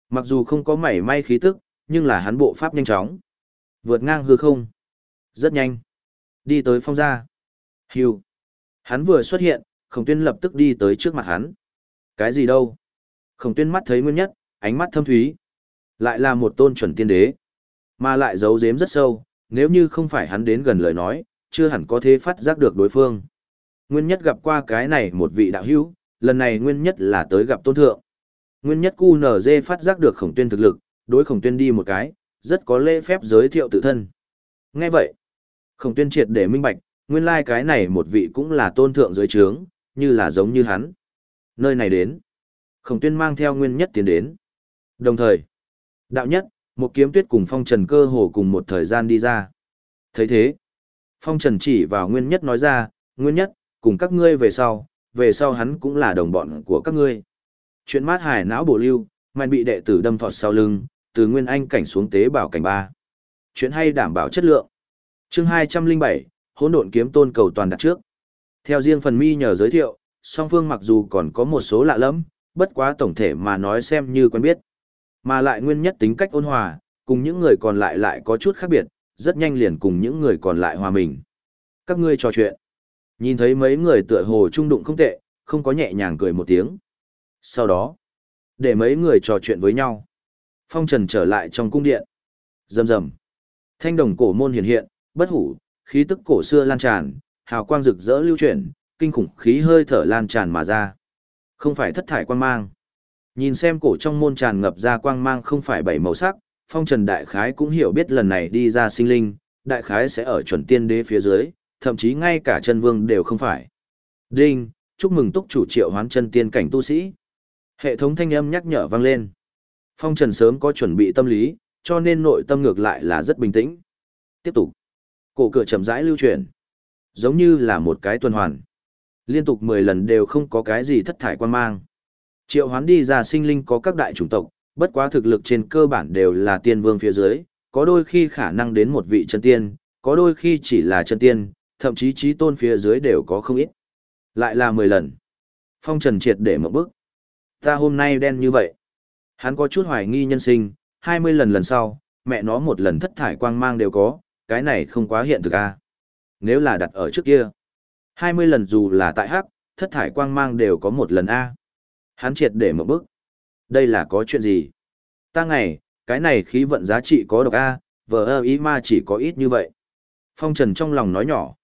Mặc dù không có mảy may khí tức, nhưng là hắn bộ pháp nhanh chóng. Vượt ngang hư không. Rất nhanh. Đi tới phong gia. hiu Hắn vừa xuất hiện, khổng tuyên lập tức đi tới trước mặt hắn. Cái gì đâu? Khổng tuyên mắt thấy nguyên nhất, ánh mắt thâm thúy. Lại là một tôn chuẩn tiên đế. Mà lại giấu giếm rất sâu, nếu như không phải hắn đến gần lời nói, chưa hẳn có thể phát giác được đối phương. Nguyên nhất gặp qua cái này một vị đạo hữu, lần này nguyên nhất là tới gặp tôn thượng. Nguyên nhất QNZ phát giác được khổng tuyên thực lực, đối khổng tuyên đi một cái, rất có lễ phép giới thiệu tự thân. Nghe vậy, khổng tuyên triệt để minh bạch, nguyên lai like cái này một vị cũng là tôn thượng dưới trướng, như là giống như hắn. Nơi này đến, khổng tuyên mang theo nguyên nhất tiến đến. Đồng thời, đạo nhất, một kiếm tuyết cùng phong trần cơ hồ cùng một thời gian đi ra. thấy thế, phong trần chỉ vào nguyên nhất nói ra, nguyên nhất, cùng các ngươi về sau, về sau hắn cũng là đồng bọn của các ngươi. Chuyện mát hải não bổ lưu, mạnh bị đệ tử đâm thọt sau lưng, từ nguyên anh cảnh xuống tế bảo cảnh ba. Chuyện hay đảm bảo chất lượng. Chương 207, hỗn độn kiếm tôn cầu toàn đặt trước. Theo riêng phần mi nhờ giới thiệu, song phương mặc dù còn có một số lạ lẫm, bất quá tổng thể mà nói xem như quen biết. Mà lại nguyên nhất tính cách ôn hòa, cùng những người còn lại lại có chút khác biệt, rất nhanh liền cùng những người còn lại hòa mình. Các ngươi trò chuyện. Nhìn thấy mấy người tựa hồ trung đụng không tệ, không có nhẹ nhàng cười một tiếng. Sau đó, để mấy người trò chuyện với nhau. Phong Trần trở lại trong cung điện. Rầm rầm. Thanh đồng cổ môn hiện hiện, bất hủ, khí tức cổ xưa lan tràn, hào quang rực rỡ lưu chuyển, kinh khủng khí hơi thở lan tràn mà ra. Không phải thất thải quang mang. Nhìn xem cổ trong môn tràn ngập ra quang mang không phải bảy màu sắc, Phong Trần Đại Khái cũng hiểu biết lần này đi ra sinh linh, Đại Khái sẽ ở chuẩn tiên đế phía dưới, thậm chí ngay cả chân vương đều không phải. Đinh, chúc mừng túc chủ triệu hoán chân tiên cảnh tu sĩ. Hệ thống thanh âm nhắc nhở vang lên. Phong Trần sớm có chuẩn bị tâm lý, cho nên nội tâm ngược lại là rất bình tĩnh. Tiếp tục. Cổ cửa chậm rãi lưu chuyển. Giống như là một cái tuần hoàn. Liên tục 10 lần đều không có cái gì thất thải quan mang. Triệu hoán đi ra sinh linh có các đại chủng tộc, bất quá thực lực trên cơ bản đều là tiên vương phía dưới, có đôi khi khả năng đến một vị chân tiên, có đôi khi chỉ là chân tiên, thậm chí trí tôn phía dưới đều có không ít. Lại là 10 lần. Phong trần triệt để một bước. Ta hôm nay đen như vậy. Hắn có chút hoài nghi nhân sinh, 20 lần lần sau, mẹ nó một lần thất thải quang mang đều có, cái này không quá hiện thực a. À? Nếu là đặt ở trước kia, 20 lần dù là tại hắc, thất thải quang mang đều có một lần a. Hắn triệt để một bước. Đây là có chuyện gì? Ta ngày, cái này khí vận giá trị có độc a, vờ ơ ý ma chỉ có ít như vậy. Phong Trần trong lòng nói nhỏ,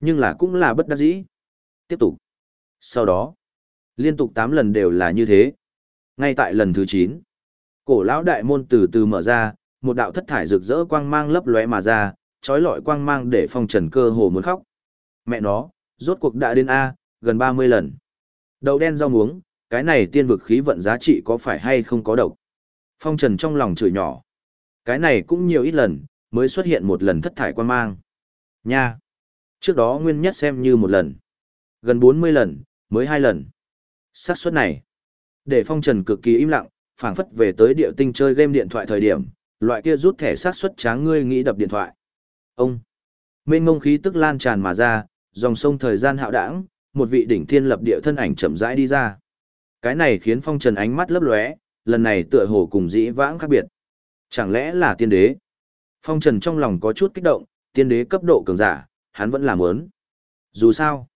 nhưng là cũng là bất đắc dĩ. Tiếp tục. Sau đó, liên tục 8 lần đều là như thế. Ngay tại lần thứ 9, cổ lão đại môn từ từ mở ra, một đạo thất thải rực rỡ quang mang lấp lóe mà ra, trói lọi quang mang để phong trần cơ hồ muốn khóc. Mẹ nó, rốt cuộc đã đến A, gần 30 lần. Đậu đen rau muống, cái này tiên vực khí vận giá trị có phải hay không có độc. Phong trần trong lòng chửi nhỏ. Cái này cũng nhiều ít lần, mới xuất hiện một lần thất thải quan mang. Nha! Trước đó nguyên nhất xem như một lần. Gần 40 lần, mới hai lần. xác suất này. Để phong trần cực kỳ im lặng, phảng phất về tới địa tinh chơi game điện thoại thời điểm, loại kia rút thẻ xác suất tráng ngươi nghĩ đập điện thoại. Ông! Mênh ngông khí tức lan tràn mà ra, dòng sông thời gian hạo đảng, một vị đỉnh thiên lập địa thân ảnh chậm rãi đi ra. Cái này khiến phong trần ánh mắt lấp lóe, lần này tựa hồ cùng dĩ vãng khác biệt. Chẳng lẽ là tiên đế? Phong trần trong lòng có chút kích động, tiên đế cấp độ cường giả, hắn vẫn làm ớn. Dù sao,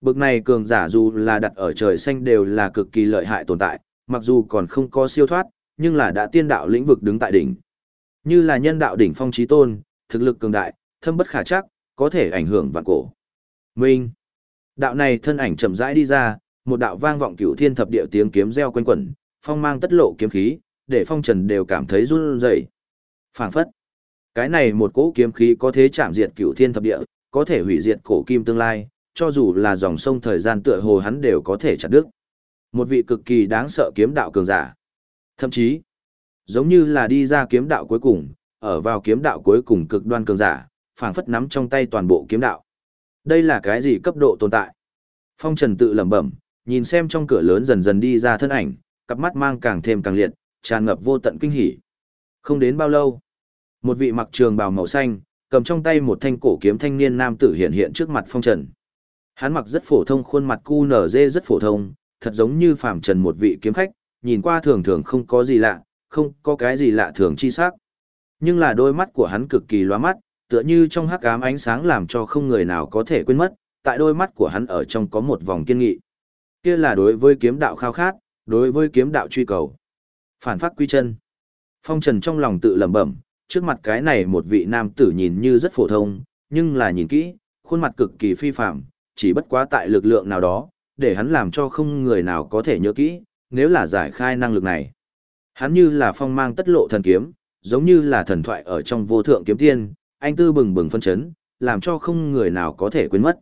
bực này cường giả dù là đặt ở trời xanh đều là cực kỳ lợi hại tồn tại, mặc dù còn không có siêu thoát, nhưng là đã tiên đạo lĩnh vực đứng tại đỉnh. Như là nhân đạo đỉnh phong trí tôn, thực lực cường đại, thâm bất khả chắc, có thể ảnh hưởng vạn cổ. Minh. Đạo này thân ảnh chậm rãi đi ra, một đạo vang vọng cửu thiên thập địa tiếng kiếm reo quanh quẩn, phong mang tất lộ kiếm khí, để phong trần đều cảm thấy run rẩy. Phảng phất. Cái này một cỗ kiếm khí có thể chạm diệt cửu thiên thập địa, có thể hủy diệt cổ kim tương lai, cho dù là dòng sông thời gian tựa hồ hắn đều có thể chặt đứt. Một vị cực kỳ đáng sợ kiếm đạo cường giả. Thậm chí, giống như là đi ra kiếm đạo cuối cùng, ở vào kiếm đạo cuối cùng cực đoan cường giả, phảng phất nắm trong tay toàn bộ kiếm đạo. Đây là cái gì cấp độ tồn tại? Phong Trần tự lẩm bẩm, nhìn xem trong cửa lớn dần dần đi ra thân ảnh, cặp mắt mang càng thêm càng liệt, tràn ngập vô tận kinh hỉ. Không đến bao lâu, một vị mặc trường bào màu xanh, cầm trong tay một thanh cổ kiếm thanh niên nam tử hiện hiện trước mặt Phong Trần. Hắn mặc rất phổ thông khuôn mặt cu nở dê rất phổ thông, thật giống như phàm trần một vị kiếm khách, nhìn qua thường thường không có gì lạ, không có cái gì lạ thường chi sắc. Nhưng là đôi mắt của hắn cực kỳ loa mắt, tựa như trong hắc ám ánh sáng làm cho không người nào có thể quên mất, tại đôi mắt của hắn ở trong có một vòng kiên nghị. Kia là đối với kiếm đạo khao khát, đối với kiếm đạo truy cầu. Phản phát quy chân. Phong Trần trong lòng tự lẩm bẩm, trước mặt cái này một vị nam tử nhìn như rất phổ thông, nhưng là nhìn kỹ, khuôn mặt cực kỳ phi phạm, chỉ bất quá tại lực lượng nào đó, để hắn làm cho không người nào có thể nhớ kỹ, nếu là giải khai năng lực này. Hắn như là phong mang tất lộ thần kiếm, giống như là thần thoại ở trong vô thượng kiếm tiên, anh tư bừng bừng phân chấn, làm cho không người nào có thể quên mất.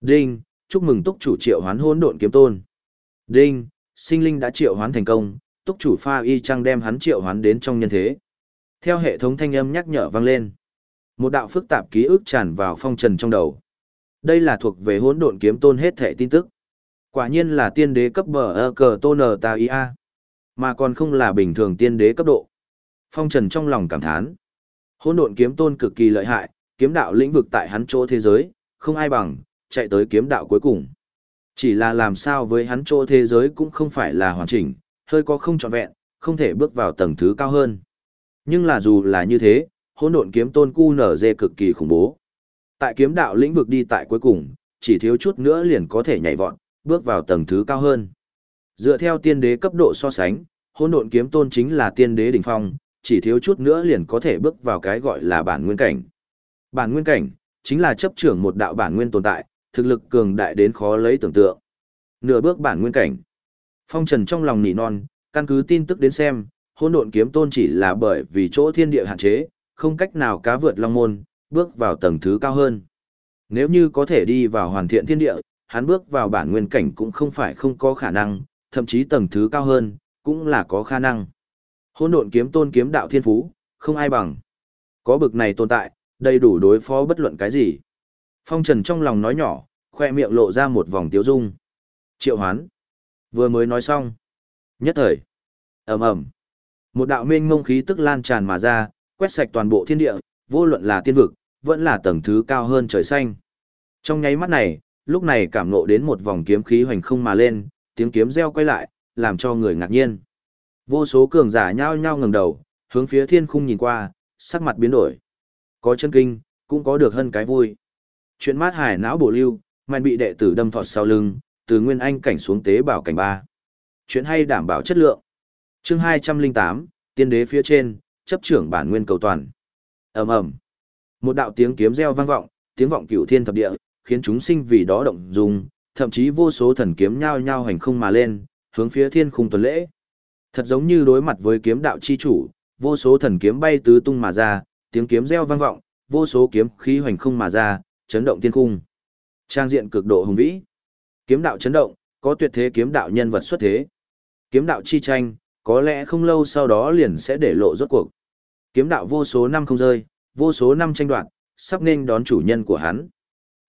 Đinh, chúc mừng túc chủ triệu hoán hỗn độn kiếm tôn. Đinh, sinh linh đã triệu hoán thành công, túc chủ pha y trăng đem hắn triệu hoán đến trong nhân thế. Theo hệ thống thanh âm nhắc nhở vang lên, một đạo phức tạp ký ức tràn vào phong trần trong đầu. Đây là thuộc về hỗn độn kiếm tôn hết thể tin tức. Quả nhiên là tiên đế cấp bờ ơ cờ tôn ở ta ia. Mà còn không là bình thường tiên đế cấp độ. Phong trần trong lòng cảm thán. Hỗn độn kiếm tôn cực kỳ lợi hại, kiếm đạo lĩnh vực tại hắn chỗ thế giới, không ai bằng, chạy tới kiếm đạo cuối cùng. Chỉ là làm sao với hắn chỗ thế giới cũng không phải là hoàn chỉnh, hơi có không trọn vẹn, không thể bước vào tầng thứ cao hơn. Nhưng là dù là như thế, hỗn độn kiếm tôn cu nở dê cực kỳ khủng bố. Tại kiếm đạo lĩnh vực đi tại cuối cùng, chỉ thiếu chút nữa liền có thể nhảy vọt, bước vào tầng thứ cao hơn. Dựa theo tiên đế cấp độ so sánh, hỗn độn kiếm tôn chính là tiên đế đỉnh phong, chỉ thiếu chút nữa liền có thể bước vào cái gọi là bản nguyên cảnh. Bản nguyên cảnh chính là chấp trưởng một đạo bản nguyên tồn tại, thực lực cường đại đến khó lấy tưởng tượng. Nửa bước bản nguyên cảnh. Phong Trần trong lòng nỉ non, căn cứ tin tức đến xem, hôn độn kiếm tôn chỉ là bởi vì chỗ thiên địa hạn chế, không cách nào cá vượt long môn, bước vào tầng thứ cao hơn. Nếu như có thể đi vào hoàn thiện thiên địa, hắn bước vào bản nguyên cảnh cũng không phải không có khả năng, thậm chí tầng thứ cao hơn, cũng là có khả năng. Hỗn độn kiếm tôn kiếm đạo thiên phú, không ai bằng. Có bực này tồn tại, đầy đủ đối phó bất luận cái gì. Phong Trần trong lòng nói nhỏ, khoe miệng lộ ra một vòng tiếu dung. Triệu hoán. Vừa mới nói xong. Nhất thời. ầm ầm Một đạo mênh ngông khí tức lan tràn mà ra, quét sạch toàn bộ thiên địa, vô luận là tiên vực, vẫn là tầng thứ cao hơn trời xanh. Trong nháy mắt này, lúc này cảm ngộ đến một vòng kiếm khí hoành không mà lên, tiếng kiếm reo quay lại, làm cho người ngạc nhiên. Vô số cường giả nhao nhao ngẩng đầu, hướng phía thiên khung nhìn qua, sắc mặt biến đổi. Có chân kinh, cũng có được hơn cái vui. Chuyện mát hải não bổ lưu, mạnh bị đệ tử đâm thọt sau lưng, từ nguyên anh cảnh xuống tế bảo cảnh ba. Chuyện hay đảm bảo chất lượng. Chương 208, tiên đế phía trên, chấp trưởng bản nguyên cầu toàn. Ầm ầm. Một đạo tiếng kiếm reo vang vọng, tiếng vọng cửu thiên thập địa, khiến chúng sinh vì đó động dung, thậm chí vô số thần kiếm nhao nhao hành không mà lên, hướng phía thiên khung tuần lễ. Thật giống như đối mặt với kiếm đạo chi chủ, vô số thần kiếm bay tứ tung mà ra, tiếng kiếm reo vang vọng, vô số kiếm khí hoành không mà ra, chấn động thiên cung. Trang diện cực độ hùng vĩ. Kiếm đạo chấn động, có tuyệt thế kiếm đạo nhân vật xuất thế. Kiếm đạo chi tranh, có lẽ không lâu sau đó liền sẽ để lộ rốt cuộc. Kiếm đạo vô số năm không rơi, vô số năm tranh đoạt, sắp nên đón chủ nhân của hắn.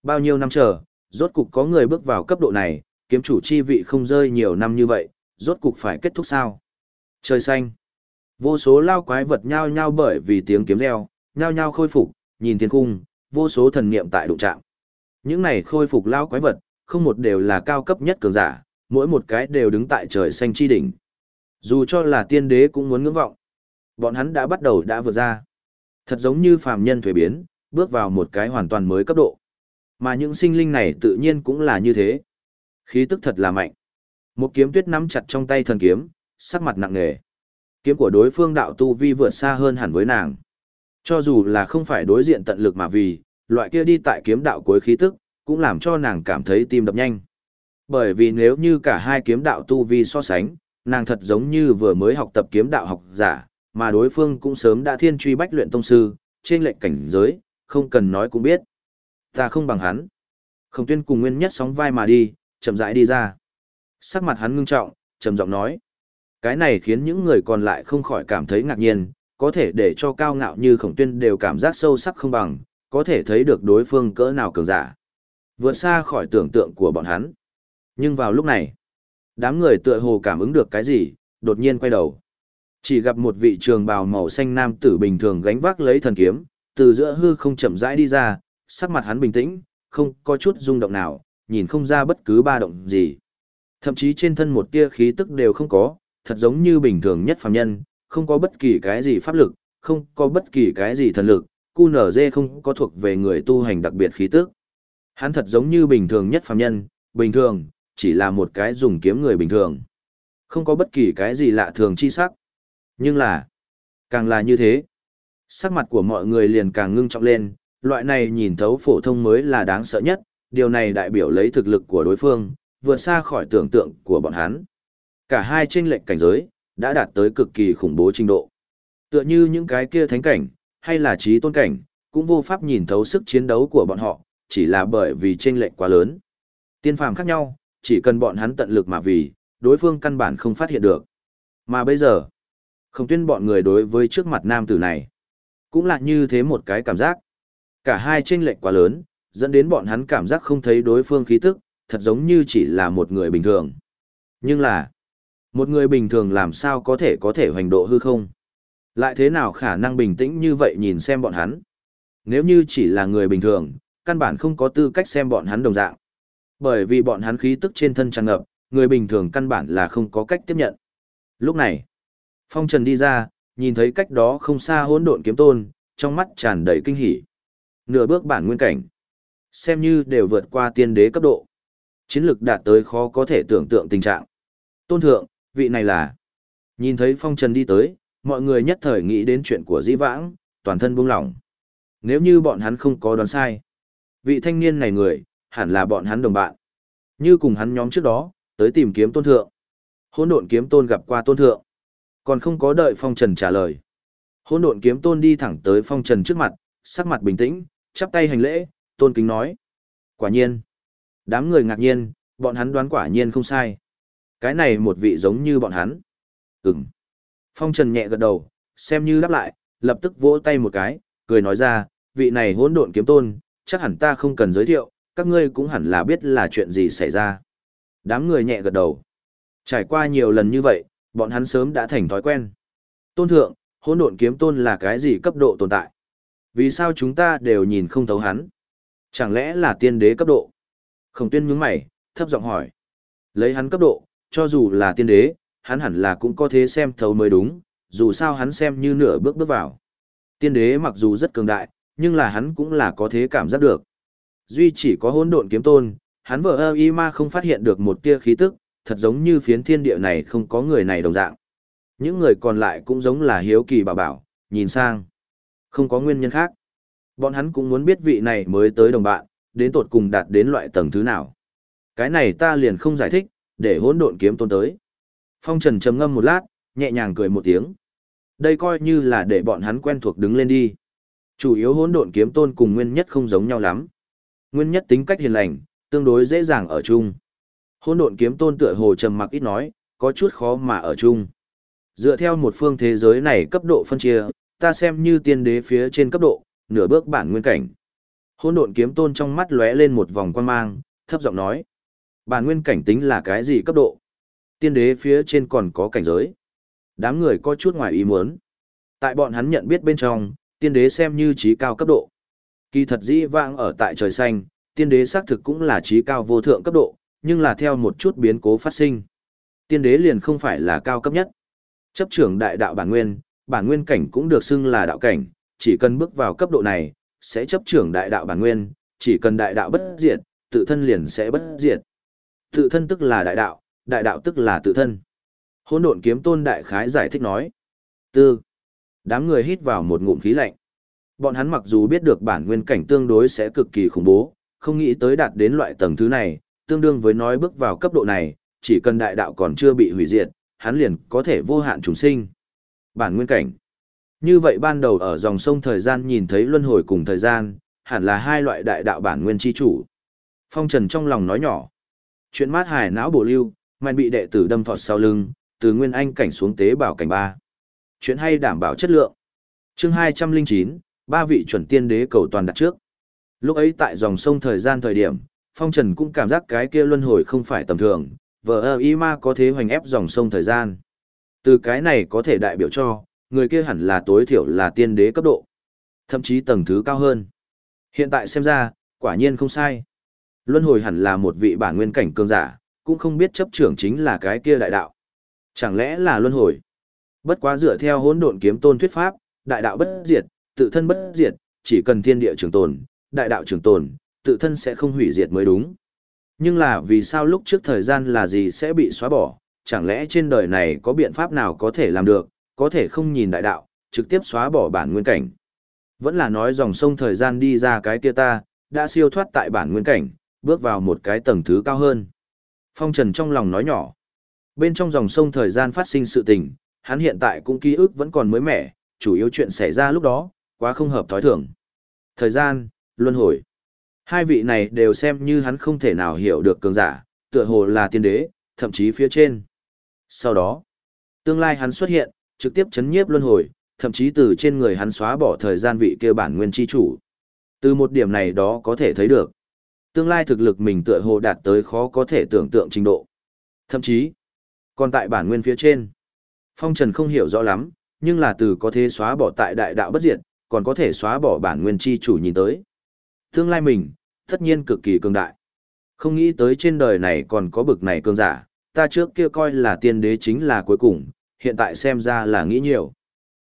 Bao nhiêu năm chờ, rốt cục có người bước vào cấp độ này, kiếm chủ chi vị không rơi nhiều năm như vậy, rốt cục phải kết thúc sao? Trời xanh. Vô số lao quái vật nhao nhao bởi vì tiếng kiếm reo, nhao nhao khôi phục, nhìn thiên cung, vô số thần niệm tại đụng trạng. Những này khôi phục lao quái vật, không một đều là cao cấp nhất cường giả, mỗi một cái đều đứng tại trời xanh chi đỉnh. Dù cho là tiên đế cũng muốn ngưỡng vọng. Bọn hắn đã bắt đầu đã vượt ra. Thật giống như phàm nhân thuế biến, bước vào một cái hoàn toàn mới cấp độ. Mà những sinh linh này tự nhiên cũng là như thế. Khí tức thật là mạnh. Một kiếm tuyết nắm chặt trong tay thần kiếm, sắc mặt nặng nề. Kiếm của đối phương đạo tu vi vượt xa hơn hẳn với nàng. Cho dù là không phải đối diện tận lực mà vì, loại kia đi tại kiếm đạo cuối khí tức, cũng làm cho nàng cảm thấy tim đập nhanh. Bởi vì nếu như cả hai kiếm đạo tu vi so sánh, nàng thật giống như vừa mới học tập kiếm đạo học giả, mà đối phương cũng sớm đã thiên truy bách luyện tông sư, trên lệnh cảnh giới, không cần nói cũng biết. Ta không bằng hắn. Không tuyên cùng nguyên nhất sóng vai mà đi, chậm rãi đi ra. Sắc mặt hắn ngưng trọng, trầm giọng nói. Cái này khiến những người còn lại không khỏi cảm thấy ngạc nhiên, có thể để cho cao ngạo như khổng tuyên đều cảm giác sâu sắc không bằng, có thể thấy được đối phương cỡ nào cường giả. Vượt xa khỏi tưởng tượng của bọn hắn. Nhưng vào lúc này, đám người tựa hồ cảm ứng được cái gì, đột nhiên quay đầu. Chỉ gặp một vị trường bào màu xanh nam tử bình thường gánh vác lấy thần kiếm, từ giữa hư không chậm rãi đi ra, sắc mặt hắn bình tĩnh, không có chút rung động nào, nhìn không ra bất cứ ba động gì. Thậm chí trên thân một tia khí tức đều không có, thật giống như bình thường nhất phàm nhân, không có bất kỳ cái gì pháp lực, không có bất kỳ cái gì thần lực, QNZ nở không có thuộc về người tu hành đặc biệt khí tức. Hắn thật giống như bình thường nhất phàm nhân, bình thường, chỉ là một cái dùng kiếm người bình thường. Không có bất kỳ cái gì lạ thường chi sắc. Nhưng là, càng là như thế, sắc mặt của mọi người liền càng ngưng trọng lên, loại này nhìn thấu phổ thông mới là đáng sợ nhất, điều này đại biểu lấy thực lực của đối phương, vượt xa khỏi tưởng tượng của bọn hắn. Cả hai trên lệnh cảnh giới, đã đạt tới cực kỳ khủng bố trình độ. Tựa như những cái kia thánh cảnh, hay là trí tôn cảnh, cũng vô pháp nhìn thấu sức chiến đấu của bọn họ, chỉ là bởi vì trên lệch quá lớn. Tiên phàm khác nhau, chỉ cần bọn hắn tận lực mà vì, đối phương căn bản không phát hiện được. Mà bây giờ, không tuyên bọn người đối với trước mặt nam tử này, cũng là như thế một cái cảm giác. Cả hai chênh lệch quá lớn, dẫn đến bọn hắn cảm giác không thấy đối phương khí tức, thật giống như chỉ là một người bình thường. Nhưng là, một người bình thường làm sao có thể có thể hoành độ hư không? Lại thế nào khả năng bình tĩnh như vậy nhìn xem bọn hắn? Nếu như chỉ là người bình thường, căn bản không có tư cách xem bọn hắn đồng dạng. Bởi vì bọn hắn khí tức trên thân tràn ngập, người bình thường căn bản là không có cách tiếp nhận. Lúc này, Phong Trần đi ra, nhìn thấy cách đó không xa hỗn độn kiếm tôn, trong mắt tràn đầy kinh hỉ. Nửa bước bản nguyên cảnh, xem như đều vượt qua tiên đế cấp độ. Chiến lực đạt tới khó có thể tưởng tượng tình trạng. Tôn thượng, vị này là... Nhìn thấy Phong Trần đi tới, mọi người nhất thời nghĩ đến chuyện của dĩ vãng, toàn thân buông lỏng. Nếu như bọn hắn không có đoán sai, vị thanh niên này người, hẳn là bọn hắn đồng bạn. Như cùng hắn nhóm trước đó, tới tìm kiếm tôn thượng. Hỗn độn kiếm tôn gặp qua tôn thượng. Còn không có đợi Phong Trần trả lời. Hỗn độn kiếm tôn đi thẳng tới Phong Trần trước mặt, sắc mặt bình tĩnh, chắp tay hành lễ, tôn kính nói. Quả nhiên. Đám người ngạc nhiên, bọn hắn đoán quả nhiên không sai. Cái này một vị giống như bọn hắn. Ừm. Phong Trần nhẹ gật đầu, xem như đáp lại, lập tức vỗ tay một cái, cười nói ra, vị này hỗn độn kiếm tôn, chắc hẳn ta không cần giới thiệu, các ngươi cũng hẳn là biết là chuyện gì xảy ra. Đám người nhẹ gật đầu. Trải qua nhiều lần như vậy, bọn hắn sớm đã thành thói quen. Tôn thượng, hỗn độn kiếm tôn là cái gì cấp độ tồn tại? Vì sao chúng ta đều nhìn không thấu hắn? Chẳng lẽ là tiên đế cấp độ? Khổng tuyên nhướng mày, thấp giọng hỏi. Lấy hắn cấp độ, cho dù là tiên đế, hắn hẳn là cũng có thế xem thấu mới đúng, dù sao hắn xem như nửa bước bước vào. Tiên đế mặc dù rất cường đại, nhưng là hắn cũng là có thế cảm giác được. Duy chỉ có hỗn độn kiếm tôn, hắn vợ ơ y ma không phát hiện được một tia khí tức, thật giống như phiến thiên địa này không có người này đồng dạng. Những người còn lại cũng giống là hiếu kỳ bảo bảo, nhìn sang. Không có nguyên nhân khác. Bọn hắn cũng muốn biết vị này mới tới đồng bạn, đến tột cùng đạt đến loại tầng thứ nào. Cái này ta liền không giải thích, để hỗn độn kiếm tôn tới. Phong Trần trầm ngâm một lát, nhẹ nhàng cười một tiếng. Đây coi như là để bọn hắn quen thuộc đứng lên đi. Chủ yếu hỗn độn kiếm tôn cùng nguyên nhất không giống nhau lắm. Nguyên nhất tính cách hiền lành, tương đối dễ dàng ở chung. Hỗn độn kiếm tôn tựa hồ trầm mặc ít nói, có chút khó mà ở chung. Dựa theo một phương thế giới này cấp độ phân chia, ta xem như tiên đế phía trên cấp độ, nửa bước bản nguyên cảnh. Hỗn độn kiếm tôn trong mắt lóe lên một vòng quan mang, thấp giọng nói: "Bản nguyên cảnh tính là cái gì cấp độ? Tiên đế phía trên còn có cảnh giới?" Đám người có chút ngoài ý muốn. Tại bọn hắn nhận biết bên trong, tiên đế xem như trí cao cấp độ. Kỳ thật dĩ vãng ở tại trời xanh, tiên đế xác thực cũng là trí cao vô thượng cấp độ, nhưng là theo một chút biến cố phát sinh. Tiên đế liền không phải là cao cấp nhất. Chấp trưởng đại đạo bản nguyên, bản nguyên cảnh cũng được xưng là đạo cảnh, chỉ cần bước vào cấp độ này, sẽ chấp trưởng đại đạo bản nguyên, chỉ cần đại đạo bất diệt, tự thân liền sẽ bất diệt. Tự thân tức là đại đạo, đại đạo tức là tự thân. Hỗn độn kiếm tôn đại khái giải thích nói. Tư. Đám người hít vào một ngụm khí lạnh. Bọn hắn mặc dù biết được bản nguyên cảnh tương đối sẽ cực kỳ khủng bố, không nghĩ tới đạt đến loại tầng thứ này, tương đương với nói bước vào cấp độ này, chỉ cần đại đạo còn chưa bị hủy diệt, hắn liền có thể vô hạn trùng sinh. Bản nguyên cảnh. Như vậy ban đầu ở dòng sông thời gian nhìn thấy luân hồi cùng thời gian, hẳn là hai loại đại đạo bản nguyên chi chủ. Phong Trần trong lòng nói nhỏ. Chuyện mát hải não bổ lưu, mạnh bị đệ tử đâm thọt sau lưng, từ nguyên anh cảnh xuống tế bảo cảnh ba. Chuyện hay đảm bảo chất lượng. Chương 209, ba vị chuẩn tiên đế cầu toàn đặt trước. Lúc ấy tại dòng sông thời gian thời điểm, Phong Trần cũng cảm giác cái kia luân hồi không phải tầm thường, vờ ơ y ma có thế hoành ép dòng sông thời gian. Từ cái này có thể đại biểu cho, người kia hẳn là tối thiểu là tiên đế cấp độ, thậm chí tầng thứ cao hơn. Hiện tại xem ra, quả nhiên không sai. Luân hồi hẳn là một vị bản nguyên cảnh cường giả, cũng không biết chấp trưởng chính là cái kia đại đạo. Chẳng lẽ là luân hồi? Bất quá dựa theo hỗn độn kiếm tôn thuyết pháp, đại đạo bất diệt, tự thân bất diệt, chỉ cần thiên địa trường tồn, đại đạo trường tồn, tự thân sẽ không hủy diệt mới đúng. Nhưng là vì sao lúc trước thời gian là gì sẽ bị xóa bỏ, chẳng lẽ trên đời này có biện pháp nào có thể làm được, có thể không nhìn đại đạo, trực tiếp xóa bỏ bản nguyên cảnh. Vẫn là nói dòng sông thời gian đi ra cái kia ta, đã siêu thoát tại bản nguyên cảnh, bước vào một cái tầng thứ cao hơn. Phong Trần trong lòng nói nhỏ. Bên trong dòng sông thời gian phát sinh sự tình, hắn hiện tại cũng ký ức vẫn còn mới mẻ, chủ yếu chuyện xảy ra lúc đó, quá không hợp thói thường. Thời gian, luân hồi. Hai vị này đều xem như hắn không thể nào hiểu được cường giả, tựa hồ là tiên đế, thậm chí phía trên. Sau đó, tương lai hắn xuất hiện, trực tiếp chấn nhiếp luân hồi, thậm chí từ trên người hắn xóa bỏ thời gian vị kia bản nguyên chi chủ. Từ một điểm này đó có thể thấy được. Tương lai thực lực mình tựa hồ đạt tới khó có thể tưởng tượng trình độ. Thậm chí, còn tại bản nguyên phía trên. Phong Trần không hiểu rõ lắm, nhưng là từ có thể xóa bỏ tại đại đạo bất diệt, còn có thể xóa bỏ bản nguyên chi chủ nhìn tới. Tương lai mình, tất nhiên cực kỳ cường đại. Không nghĩ tới trên đời này còn có bực này cường giả, ta trước kia coi là tiên đế chính là cuối cùng, hiện tại xem ra là nghĩ nhiều.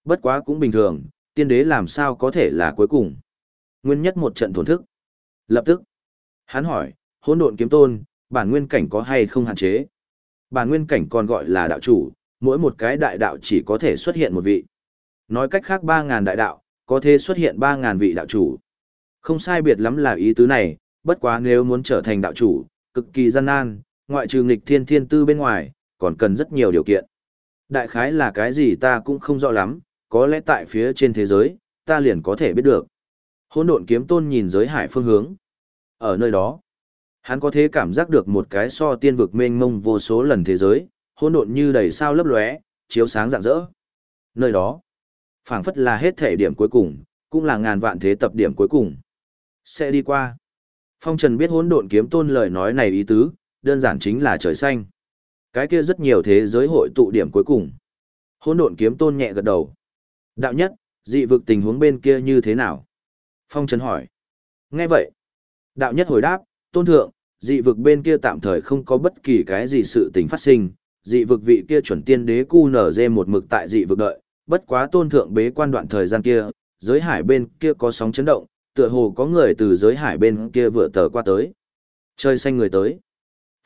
Bất quá cũng bình thường, tiên đế làm sao có thể là cuối cùng. Nguyên nhất một trận thổn thức. Lập tức, hắn hỏi, hỗn độn kiếm tôn, bản nguyên cảnh có hay không hạn chế? Bản nguyên cảnh còn gọi là đạo chủ, mỗi một cái đại đạo chỉ có thể xuất hiện một vị. Nói cách khác 3.000 đại đạo, có thể xuất hiện 3.000 vị đạo chủ. Không sai biệt lắm là ý tứ này, bất quá nếu muốn trở thành đạo chủ, cực kỳ gian nan, ngoại trừ nghịch thiên thiên tư bên ngoài, còn cần rất nhiều điều kiện. Đại khái là cái gì ta cũng không rõ lắm, có lẽ tại phía trên thế giới, ta liền có thể biết được. Hỗn độn kiếm tôn nhìn giới hải phương hướng. Ở nơi đó, hắn có thể cảm giác được một cái so tiên vực mênh mông vô số lần thế giới, hỗn độn như đầy sao lấp lóe, chiếu sáng rạng rỡ. Nơi đó, phảng phất là hết thể điểm cuối cùng, cũng là ngàn vạn thế tập điểm cuối cùng. Sẽ đi qua. Phong Trần biết hỗn độn kiếm tôn lời nói này ý tứ, đơn giản chính là trời xanh. Cái kia rất nhiều thế giới hội tụ điểm cuối cùng. Hỗn độn kiếm tôn nhẹ gật đầu. Đạo nhất, dị vực tình huống bên kia như thế nào? Phong Trần hỏi. Nghe vậy. Đạo nhất hồi đáp, tôn thượng, dị vực bên kia tạm thời không có bất kỳ cái gì sự tình phát sinh. Dị vực vị kia chuẩn tiên đế cu nở dê một mực tại dị vực đợi, bất quá tôn thượng bế quan đoạn thời gian kia, giới hải bên kia có sóng chấn động, tựa hồ có người từ giới hải bên kia vừa tờ qua tới. Trời xanh người tới.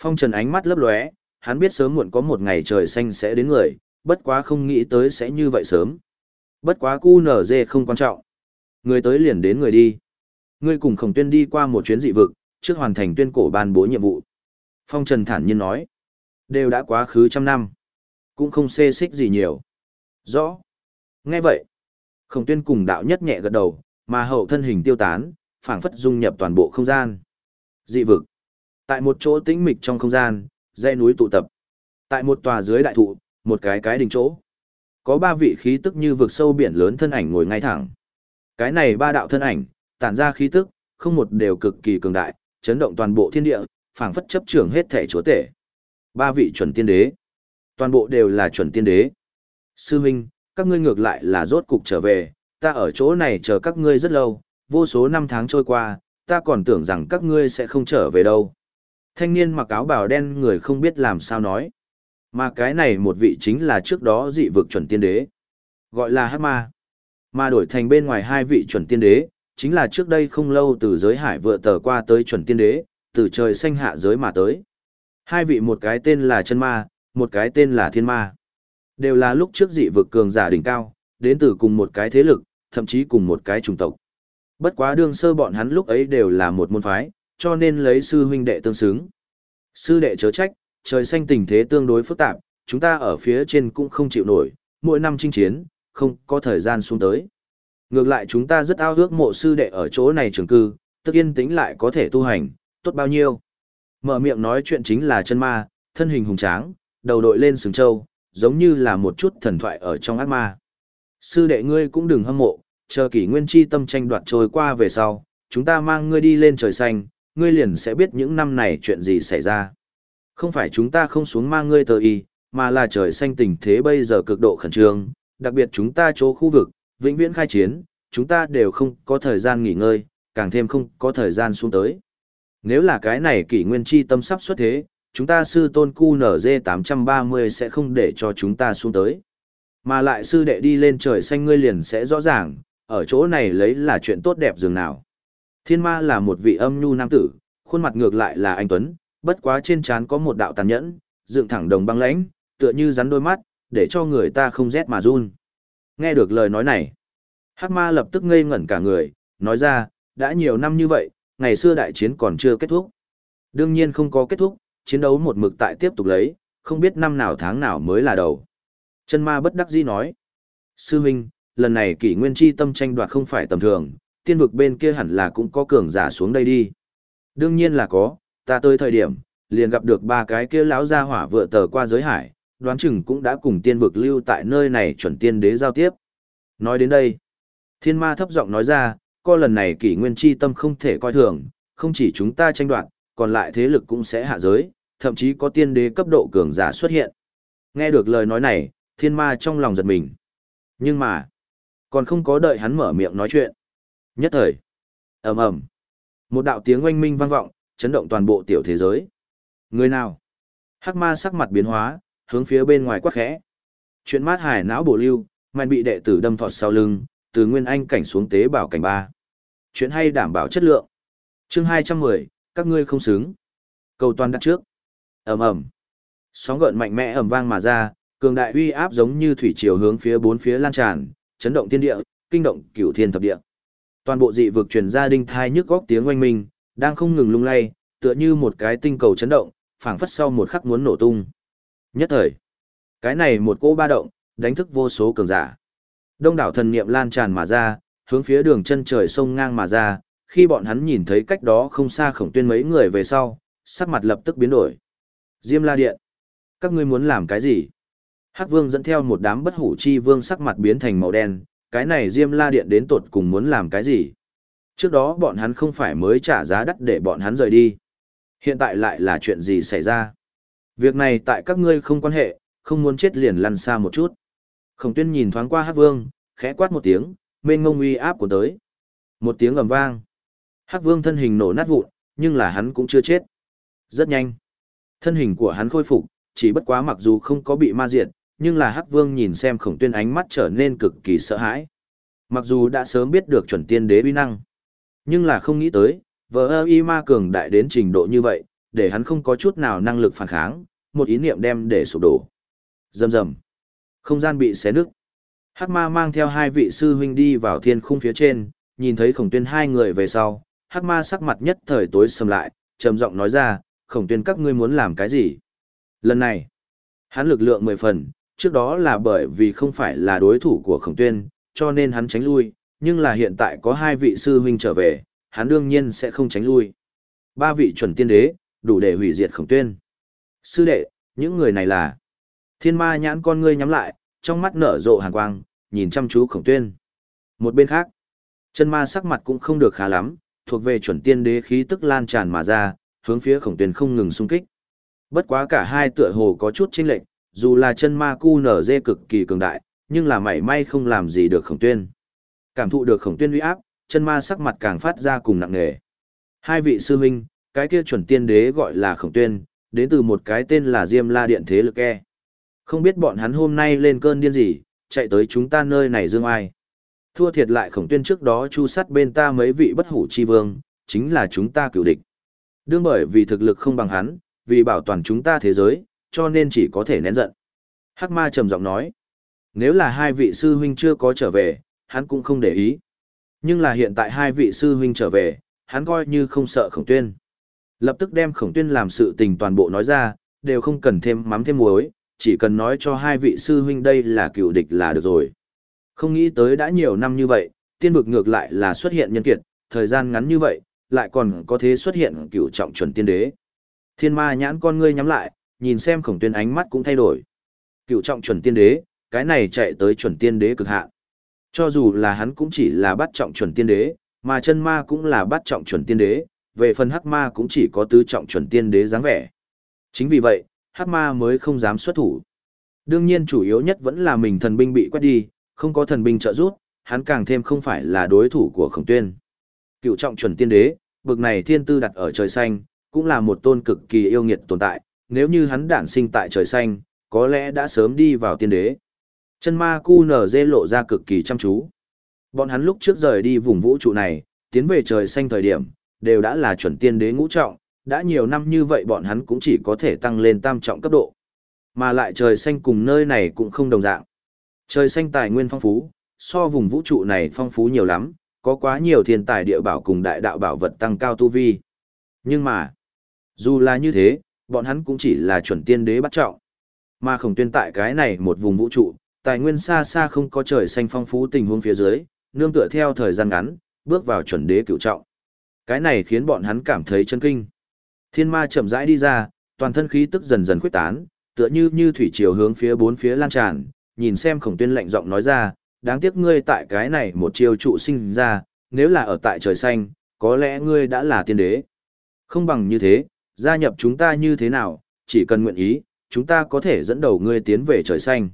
Phong Trần ánh mắt lấp lóe, hắn biết sớm muộn có một ngày trời xanh sẽ đến người, bất quá không nghĩ tới sẽ như vậy sớm. Bất quá cu nở dê không quan trọng. Người tới liền đến người đi. Ngươi cùng khổng tuyên đi qua một chuyến dị vực, trước hoàn thành tuyên cổ ban bố nhiệm vụ. Phong Trần thản nhiên nói. Đều đã quá khứ trăm năm. Cũng không xê xích gì nhiều. Rõ. Nghe vậy. Khổng tuyên cùng đạo nhất nhẹ gật đầu, mà hậu thân hình tiêu tán, phảng phất dung nhập toàn bộ không gian. Dị vực. Tại một chỗ tĩnh mịch trong không gian, dãy núi tụ tập. Tại một tòa dưới đại thụ, một cái cái đỉnh chỗ. Có ba vị khí tức như vực sâu biển lớn thân ảnh ngồi ngay thẳng. Cái này ba đạo thân ảnh, tản ra khí tức, không một đều cực kỳ cường đại, chấn động toàn bộ thiên địa, phảng phất chấp trưởng hết thể chúa tể. Ba vị chuẩn tiên đế. Toàn bộ đều là chuẩn tiên đế. Sư huynh, các ngươi ngược lại là rốt cục trở về, ta ở chỗ này chờ các ngươi rất lâu, vô số năm tháng trôi qua, ta còn tưởng rằng các ngươi sẽ không trở về đâu. Thanh niên mặc áo bào đen người không biết làm sao nói. Mà cái này một vị chính là trước đó dị vực chuẩn tiên đế. Gọi là hát ma. Mà đổi thành bên ngoài hai vị chuẩn tiên đế, chính là trước đây không lâu từ giới hải vựa tờ qua tới chuẩn tiên đế, từ trời xanh hạ giới mà tới. Hai vị một cái tên là chân ma, một cái tên là thiên ma. Đều là lúc trước dị vực cường giả đỉnh cao, đến từ cùng một cái thế lực, thậm chí cùng một cái chủng tộc. Bất quá đương sơ bọn hắn lúc ấy đều là một môn phái, cho nên lấy sư huynh đệ tương xứng. Sư đệ chớ trách, trời xanh tình thế tương đối phức tạp, chúng ta ở phía trên cũng không chịu nổi, mỗi năm chinh chiến, không có thời gian xuống tới. Ngược lại chúng ta rất ao ước mộ sư đệ ở chỗ này trường cư, tức yên tĩnh lại có thể tu hành, tốt bao nhiêu. Mở miệng nói chuyện chính là chân ma, thân hình hùng tráng, đầu đội lên sừng trâu, giống như là một chút thần thoại ở trong ác ma. Sư đệ ngươi cũng đừng hâm mộ, chờ kỷ nguyên chi tâm tranh đoạt trôi qua về sau, chúng ta mang ngươi đi lên trời xanh, ngươi liền sẽ biết những năm này chuyện gì xảy ra. Không phải chúng ta không xuống mang ngươi tờ y, mà là trời xanh tình thế bây giờ cực độ khẩn trương, đặc biệt chúng ta chỗ khu vực, vĩnh viễn khai chiến, chúng ta đều không có thời gian nghỉ ngơi, càng thêm không có thời gian xuống tới. Nếu là cái này kỷ nguyên chi tâm sắp xuất thế, chúng ta sư tôn QNZ 830 sẽ không để cho chúng ta xuống tới. Mà lại sư đệ đi lên trời xanh ngươi liền sẽ rõ ràng, ở chỗ này lấy là chuyện tốt đẹp dường nào. Thiên ma là một vị âm nhu nam tử, khuôn mặt ngược lại là anh Tuấn, bất quá trên trán có một đạo tàn nhẫn, dựng thẳng đồng băng lãnh, tựa như rắn đôi mắt, để cho người ta không rét mà run. Nghe được lời nói này, Hắc ma lập tức ngây ngẩn cả người, nói ra, đã nhiều năm như vậy, ngày xưa đại chiến còn chưa kết thúc. Đương nhiên không có kết thúc, chiến đấu một mực tại tiếp tục lấy, không biết năm nào tháng nào mới là đầu. Chân ma bất đắc dĩ nói. Sư huynh, lần này kỷ nguyên chi tâm tranh đoạt không phải tầm thường, tiên vực bên kia hẳn là cũng có cường giả xuống đây đi. Đương nhiên là có, ta tới thời điểm, liền gặp được ba cái kia lão gia hỏa vựa tờ qua giới hải, đoán chừng cũng đã cùng tiên vực lưu tại nơi này chuẩn tiên đế giao tiếp. Nói đến đây, thiên ma thấp giọng nói ra, co lần này kỷ nguyên chi tâm không thể coi thường, không chỉ chúng ta tranh đoạt, còn lại thế lực cũng sẽ hạ giới, thậm chí có tiên đế cấp độ cường giả xuất hiện. Nghe được lời nói này, thiên ma trong lòng giật mình. Nhưng mà, còn không có đợi hắn mở miệng nói chuyện. Nhất thời, ầm ầm, một đạo tiếng oanh minh vang vọng, chấn động toàn bộ tiểu thế giới. Người nào? Hắc ma sắc mặt biến hóa, hướng phía bên ngoài quát khẽ. Chuyện mát hải não bổ lưu, mạnh bị đệ tử đâm thọt sau lưng, từ nguyên anh cảnh xuống tế bảo cảnh ba. Chuyện hay đảm bảo chất lượng. Chương 210, các ngươi không xứng. Cầu toàn đặt trước. Ầm ầm. Sóng gợn mạnh mẽ ầm vang mà ra, cường đại uy áp giống như thủy triều hướng phía bốn phía lan tràn, chấn động thiên địa, kinh động cửu thiên thập địa. Toàn bộ dị vực truyền ra đinh thai nhức góc tiếng oanh minh, đang không ngừng lung lay, tựa như một cái tinh cầu chấn động, phảng phất sau một khắc muốn nổ tung. Nhất thời, cái này một cỗ ba động, đánh thức vô số cường giả. Đông đảo thần niệm lan tràn mà ra, hướng phía đường chân trời sông ngang mà ra, khi bọn hắn nhìn thấy cách đó không xa khổng tuyên mấy người về sau, sắc mặt lập tức biến đổi. Diêm la điện. Các ngươi muốn làm cái gì? Hắc vương dẫn theo một đám bất hủ chi vương sắc mặt biến thành màu đen, cái này Diêm la điện đến tột cùng muốn làm cái gì? Trước đó bọn hắn không phải mới trả giá đắt để bọn hắn rời đi. Hiện tại lại là chuyện gì xảy ra? Việc này tại các ngươi không quan hệ, không muốn chết liền lăn xa một chút. Khổng tuyên nhìn thoáng qua Hắc vương, khẽ quát một tiếng, mênh ngông uy áp của tới. Một tiếng ầm vang. Hắc vương thân hình nổ nát vụn, nhưng là hắn cũng chưa chết. Rất nhanh. Thân hình của hắn khôi phục, chỉ bất quá mặc dù không có bị ma diệt, nhưng là Hắc vương nhìn xem khổng tuyên ánh mắt trở nên cực kỳ sợ hãi. Mặc dù đã sớm biết được chuẩn tiên đế uy năng, nhưng là không nghĩ tới, vợ y ma cường đại đến trình độ như vậy, để hắn không có chút nào năng lực phản kháng, một ý niệm đem để sụp đổ. Rầm rầm. Không gian bị xé nứt. Hắc ma mang theo hai vị sư huynh đi vào thiên khung phía trên, nhìn thấy khổng tuyên hai người về sau, hắc ma sắc mặt nhất thời tối sầm lại, trầm giọng nói ra, khổng tuyên các ngươi muốn làm cái gì? Lần này, hắn lực lượng mười phần, trước đó là bởi vì không phải là đối thủ của khổng tuyên, cho nên hắn tránh lui, nhưng là hiện tại có hai vị sư huynh trở về, hắn đương nhiên sẽ không tránh lui. Ba vị chuẩn tiên đế, đủ để hủy diệt khổng tuyên. Sư đệ, những người này là... Thiên ma nhãn con ngươi nhắm lại, trong mắt nở rộ hàn quang, nhìn chăm chú khổng tuyên. Một bên khác, chân ma sắc mặt cũng không được khá lắm, thuộc về chuẩn tiên đế khí tức lan tràn mà ra, hướng phía khổng tuyên không ngừng xung kích. Bất quá cả hai tựa hồ có chút chênh lệch, dù là chân ma cu nở dê cực kỳ cường đại, nhưng là mảy may không làm gì được khổng tuyên. Cảm thụ được khổng tuyên uy áp, chân ma sắc mặt càng phát ra cùng nặng nề. Hai vị sư huynh, cái kia chuẩn tiên đế gọi là khổng tuyên, đến từ một cái tên là Diêm La Điện Thế Lực E. Không biết bọn hắn hôm nay lên cơn điên gì, chạy tới chúng ta nơi này dương ai. Thua thiệt lại khổng tuyên trước đó chu sắt bên ta mấy vị bất hủ chi vương, chính là chúng ta cựu địch. Đương bởi vì thực lực không bằng hắn, vì bảo toàn chúng ta thế giới, cho nên chỉ có thể nén giận. Hắc ma trầm giọng nói, nếu là hai vị sư huynh chưa có trở về, hắn cũng không để ý. Nhưng là hiện tại hai vị sư huynh trở về, hắn coi như không sợ khổng tuyên. Lập tức đem khổng tuyên làm sự tình toàn bộ nói ra, đều không cần thêm mắm thêm muối, chỉ cần nói cho hai vị sư huynh đây là cựu địch là được rồi. Không nghĩ tới đã nhiều năm như vậy, tiên vực ngược lại là xuất hiện nhân kiệt, thời gian ngắn như vậy, lại còn có thế xuất hiện cựu trọng chuẩn tiên đế. Thiên ma nhãn con ngươi nhắm lại, nhìn xem khổng tuyên ánh mắt cũng thay đổi. Cựu trọng chuẩn tiên đế, cái này chạy tới chuẩn tiên đế cực hạn. Cho dù là hắn cũng chỉ là bắt trọng chuẩn tiên đế, mà chân ma cũng là bắt trọng chuẩn tiên đế, về phần hắc ma cũng chỉ có tứ trọng chuẩn tiên đế dáng vẻ. Chính vì vậy, hắc ma mới không dám xuất thủ. Đương nhiên chủ yếu nhất vẫn là mình thần binh bị quét đi, không có thần binh trợ giúp, hắn càng thêm không phải là đối thủ của khổng tuyên. Cựu trọng chuẩn tiên đế, bực này thiên tư đặt ở trời xanh, cũng là một tôn cực kỳ yêu nghiệt tồn tại, nếu như hắn đản sinh tại trời xanh, có lẽ đã sớm đi vào tiên đế. Chân ma cu nở dê lộ ra cực kỳ chăm chú. Bọn hắn lúc trước rời đi vùng vũ trụ này, tiến về trời xanh thời điểm, đều đã là chuẩn tiên đế ngũ trọng, đã nhiều năm như vậy bọn hắn cũng chỉ có thể tăng lên tam trọng cấp độ. Mà lại trời xanh cùng nơi này cũng không đồng dạng. Trời xanh tài nguyên phong phú, so vùng vũ trụ này phong phú nhiều lắm, có quá nhiều thiên tài địa bảo cùng đại đạo bảo vật tăng cao tu vi. Nhưng mà, dù là như thế, bọn hắn cũng chỉ là chuẩn tiên đế bắt trọng. Mà khổng tuyên tại cái này một vùng vũ trụ, tài nguyên xa xa không có trời xanh phong phú tình huống phía dưới, nương tựa theo thời gian ngắn, bước vào chuẩn đế cựu trọng. Cái này khiến bọn hắn cảm thấy chân kinh. Thiên ma chậm rãi đi ra, toàn thân khí tức dần dần khuếch tán, tựa như như thủy triều hướng phía bốn phía lan tràn, nhìn xem khổng tuyên lạnh giọng nói ra, đáng tiếc ngươi tại cái này một chiêu trụ sinh ra, nếu là ở tại trời xanh, có lẽ ngươi đã là tiên đế. Không bằng như thế, gia nhập chúng ta như thế nào, chỉ cần nguyện ý, chúng ta có thể dẫn đầu ngươi tiến về trời xanh.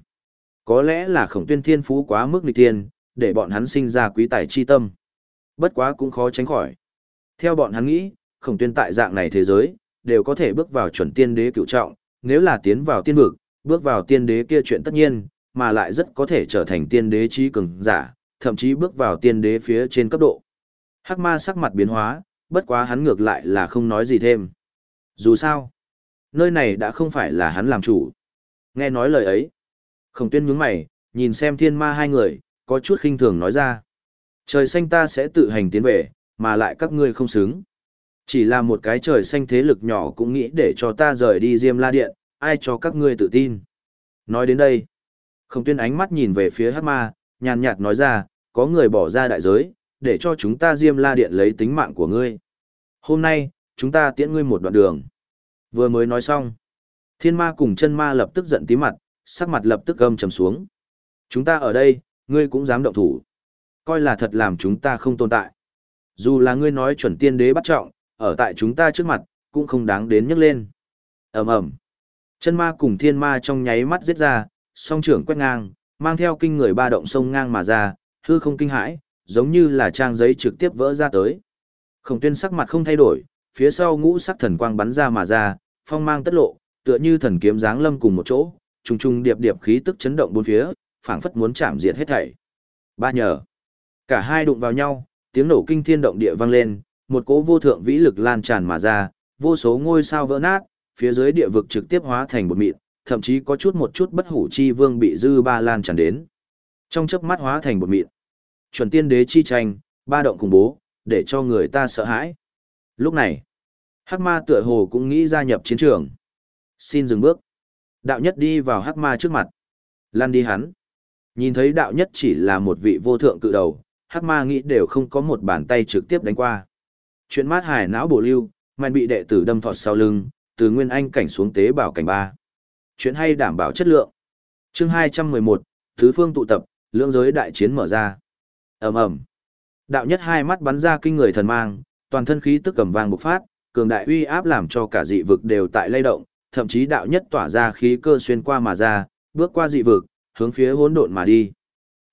Có lẽ là khổng tuyên thiên phú quá mức nghịch tiên, để bọn hắn sinh ra quý tài chi tâm. Bất quá cũng khó tránh khỏi. Theo bọn hắn nghĩ, khổng tuyên tại dạng này thế giới, đều có thể bước vào chuẩn tiên đế cựu trọng, nếu là tiến vào tiên vực, bước vào tiên đế kia chuyện tất nhiên, mà lại rất có thể trở thành tiên đế trí cường giả, thậm chí bước vào tiên đế phía trên cấp độ. Hắc ma sắc mặt biến hóa, bất quá hắn ngược lại là không nói gì thêm. Dù sao, nơi này đã không phải là hắn làm chủ. Nghe nói lời ấy, khổng tuyên nhướng mày, nhìn xem thiên ma hai người, có chút khinh thường nói ra. Trời xanh ta sẽ tự hành tiến về, mà lại các ngươi không xứng. Chỉ là một cái trời xanh thế lực nhỏ cũng nghĩ để cho ta rời đi Diêm La Điện, ai cho các ngươi tự tin. Nói đến đây, không tuyên ánh mắt nhìn về phía Hắc Ma, nhàn nhạt nói ra, có người bỏ ra đại giới, để cho chúng ta Diêm La Điện lấy tính mạng của ngươi. Hôm nay, chúng ta tiễn ngươi một đoạn đường. Vừa mới nói xong, thiên ma cùng chân ma lập tức giận tí mặt, sắc mặt lập tức gầm trầm xuống. Chúng ta ở đây, ngươi cũng dám động thủ. Coi là thật làm chúng ta không tồn tại. Dù là ngươi nói chuẩn tiên đế bắt trọng, ở tại chúng ta trước mặt, cũng không đáng đến nhắc lên. ầm ầm Chân ma cùng thiên ma trong nháy mắt giết ra, song trưởng quét ngang, mang theo kinh người ba động sông ngang mà ra, hư không kinh hãi, giống như là trang giấy trực tiếp vỡ ra tới. Khổng tuyên sắc mặt không thay đổi, phía sau ngũ sắc thần quang bắn ra mà ra, phong mang tất lộ, tựa như thần kiếm giáng lâm cùng một chỗ, trùng trùng điệp điệp khí tức chấn động bốn phía, phảng phất muốn chạm diệt hết thảy. Ba nhờ. Cả hai đụng vào nhau, tiếng nổ kinh thiên động địa vang lên, một cỗ vô thượng vĩ lực lan tràn mà ra, vô số ngôi sao vỡ nát, phía dưới địa vực trực tiếp hóa thành một mịn, thậm chí có chút một chút bất hủ chi vương bị dư ba lan tràn đến. Trong chớp mắt hóa thành một mịn. Chuẩn tiên đế chi tranh, ba động khủng bố, để cho người ta sợ hãi. Lúc này, Hắc Ma tựa hồ cũng nghĩ gia nhập chiến trường. Xin dừng bước. Đạo nhất đi vào Hắc Ma trước mặt. Lan đi hắn. Nhìn thấy đạo nhất chỉ là một vị vô thượng cự đầu, Hắc Ma nghĩ đều không có một bàn tay trực tiếp đánh qua. Chuyện mát hải não bổ lưu, mạnh bị đệ tử đâm thọt sau lưng, từ nguyên anh cảnh xuống tế bảo cảnh ba. Chuyện hay đảm bảo chất lượng. Chương 211, Thứ phương tụ tập, lưỡng giới đại chiến mở ra. Ầm ầm. Đạo nhất hai mắt bắn ra kinh người thần mang, toàn thân khí tức cầm vang bộc phát, cường đại uy áp làm cho cả dị vực đều tại lay động, thậm chí đạo nhất tỏa ra khí cơ xuyên qua mà ra, bước qua dị vực, hướng phía hỗn độn mà đi.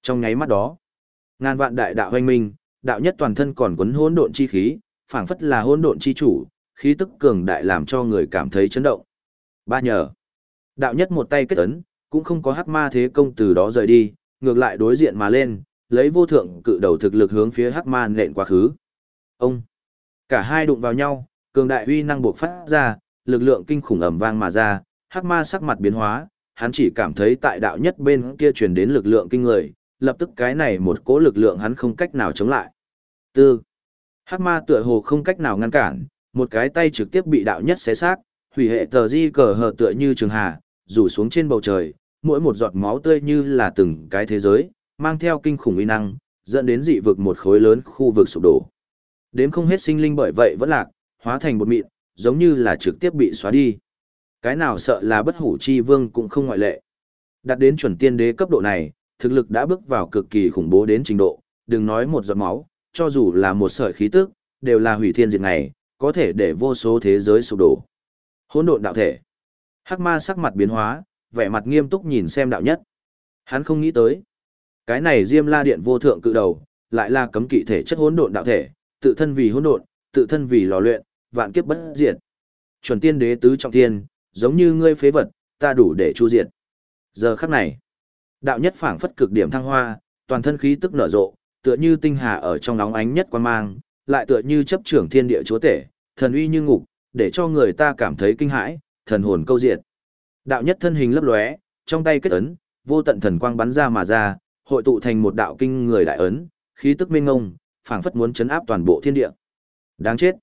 Trong nháy mắt đó, ngàn vạn đại đạo hoanh minh, đạo nhất toàn thân còn quấn hỗn độn chi khí, phảng phất là hỗn độn chi chủ, khí tức cường đại làm cho người cảm thấy chấn động. Ba nhờ, đạo nhất một tay kết ấn, cũng không có hắc ma thế công từ đó rời đi, ngược lại đối diện mà lên, lấy vô thượng cự đầu thực lực hướng phía hắc ma nện quá khứ. Ông, cả hai đụng vào nhau, cường đại uy năng buộc phát ra, lực lượng kinh khủng ầm vang mà ra, hắc ma sắc mặt biến hóa, hắn chỉ cảm thấy tại đạo nhất bên kia truyền đến lực lượng kinh người, lập tức cái này một cỗ lực lượng hắn không cách nào chống lại. Tư, hắc ma tựa hồ không cách nào ngăn cản, một cái tay trực tiếp bị đạo nhất xé xác, hủy hệ tờ di cờ hờ tựa như trường hà, rủ xuống trên bầu trời, mỗi một giọt máu tươi như là từng cái thế giới, mang theo kinh khủng uy năng, dẫn đến dị vực một khối lớn khu vực sụp đổ. Đếm không hết sinh linh bởi vậy vẫn lạc, hóa thành một mịn, giống như là trực tiếp bị xóa đi. Cái nào sợ là bất hủ chi vương cũng không ngoại lệ. Đạt đến chuẩn tiên đế cấp độ này, thực lực đã bước vào cực kỳ khủng bố đến trình độ, đừng nói một giọt máu, cho dù là một sợi khí tức, đều là hủy thiên diệt này, có thể để vô số thế giới sụp đổ. Hỗn độn đạo thể. Hắc ma sắc mặt biến hóa, vẻ mặt nghiêm túc nhìn xem đạo nhất. Hắn không nghĩ tới. Cái này Diêm La Điện vô thượng cự đầu, lại là cấm kỵ thể chất hỗn độn đạo thể, tự thân vì hỗn độn, tự thân vì lò luyện, vạn kiếp bất diệt. Chuẩn tiên đế tứ trọng thiên, giống như ngươi phế vật, ta đủ để chu diệt. Giờ khắc này, đạo nhất phảng phất cực điểm thăng hoa, toàn thân khí tức nở rộ, tựa như tinh hà ở trong nóng ánh nhất quan mang, lại tựa như chấp trưởng thiên địa chúa tể, thần uy như ngục, để cho người ta cảm thấy kinh hãi, thần hồn câu diệt. Đạo nhất thân hình lấp lóe, trong tay kết ấn, vô tận thần quang bắn ra mà ra, hội tụ thành một đạo kinh người đại ấn, khí tức mênh ngông, phảng phất muốn chấn áp toàn bộ thiên địa. Đáng chết.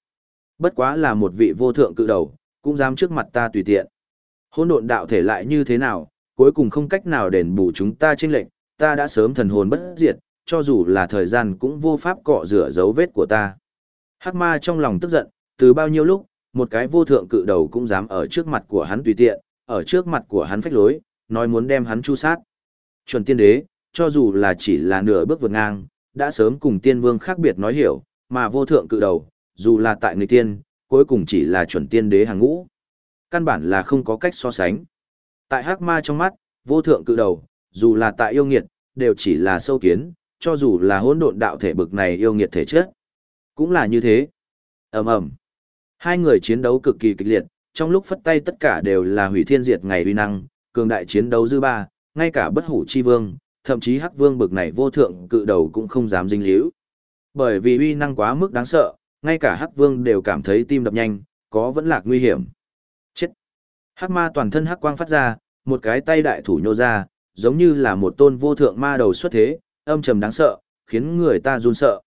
Bất quá là một vị vô thượng cự đầu, cũng dám trước mặt ta tùy tiện. Hỗn độn đạo thể lại như thế nào, cuối cùng không cách nào đền bù chúng ta trên lệnh, ta đã sớm thần hồn bất diệt, cho dù là thời gian cũng vô pháp cọ rửa dấu vết của ta. Hắc ma trong lòng tức giận, từ bao nhiêu lúc, một cái vô thượng cự đầu cũng dám ở trước mặt của hắn tùy tiện, ở trước mặt của hắn phách lối, nói muốn đem hắn chu sát. Chuẩn tiên đế, cho dù là chỉ là nửa bước vượt ngang, đã sớm cùng tiên vương khác biệt nói hiểu, mà vô thượng cự đầu, dù là tại người tiên, cuối cùng chỉ là chuẩn tiên đế hàng ngũ. Căn bản là không có cách so sánh. Tại hắc ma trong mắt, vô thượng cự đầu, dù là tại yêu nghiệt, đều chỉ là sâu kiến, cho dù là hỗn độn đạo thể bực này yêu nghiệt thể chất. Cũng là như thế. ầm ầm Hai người chiến đấu cực kỳ kịch liệt, trong lúc phất tay tất cả đều là hủy thiên diệt ngày uy năng, cường đại chiến đấu dư ba, ngay cả bất hủ chi vương, thậm chí hắc vương bực này vô thượng cự đầu cũng không dám dinh líu. Bởi vì uy năng quá mức đáng sợ, ngay cả hắc vương đều cảm thấy tim đập nhanh, có vẫn lạc nguy hiểm. Hắc ma toàn thân hắc quang phát ra, một cái tay đại thủ nhô ra, giống như là một tôn vô thượng ma đầu xuất thế, âm trầm đáng sợ, khiến người ta run sợ.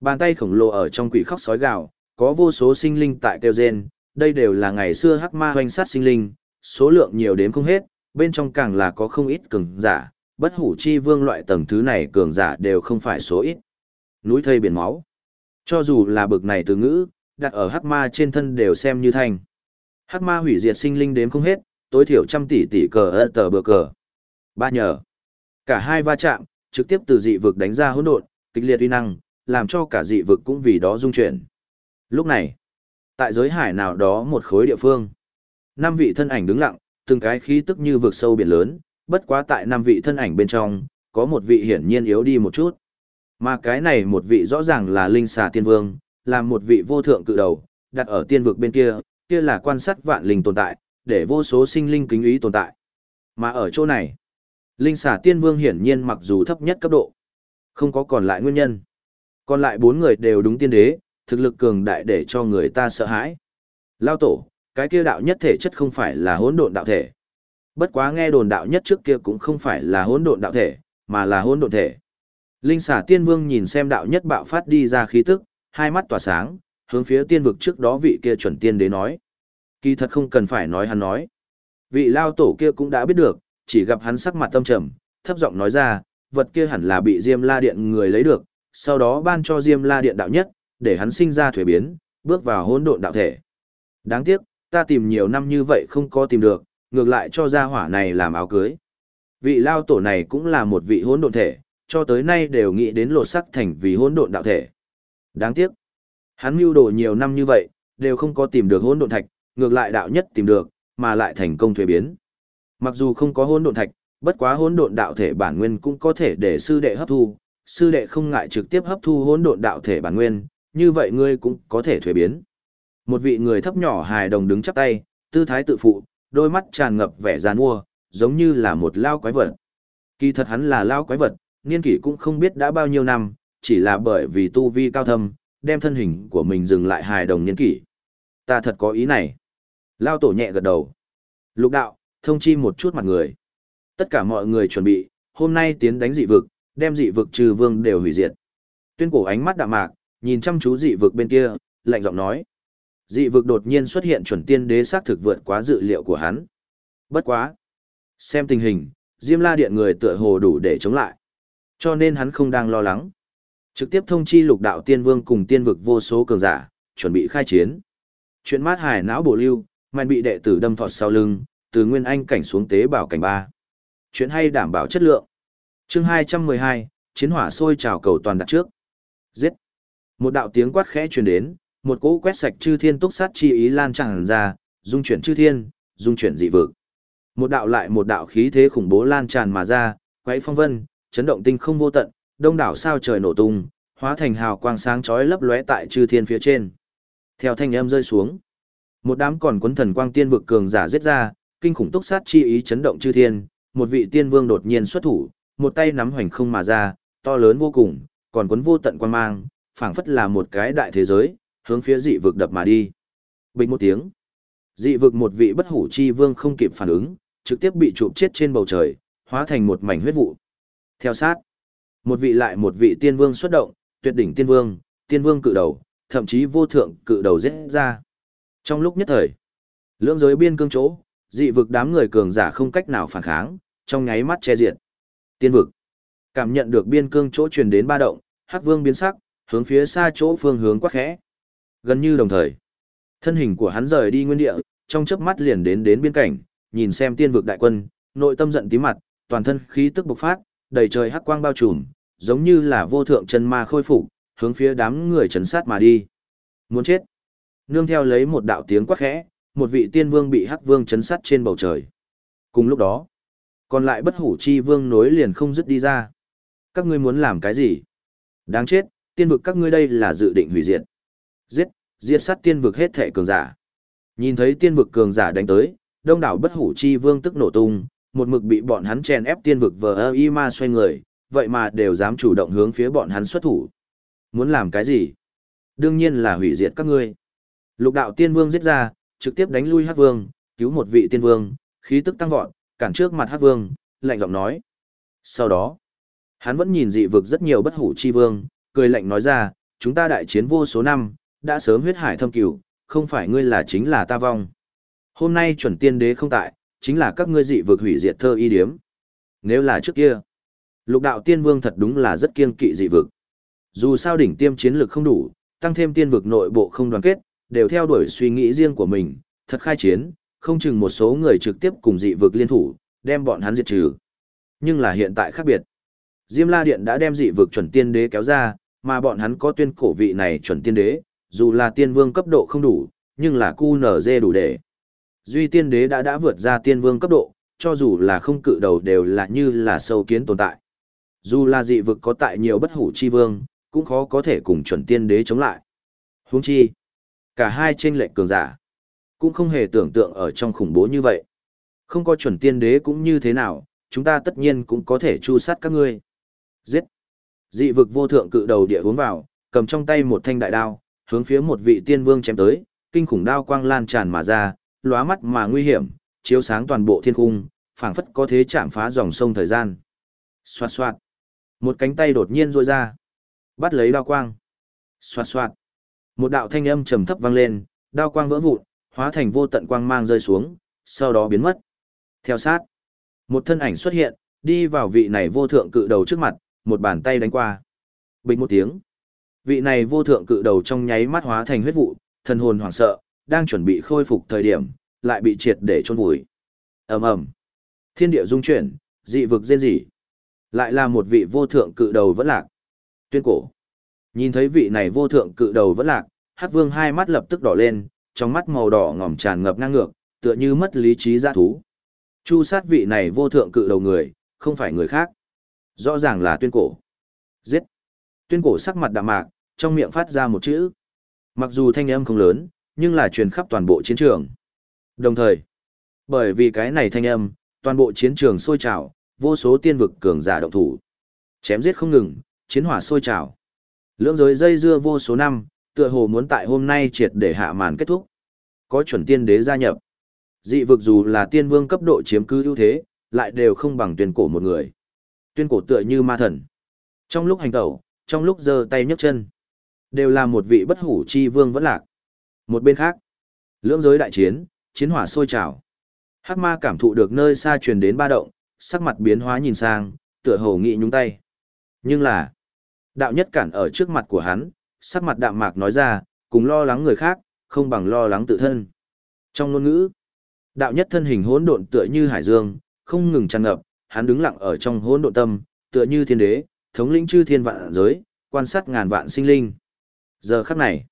Bàn tay khổng lồ ở trong quỷ khóc sói gào, có vô số sinh linh tại kêu rên, đây đều là ngày xưa hắc ma hoành sát sinh linh, số lượng nhiều đến không hết, bên trong càng là có không ít cường giả, bất hủ chi vương loại tầng thứ này cường giả đều không phải số ít. núi thây biển máu. Cho dù là bực này từ ngữ, đặt ở hắc ma trên thân đều xem như thành. Hắc ma hủy diệt sinh linh đếm không hết, tối thiểu trăm tỷ tỷ cờ ơ tờ bờ cờ. Ba nhờ. Cả hai va chạm, trực tiếp từ dị vực đánh ra hỗn độn, kịch liệt uy năng, làm cho cả dị vực cũng vì đó rung chuyển. Lúc này, tại giới hải nào đó một khối địa phương, năm vị thân ảnh đứng lặng, từng cái khí tức như vực sâu biển lớn, bất quá tại năm vị thân ảnh bên trong, có một vị hiển nhiên yếu đi một chút. Mà cái này một vị rõ ràng là linh xà tiên vương, là một vị vô thượng cự đầu, đặt ở tiên vực bên kia, kia là quan sát vạn linh tồn tại, để vô số sinh linh kính ý tồn tại. Mà ở chỗ này, linh xà tiên vương hiển nhiên mặc dù thấp nhất cấp độ, không có còn lại nguyên nhân. Còn lại bốn người đều đúng tiên đế, thực lực cường đại để cho người ta sợ hãi. Lao tổ, cái kia đạo nhất thể chất không phải là hỗn độn đạo thể. Bất quá nghe đồn đạo nhất trước kia cũng không phải là hỗn độn đạo thể, mà là hỗn độn thể. Linh xà tiên vương nhìn xem đạo nhất bạo phát đi ra khí tức, hai mắt tỏa sáng, hướng phía tiên vực trước đó vị kia chuẩn tiên đế nói. Kỳ thật không cần phải nói hắn nói. Vị lao tổ kia cũng đã biết được, chỉ gặp hắn sắc mặt tâm trầm, thấp giọng nói ra, vật kia hẳn là bị Diêm La Điện người lấy được, sau đó ban cho Diêm La Điện đạo nhất, để hắn sinh ra thuế biến, bước vào hỗn độn đạo thể. Đáng tiếc, ta tìm nhiều năm như vậy không có tìm được, ngược lại cho gia hỏa này làm áo cưới. Vị lao tổ này cũng là một vị hỗn độn thể, cho tới nay đều nghĩ đến lột sắc thành vì hỗn độn đạo thể. Đáng tiếc, hắn mưu đồ nhiều năm như vậy, đều không có tìm được hỗn độn thạch, ngược lại đạo nhất tìm được, mà lại thành công thuế biến. Mặc dù không có hỗn độn thạch, bất quá hỗn độn đạo thể bản nguyên cũng có thể để sư đệ hấp thu, sư đệ không ngại trực tiếp hấp thu hỗn độn đạo thể bản nguyên, như vậy ngươi cũng có thể thuế biến. Một vị người thấp nhỏ hài đồng đứng chắp tay, tư thái tự phụ, đôi mắt tràn ngập vẻ gian mua, giống như là một lao quái vật. Kỳ thật hắn là lao quái vật, niên kỷ cũng không biết đã bao nhiêu năm, chỉ là bởi vì tu vi cao thâm, đem thân hình của mình dừng lại hài đồng niên kỷ. Ta thật có ý này. Lao tổ nhẹ gật đầu. Lục đạo, thông chi một chút mặt người. Tất cả mọi người chuẩn bị, hôm nay tiến đánh dị vực, đem dị vực trừ vương đều hủy diệt. Tuyên cổ ánh mắt đạm mạc, nhìn chăm chú dị vực bên kia, lạnh giọng nói. Dị vực đột nhiên xuất hiện chuẩn tiên đế xác thực vượt quá dự liệu của hắn. Bất quá. Xem tình hình, Diêm La Điện người tựa hồ đủ để chống lại. Cho nên hắn không đang lo lắng. Trực tiếp thông chi lục đạo tiên vương cùng tiên vực vô số cường giả, chuẩn bị khai chiến. Chuyện mát hải não bổ lưu, mạnh bị đệ tử đâm thọt sau lưng, từ nguyên anh cảnh xuống tế bảo cảnh ba. Chuyện hay đảm bảo chất lượng. Chương 212, chiến hỏa sôi trào cầu toàn đặt trước. Giết. Một đạo tiếng quát khẽ truyền đến, một cỗ quét sạch chư thiên túc sát chi ý lan tràn ra, dung chuyển chư thiên, dung chuyển dị vực. Một đạo lại một đạo khí thế khủng bố lan tràn mà ra, quấy phong vân, chấn động tinh không vô tận, đông đảo sao trời nổ tung, hóa thành hào quang sáng chói lấp lóe tại chư thiên phía trên. Theo thanh âm rơi xuống, một đám còn quấn thần quang tiên vực cường giả giết ra, kinh khủng tốc sát chi ý chấn động chư thiên, một vị tiên vương đột nhiên xuất thủ, một tay nắm hoành không mà ra, to lớn vô cùng, còn quấn vô tận quan mang, phảng phất là một cái đại thế giới, hướng phía dị vực đập mà đi. Bình một tiếng, dị vực một vị bất hủ chi vương không kịp phản ứng, trực tiếp bị chụp chết trên bầu trời, hóa thành một mảnh huyết vụ. Theo sát, một vị lại một vị tiên vương xuất động, tuyệt đỉnh tiên vương, tiên vương cự đầu, thậm chí vô thượng cự đầu giết ra. Trong lúc nhất thời, lưỡng giới biên cương chỗ, dị vực đám người cường giả không cách nào phản kháng, trong nháy mắt che diệt. Tiên vực, cảm nhận được biên cương chỗ truyền đến ba động, Hắc Vương biến sắc, hướng phía xa chỗ phương hướng quắc khẽ. Gần như đồng thời, thân hình của hắn rời đi nguyên địa, trong chớp mắt liền đến đến biên cảnh, nhìn xem tiên vực đại quân, nội tâm giận tím mặt, toàn thân khí tức bộc phát, đầy trời hắc quang bao trùm, giống như là vô thượng chân ma khôi phục, hướng phía đám người chấn sát mà đi. Muốn chết. Nương theo lấy một đạo tiếng quát khẽ, một vị tiên vương bị hắc vương chấn sát trên bầu trời. Cùng lúc đó, còn lại bất hủ chi vương nối liền không dứt đi ra. Các ngươi muốn làm cái gì? Đáng chết, tiên vực các ngươi đây là dự định hủy diệt. Giết, diệt sát tiên vực hết thể cường giả. Nhìn thấy tiên vực cường giả đánh tới, đông đảo bất hủ chi vương tức nổ tung, một mực bị bọn hắn chèn ép tiên vực vờ ơ y ma xoay người, vậy mà đều dám chủ động hướng phía bọn hắn xuất thủ. Muốn làm cái gì? Đương nhiên là hủy diệt các ngươi. Lục đạo tiên vương giết ra, trực tiếp đánh lui hát vương, cứu một vị tiên vương, khí tức tăng vọt, cản trước mặt hát vương, lạnh giọng nói. Sau đó, hắn vẫn nhìn dị vực rất nhiều bất hủ chi vương, cười lạnh nói ra, chúng ta đại chiến vô số năm, đã sớm huyết hải thâm cửu, không phải ngươi là chính là ta vong. Hôm nay chuẩn tiên đế không tại, chính là các ngươi dị vực hủy diệt thơ y điếm. Nếu là trước kia, lục đạo tiên vương thật đúng là rất kiên kỵ dị vực. Dù sao đỉnh tiêm chiến lược không đủ, tăng thêm tiên vực nội bộ không đoàn kết, đều theo đuổi suy nghĩ riêng của mình, thật khai chiến, không chừng một số người trực tiếp cùng dị vực liên thủ, đem bọn hắn diệt trừ. Nhưng là hiện tại khác biệt. Diêm La Điện đã đem dị vực chuẩn tiên đế kéo ra, mà bọn hắn có tuyên cổ vị này chuẩn tiên đế, dù là tiên vương cấp độ không đủ, nhưng là cu nở dê đủ để. Duy tiên đế đã đã vượt ra tiên vương cấp độ, cho dù là không cự đầu đều là như là sâu kiến tồn tại. Dù là dị vực có tại nhiều bất hủ chi vương, cũng khó có thể cùng chuẩn tiên đế chống lại. Huống chi, cả hai trên lệnh cường giả, cũng không hề tưởng tượng ở trong khủng bố như vậy. Không có chuẩn tiên đế cũng như thế nào, chúng ta tất nhiên cũng có thể chu sát các ngươi. Giết! Dị vực vô thượng cự đầu địa hướng vào, cầm trong tay một thanh đại đao, hướng phía một vị tiên vương chém tới, kinh khủng đao quang lan tràn mà ra, lóa mắt mà nguy hiểm, chiếu sáng toàn bộ thiên cung, phảng phất có thế chạm phá dòng sông thời gian. Xoạt xoạt. Một cánh tay đột nhiên rôi ra. Bắt lấy đao quang. Xoạt xoạt. Một đạo thanh âm trầm thấp vang lên, đao quang vỡ vụn, hóa thành vô tận quang mang rơi xuống, sau đó biến mất. Theo sát. Một thân ảnh xuất hiện, đi vào vị này vô thượng cự đầu trước mặt, một bàn tay đánh qua. Bình một tiếng. Vị này vô thượng cự đầu trong nháy mắt hóa thành huyết vụ, thần hồn hoảng sợ, đang chuẩn bị khôi phục thời điểm, lại bị triệt để chôn vùi. Ầm ầm. Thiên địa dung chuyển, dị vực rên rỉ. Lại là một vị vô thượng cự đầu vẫn lạc. Tuyên cổ. Nhìn thấy vị này vô thượng cự đầu vẫn lạc, Hắc Vương hai mắt lập tức đỏ lên, trong mắt màu đỏ ngòm tràn ngập ngang ngược, tựa như mất lý trí dã thú. Chu sát vị này vô thượng cự đầu người, không phải người khác. Rõ ràng là tuyên cổ. Giết. Tuyên cổ sắc mặt đạm mạc, trong miệng phát ra một chữ. Mặc dù thanh âm không lớn, nhưng là truyền khắp toàn bộ chiến trường. Đồng thời, bởi vì cái này thanh âm, toàn bộ chiến trường sôi trào, vô số tiên vực cường giả động thủ. Chém giết không ngừng, chiến hỏa sôi trào. Lưỡng giới dây dưa vô số năm, tựa hồ muốn tại hôm nay triệt để hạ màn kết thúc. Có chuẩn tiên đế gia nhập. Dị vực dù là tiên vương cấp độ chiếm cứ ưu thế, lại đều không bằng tuyên cổ một người. Tuyên cổ tựa như ma thần. Trong lúc hành tẩu, trong lúc giơ tay nhấc chân, đều là một vị bất hủ chi vương vẫn lạc. Một bên khác, lưỡng giới đại chiến, chiến hỏa sôi trào. Hắc ma cảm thụ được nơi xa truyền đến ba động, sắc mặt biến hóa nhìn sang, tựa hồ nghị nhúng tay. Nhưng là, đạo nhất cản ở trước mặt của hắn, sắc mặt đạm mạc nói ra, cùng lo lắng người khác, không bằng lo lắng tự thân. Trong ngôn ngữ, đạo nhất thân hình hỗn độn tựa như hải dương, không ngừng tràn ngập, hắn đứng lặng ở trong hỗn độn tâm, tựa như thiên đế, thống lĩnh chư thiên vạn giới, quan sát ngàn vạn sinh linh. Giờ khắc này,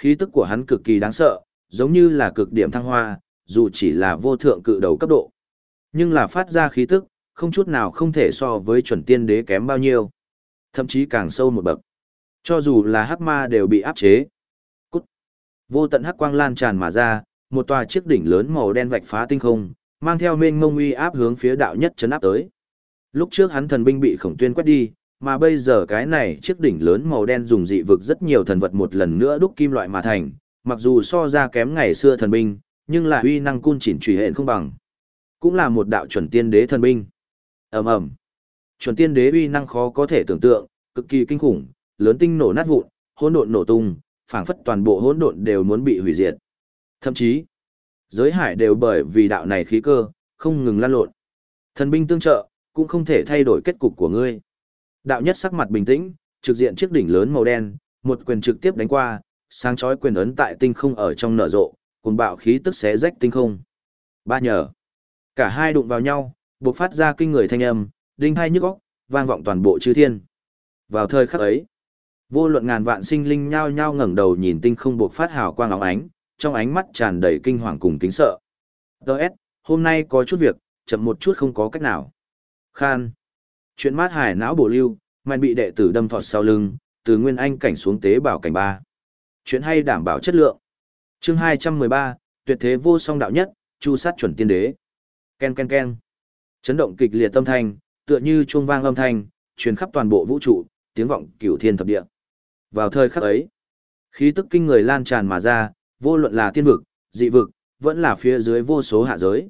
khí tức của hắn cực kỳ đáng sợ, giống như là cực điểm thăng hoa, dù chỉ là vô thượng cự đầu cấp độ. Nhưng là phát ra khí tức, không chút nào không thể so với chuẩn tiên đế kém bao nhiêu. Thậm chí càng sâu một bậc. Cho dù là hắc ma đều bị áp chế. Cút. Vô tận hắc quang lan tràn mà ra, một tòa chiếc đỉnh lớn màu đen vạch phá tinh không, mang theo mênh mông uy áp hướng phía đạo nhất chấn áp tới. Lúc trước hắn thần binh bị khổng tuyên quét đi, mà bây giờ cái này chiếc đỉnh lớn màu đen dùng dị vực rất nhiều thần vật một lần nữa đúc kim loại mà thành, mặc dù so ra kém ngày xưa thần binh, nhưng là uy năng cun chỉnh trùy hện không bằng. Cũng là một đạo chuẩn tiên đế thần binh. ầm ầm Chuẩn tiên đế uy năng khó có thể tưởng tượng, cực kỳ kinh khủng, lớn tinh nổ nát vụn, hỗn độn nổ tung, phảng phất toàn bộ hỗn độn đều muốn bị hủy diệt. Thậm chí, giới hải đều bởi vì đạo này khí cơ, không ngừng lan lộn. Thần binh tương trợ, cũng không thể thay đổi kết cục của ngươi. Đạo nhất sắc mặt bình tĩnh, trực diện chiếc đỉnh lớn màu đen, một quyền trực tiếp đánh qua, sáng chói quyền ấn tại tinh không ở trong nở rộ, cuồng bạo khí tức xé rách tinh không. Ba nhờ. Cả hai đụng vào nhau, bộc phát ra kinh người thanh âm, đinh hai nhức óc, vang vọng toàn bộ chư thiên. Vào thời khắc ấy, vô luận ngàn vạn sinh linh nhao nhao ngẩng đầu nhìn tinh không bộc phát hào quang óng ánh, trong ánh mắt tràn đầy kinh hoàng cùng kính sợ. Đợt, hôm nay có chút việc, chậm một chút không có cách nào. Khan. Chuyện mát hải não bổ lưu, mạnh bị đệ tử đâm thọt sau lưng, từ nguyên anh cảnh xuống tế bảo cảnh ba. Chuyện hay đảm bảo chất lượng. Chương 213, tuyệt thế vô song đạo nhất, chu sát chuẩn tiên đế. Ken ken ken. Chấn động kịch liệt tâm thanh, tựa như chuông vang âm thanh, truyền khắp toàn bộ vũ trụ, tiếng vọng cửu thiên thập địa. Vào thời khắc ấy, khí tức kinh người lan tràn mà ra, vô luận là tiên vực, dị vực, vẫn là phía dưới vô số hạ giới.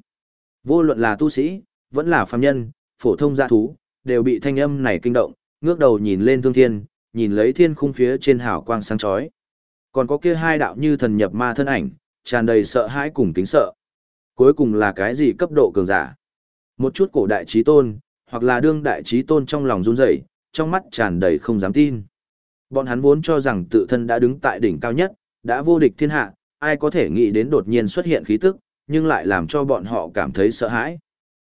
Vô luận là tu sĩ, vẫn là phàm nhân, phổ thông gia thú, đều bị thanh âm này kinh động, ngước đầu nhìn lên thương thiên, nhìn lấy thiên khung phía trên hào quang sáng chói. Còn có kia hai đạo như thần nhập ma thân ảnh, tràn đầy sợ hãi cùng kính sợ. Cuối cùng là cái gì cấp độ cường giả? Một chút cổ đại trí tôn, hoặc là đương đại trí tôn trong lòng run rẩy, trong mắt tràn đầy không dám tin. Bọn hắn vốn cho rằng tự thân đã đứng tại đỉnh cao nhất, đã vô địch thiên hạ, ai có thể nghĩ đến đột nhiên xuất hiện khí tức, nhưng lại làm cho bọn họ cảm thấy sợ hãi.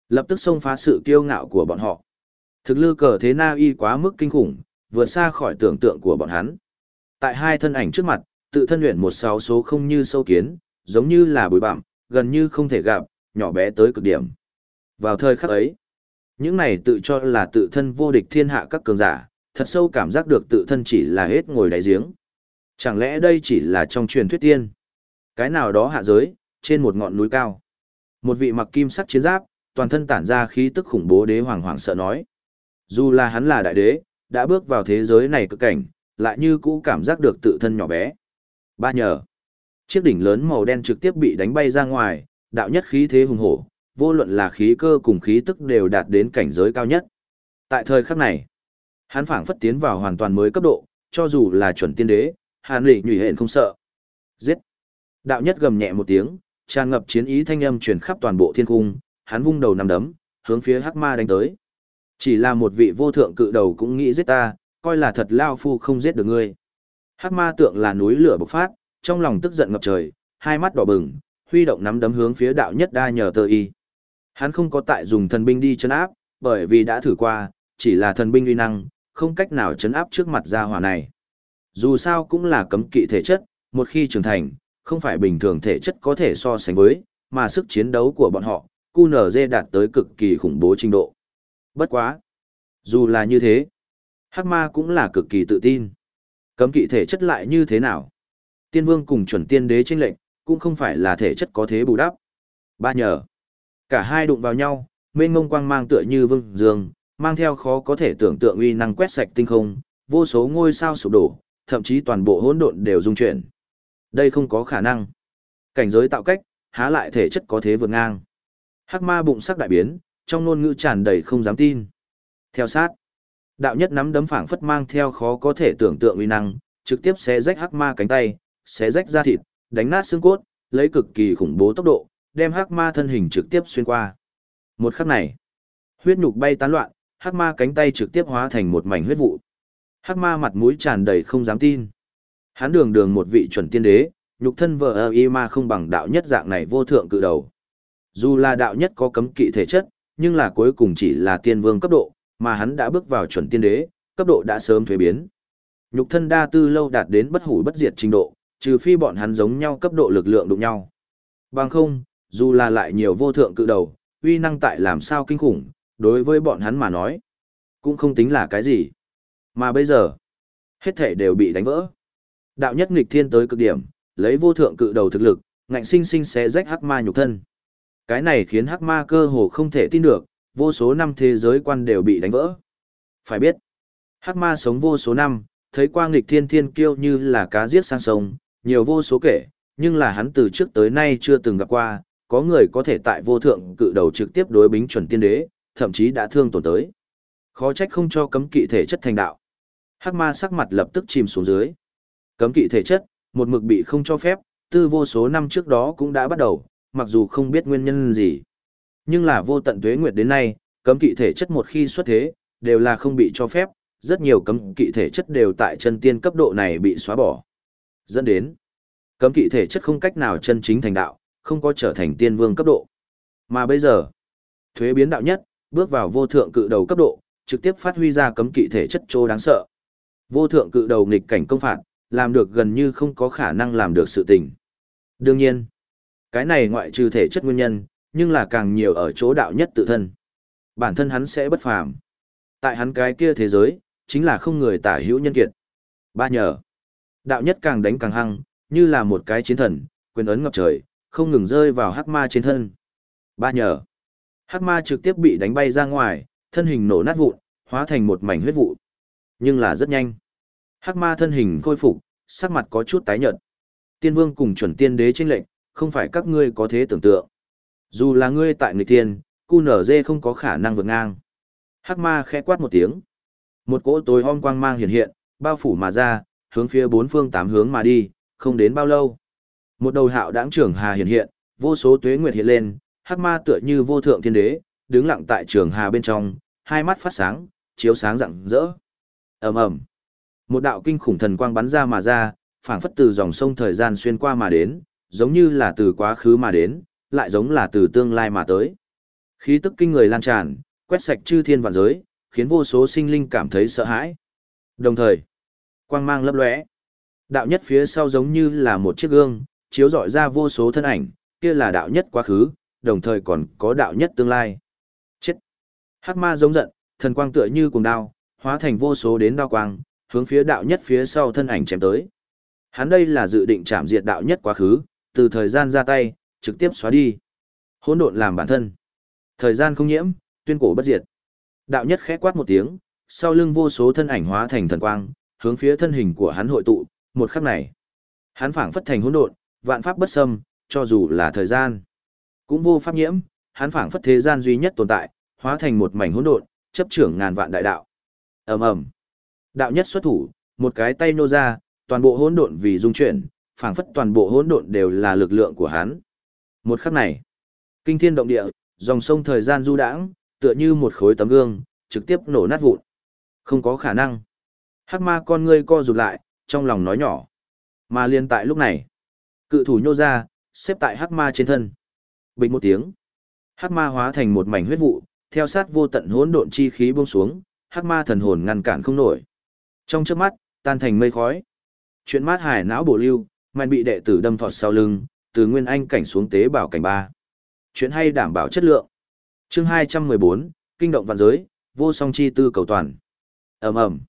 Lập tức xông phá sự kiêu ngạo của bọn họ. Thực lư cờ thế na y quá mức kinh khủng, vượt xa khỏi tưởng tượng của bọn hắn. Tại hai thân ảnh trước mặt, tự thân luyện một sáu số không như sâu kiến, giống như là bụi bặm, gần như không thể gặp, nhỏ bé tới cực điểm. Vào thời khắc ấy, những này tự cho là tự thân vô địch thiên hạ các cường giả, thật sâu cảm giác được tự thân chỉ là hết ngồi đáy giếng. Chẳng lẽ đây chỉ là trong truyền thuyết tiên? Cái nào đó hạ giới, trên một ngọn núi cao. Một vị mặc kim sắc chiến giáp, toàn thân tản ra khí tức khủng bố đế hoàng hoàng sợ nói. Dù là hắn là đại đế, đã bước vào thế giới này cực cảnh, lại như cũ cảm giác được tự thân nhỏ bé. Ba nhờ. Chiếc đỉnh lớn màu đen trực tiếp bị đánh bay ra ngoài, đạo nhất khí thế hùng hổ, vô luận là khí cơ cùng khí tức đều đạt đến cảnh giới cao nhất. Tại thời khắc này, hắn phảng phất tiến vào hoàn toàn mới cấp độ, cho dù là chuẩn tiên đế, hàn lị nhủy hện không sợ. Giết! Đạo nhất gầm nhẹ một tiếng, tràn ngập chiến ý thanh âm truyền khắp toàn bộ thiên cung, hắn vung đầu nằm đấm, hướng phía hắc ma đánh tới. Chỉ là một vị vô thượng cự đầu cũng nghĩ giết ta, coi là thật lao phu không giết được ngươi. Hắc ma tượng là núi lửa bộc phát, trong lòng tức giận ngập trời, hai mắt đỏ bừng, huy động nắm đấm hướng phía đạo nhất đa nhờ tơ y. Hắn không có tại dùng thần binh đi chấn áp, bởi vì đã thử qua, chỉ là thần binh uy năng, không cách nào chấn áp trước mặt gia hỏa này. Dù sao cũng là cấm kỵ thể chất, một khi trưởng thành, không phải bình thường thể chất có thể so sánh với, mà sức chiến đấu của bọn họ, QNZ đạt tới cực kỳ khủng bố trình độ. Bất quá. Dù là như thế, Hắc Ma cũng là cực kỳ tự tin. Cấm kỵ thể chất lại như thế nào? Tiên vương cùng chuẩn tiên đế tranh lệnh, cũng không phải là thể chất có thế bù đắp. Ba nhờ. Cả hai đụng vào nhau, mênh ngông quang mang tựa như vương dương, mang theo khó có thể tưởng tượng uy năng quét sạch tinh không, vô số ngôi sao sụp đổ, thậm chí toàn bộ hỗn độn đều rung chuyển. Đây không có khả năng. Cảnh giới tạo cách, há lại thể chất có thế vượt ngang. Hắc ma bụng sắc đại biến, trong ngôn ngữ tràn đầy không dám tin. Theo sát, đạo nhất nắm đấm phảng phất mang theo khó có thể tưởng tượng uy năng, trực tiếp xé rách hắc ma cánh tay, xé rách da thịt, đánh nát xương cốt, lấy cực kỳ khủng bố tốc độ, đem hắc ma thân hình trực tiếp xuyên qua. Một khắc này, huyết nhục bay tán loạn, hắc ma cánh tay trực tiếp hóa thành một mảnh huyết vụ. Hắc ma mặt mũi tràn đầy không dám tin. Hắn đường đường một vị chuẩn tiên đế, nhục thân vợ ơ y ma không bằng đạo nhất dạng này vô thượng cự đầu. Dù là đạo nhất có cấm kỵ thể chất, nhưng là cuối cùng chỉ là tiên vương cấp độ, mà hắn đã bước vào chuẩn tiên đế, cấp độ đã sớm thuế biến. Nhục thân đa tư lâu đạt đến bất hủ bất diệt trình độ, trừ phi bọn hắn giống nhau cấp độ lực lượng đụng nhau. Bằng không, dù là lại nhiều vô thượng cự đầu, uy năng tại làm sao kinh khủng, đối với bọn hắn mà nói, cũng không tính là cái gì. Mà bây giờ, hết thể đều bị đánh vỡ. Đạo nhất nghịch thiên tới cực điểm, lấy vô thượng cự đầu thực lực, ngạnh sinh sinh xé rách hắc ma nhục thân. Cái này khiến hắc ma cơ hồ không thể tin được, vô số năm thế giới quan đều bị đánh vỡ. Phải biết, hắc ma sống vô số năm, thấy qua nghịch thiên thiên kiêu như là cá giết sang sông, nhiều vô số kể, nhưng là hắn từ trước tới nay chưa từng gặp qua, có người có thể tại vô thượng cự đầu trực tiếp đối bính chuẩn tiên đế, thậm chí đã thương tổn tới. Khó trách không cho cấm kỵ thể chất thành đạo. Hắc ma sắc mặt lập tức chìm xuống dưới. Cấm kỵ thể chất, một mực bị không cho phép, tư vô số năm trước đó cũng đã bắt đầu, mặc dù không biết nguyên nhân gì. Nhưng là vô tận tuế nguyệt đến nay, cấm kỵ thể chất một khi xuất thế, đều là không bị cho phép, rất nhiều cấm kỵ thể chất đều tại chân tiên cấp độ này bị xóa bỏ. Dẫn đến, cấm kỵ thể chất không cách nào chân chính thành đạo, không có trở thành tiên vương cấp độ. Mà bây giờ, thuế biến đạo nhất, bước vào vô thượng cự đầu cấp độ, trực tiếp phát huy ra cấm kỵ thể chất trô đáng sợ. Vô thượng cự đầu nghịch cảnh công phạt, làm được gần như không có khả năng làm được sự tình. Đương nhiên, cái này ngoại trừ thể chất nguyên nhân, nhưng là càng nhiều ở chỗ đạo nhất tự thân. Bản thân hắn sẽ bất phàm. Tại hắn cái kia thế giới, chính là không người tả hữu nhân kiệt. Ba nhờ, đạo nhất càng đánh càng hăng, như là một cái chiến thần, quyền ấn ngập trời, không ngừng rơi vào hắc ma trên thân. Ba nhờ, hắc ma trực tiếp bị đánh bay ra ngoài, thân hình nổ nát vụn, hóa thành một mảnh huyết vụ. Nhưng là rất nhanh. Hắc ma thân hình khôi phục, sắc mặt có chút tái nhợt. Tiên vương cùng chuẩn tiên đế tranh lệnh, không phải các ngươi có thế tưởng tượng. Dù là ngươi tại người tiên, cu nở dê không có khả năng vượt ngang. Hắc ma khẽ quát một tiếng. Một cỗ tối om quang mang hiện hiện, bao phủ mà ra, hướng phía bốn phương tám hướng mà đi, không đến bao lâu. Một đầu hạo đãng trưởng hà hiện hiện, vô số tuế nguyệt hiện lên, hắc ma tựa như vô thượng thiên đế, đứng lặng tại trường hà bên trong, hai mắt phát sáng, chiếu sáng rạng rỡ. Ầm ầm. Một đạo kinh khủng thần quang bắn ra mà ra, phảng phất từ dòng sông thời gian xuyên qua mà đến, giống như là từ quá khứ mà đến, lại giống là từ tương lai mà tới. Khí tức kinh người lan tràn, quét sạch chư thiên vạn giới, khiến vô số sinh linh cảm thấy sợ hãi. Đồng thời, quang mang lấp lóe. Đạo nhất phía sau giống như là một chiếc gương, chiếu rọi ra vô số thân ảnh, kia là đạo nhất quá khứ, đồng thời còn có đạo nhất tương lai. Chết! Hắc ma giống giận, thần quang tựa như cùng đao, hóa thành vô số đến đao quang, hướng phía đạo nhất phía sau thân ảnh chém tới. Hắn đây là dự định chạm diệt đạo nhất quá khứ, từ thời gian ra tay, trực tiếp xóa đi. Hỗn độn làm bản thân. Thời gian không nhiễm, tuyên cổ bất diệt. Đạo nhất khẽ quát một tiếng, sau lưng vô số thân ảnh hóa thành thần quang, hướng phía thân hình của hắn hội tụ, một khắc này. Hắn phảng phất thành hỗn độn, vạn pháp bất xâm, cho dù là thời gian, cũng vô pháp nhiễm, hắn phảng phất thế gian duy nhất tồn tại, hóa thành một mảnh hỗn độn, chấp trưởng ngàn vạn đại đạo. Ầm ầm. Đạo nhất xuất thủ, một cái tay nô ra, toàn bộ hỗn độn vì dung chuyển, phảng phất toàn bộ hỗn độn đều là lực lượng của hắn. Một khắc này, kinh thiên động địa, dòng sông thời gian du đãng, tựa như một khối tấm gương, trực tiếp nổ nát vụn. Không có khả năng. Hắc ma con ngươi co rụt lại, trong lòng nói nhỏ. Mà liên tại lúc này, cự thủ nhô ra, xếp tại hắc ma trên thân. Bình một tiếng, hắc ma hóa thành một mảnh huyết vụ, theo sát vô tận hỗn độn chi khí buông xuống, hắc ma thần hồn ngăn cản không nổi. Trong chớp mắt, tan thành mây khói. Chuyện mát hải não bổ lưu, mạnh bị đệ tử đâm thọt sau lưng, từ nguyên anh cảnh xuống tế bảo cảnh ba. Chuyện hay đảm bảo chất lượng. Chương 214, kinh động vạn giới, vô song chi tư cầu toàn. Ầm ầm.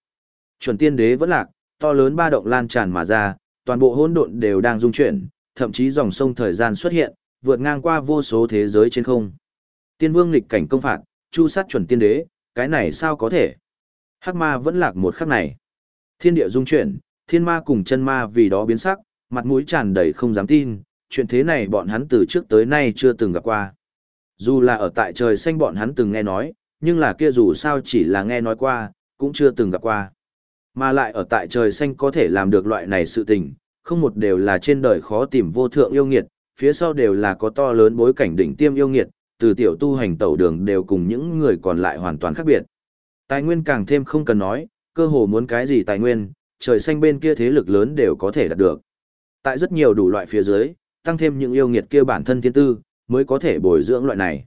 Chuẩn tiên đế vẫn lạc, to lớn ba động lan tràn mà ra, toàn bộ hỗn độn đều đang rung chuyển, thậm chí dòng sông thời gian xuất hiện, vượt ngang qua vô số thế giới trên không. Tiên vương lịch cảnh công phạt, chu sát chuẩn tiên đế, cái này sao có thể? Hắc ma vẫn lạc một khắc này. Thiên địa dung chuyển, thiên ma cùng chân ma vì đó biến sắc, mặt mũi tràn đầy không dám tin, chuyện thế này bọn hắn từ trước tới nay chưa từng gặp qua. Dù là ở tại trời xanh bọn hắn từng nghe nói, nhưng là kia dù sao chỉ là nghe nói qua, cũng chưa từng gặp qua. Mà lại ở tại trời xanh có thể làm được loại này sự tình, không một đều là trên đời khó tìm vô thượng yêu nghiệt, phía sau đều là có to lớn bối cảnh đỉnh tiêm yêu nghiệt, từ tiểu tu hành tẩu đường đều cùng những người còn lại hoàn toàn khác biệt. Tài nguyên càng thêm không cần nói, cơ hồ muốn cái gì tài nguyên, trời xanh bên kia thế lực lớn đều có thể đạt được. Tại rất nhiều đủ loại phía dưới, tăng thêm những yêu nghiệt kia bản thân thiên tư, mới có thể bồi dưỡng loại này.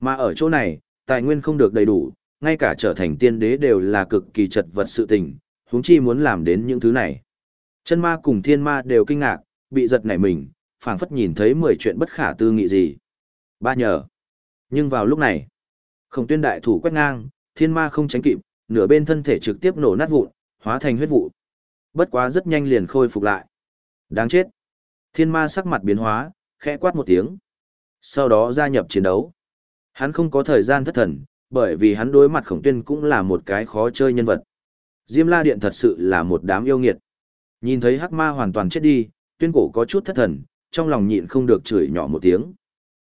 Mà ở chỗ này, tài nguyên không được đầy đủ, ngay cả trở thành tiên đế đều là cực kỳ chật vật sự tình, huống chi muốn làm đến những thứ này. Chân ma cùng thiên ma đều kinh ngạc, bị giật nảy mình, phảng phất nhìn thấy 10 chuyện bất khả tư nghị gì. Ba nhờ. Nhưng vào lúc này, khổng tuyên đại thủ quét ngang, thiên ma không tránh kịp, nửa bên thân thể trực tiếp nổ nát vụn, hóa thành huyết vụ. Bất quá rất nhanh liền khôi phục lại. Đáng chết. Thiên ma sắc mặt biến hóa, khẽ quát một tiếng. Sau đó gia nhập chiến đấu. Hắn không có thời gian thất thần, bởi vì hắn đối mặt khổng tuyên cũng là một cái khó chơi nhân vật. Diêm la điện thật sự là một đám yêu nghiệt. Nhìn thấy hắc ma hoàn toàn chết đi, tuyên cổ có chút thất thần, trong lòng nhịn không được chửi nhỏ một tiếng.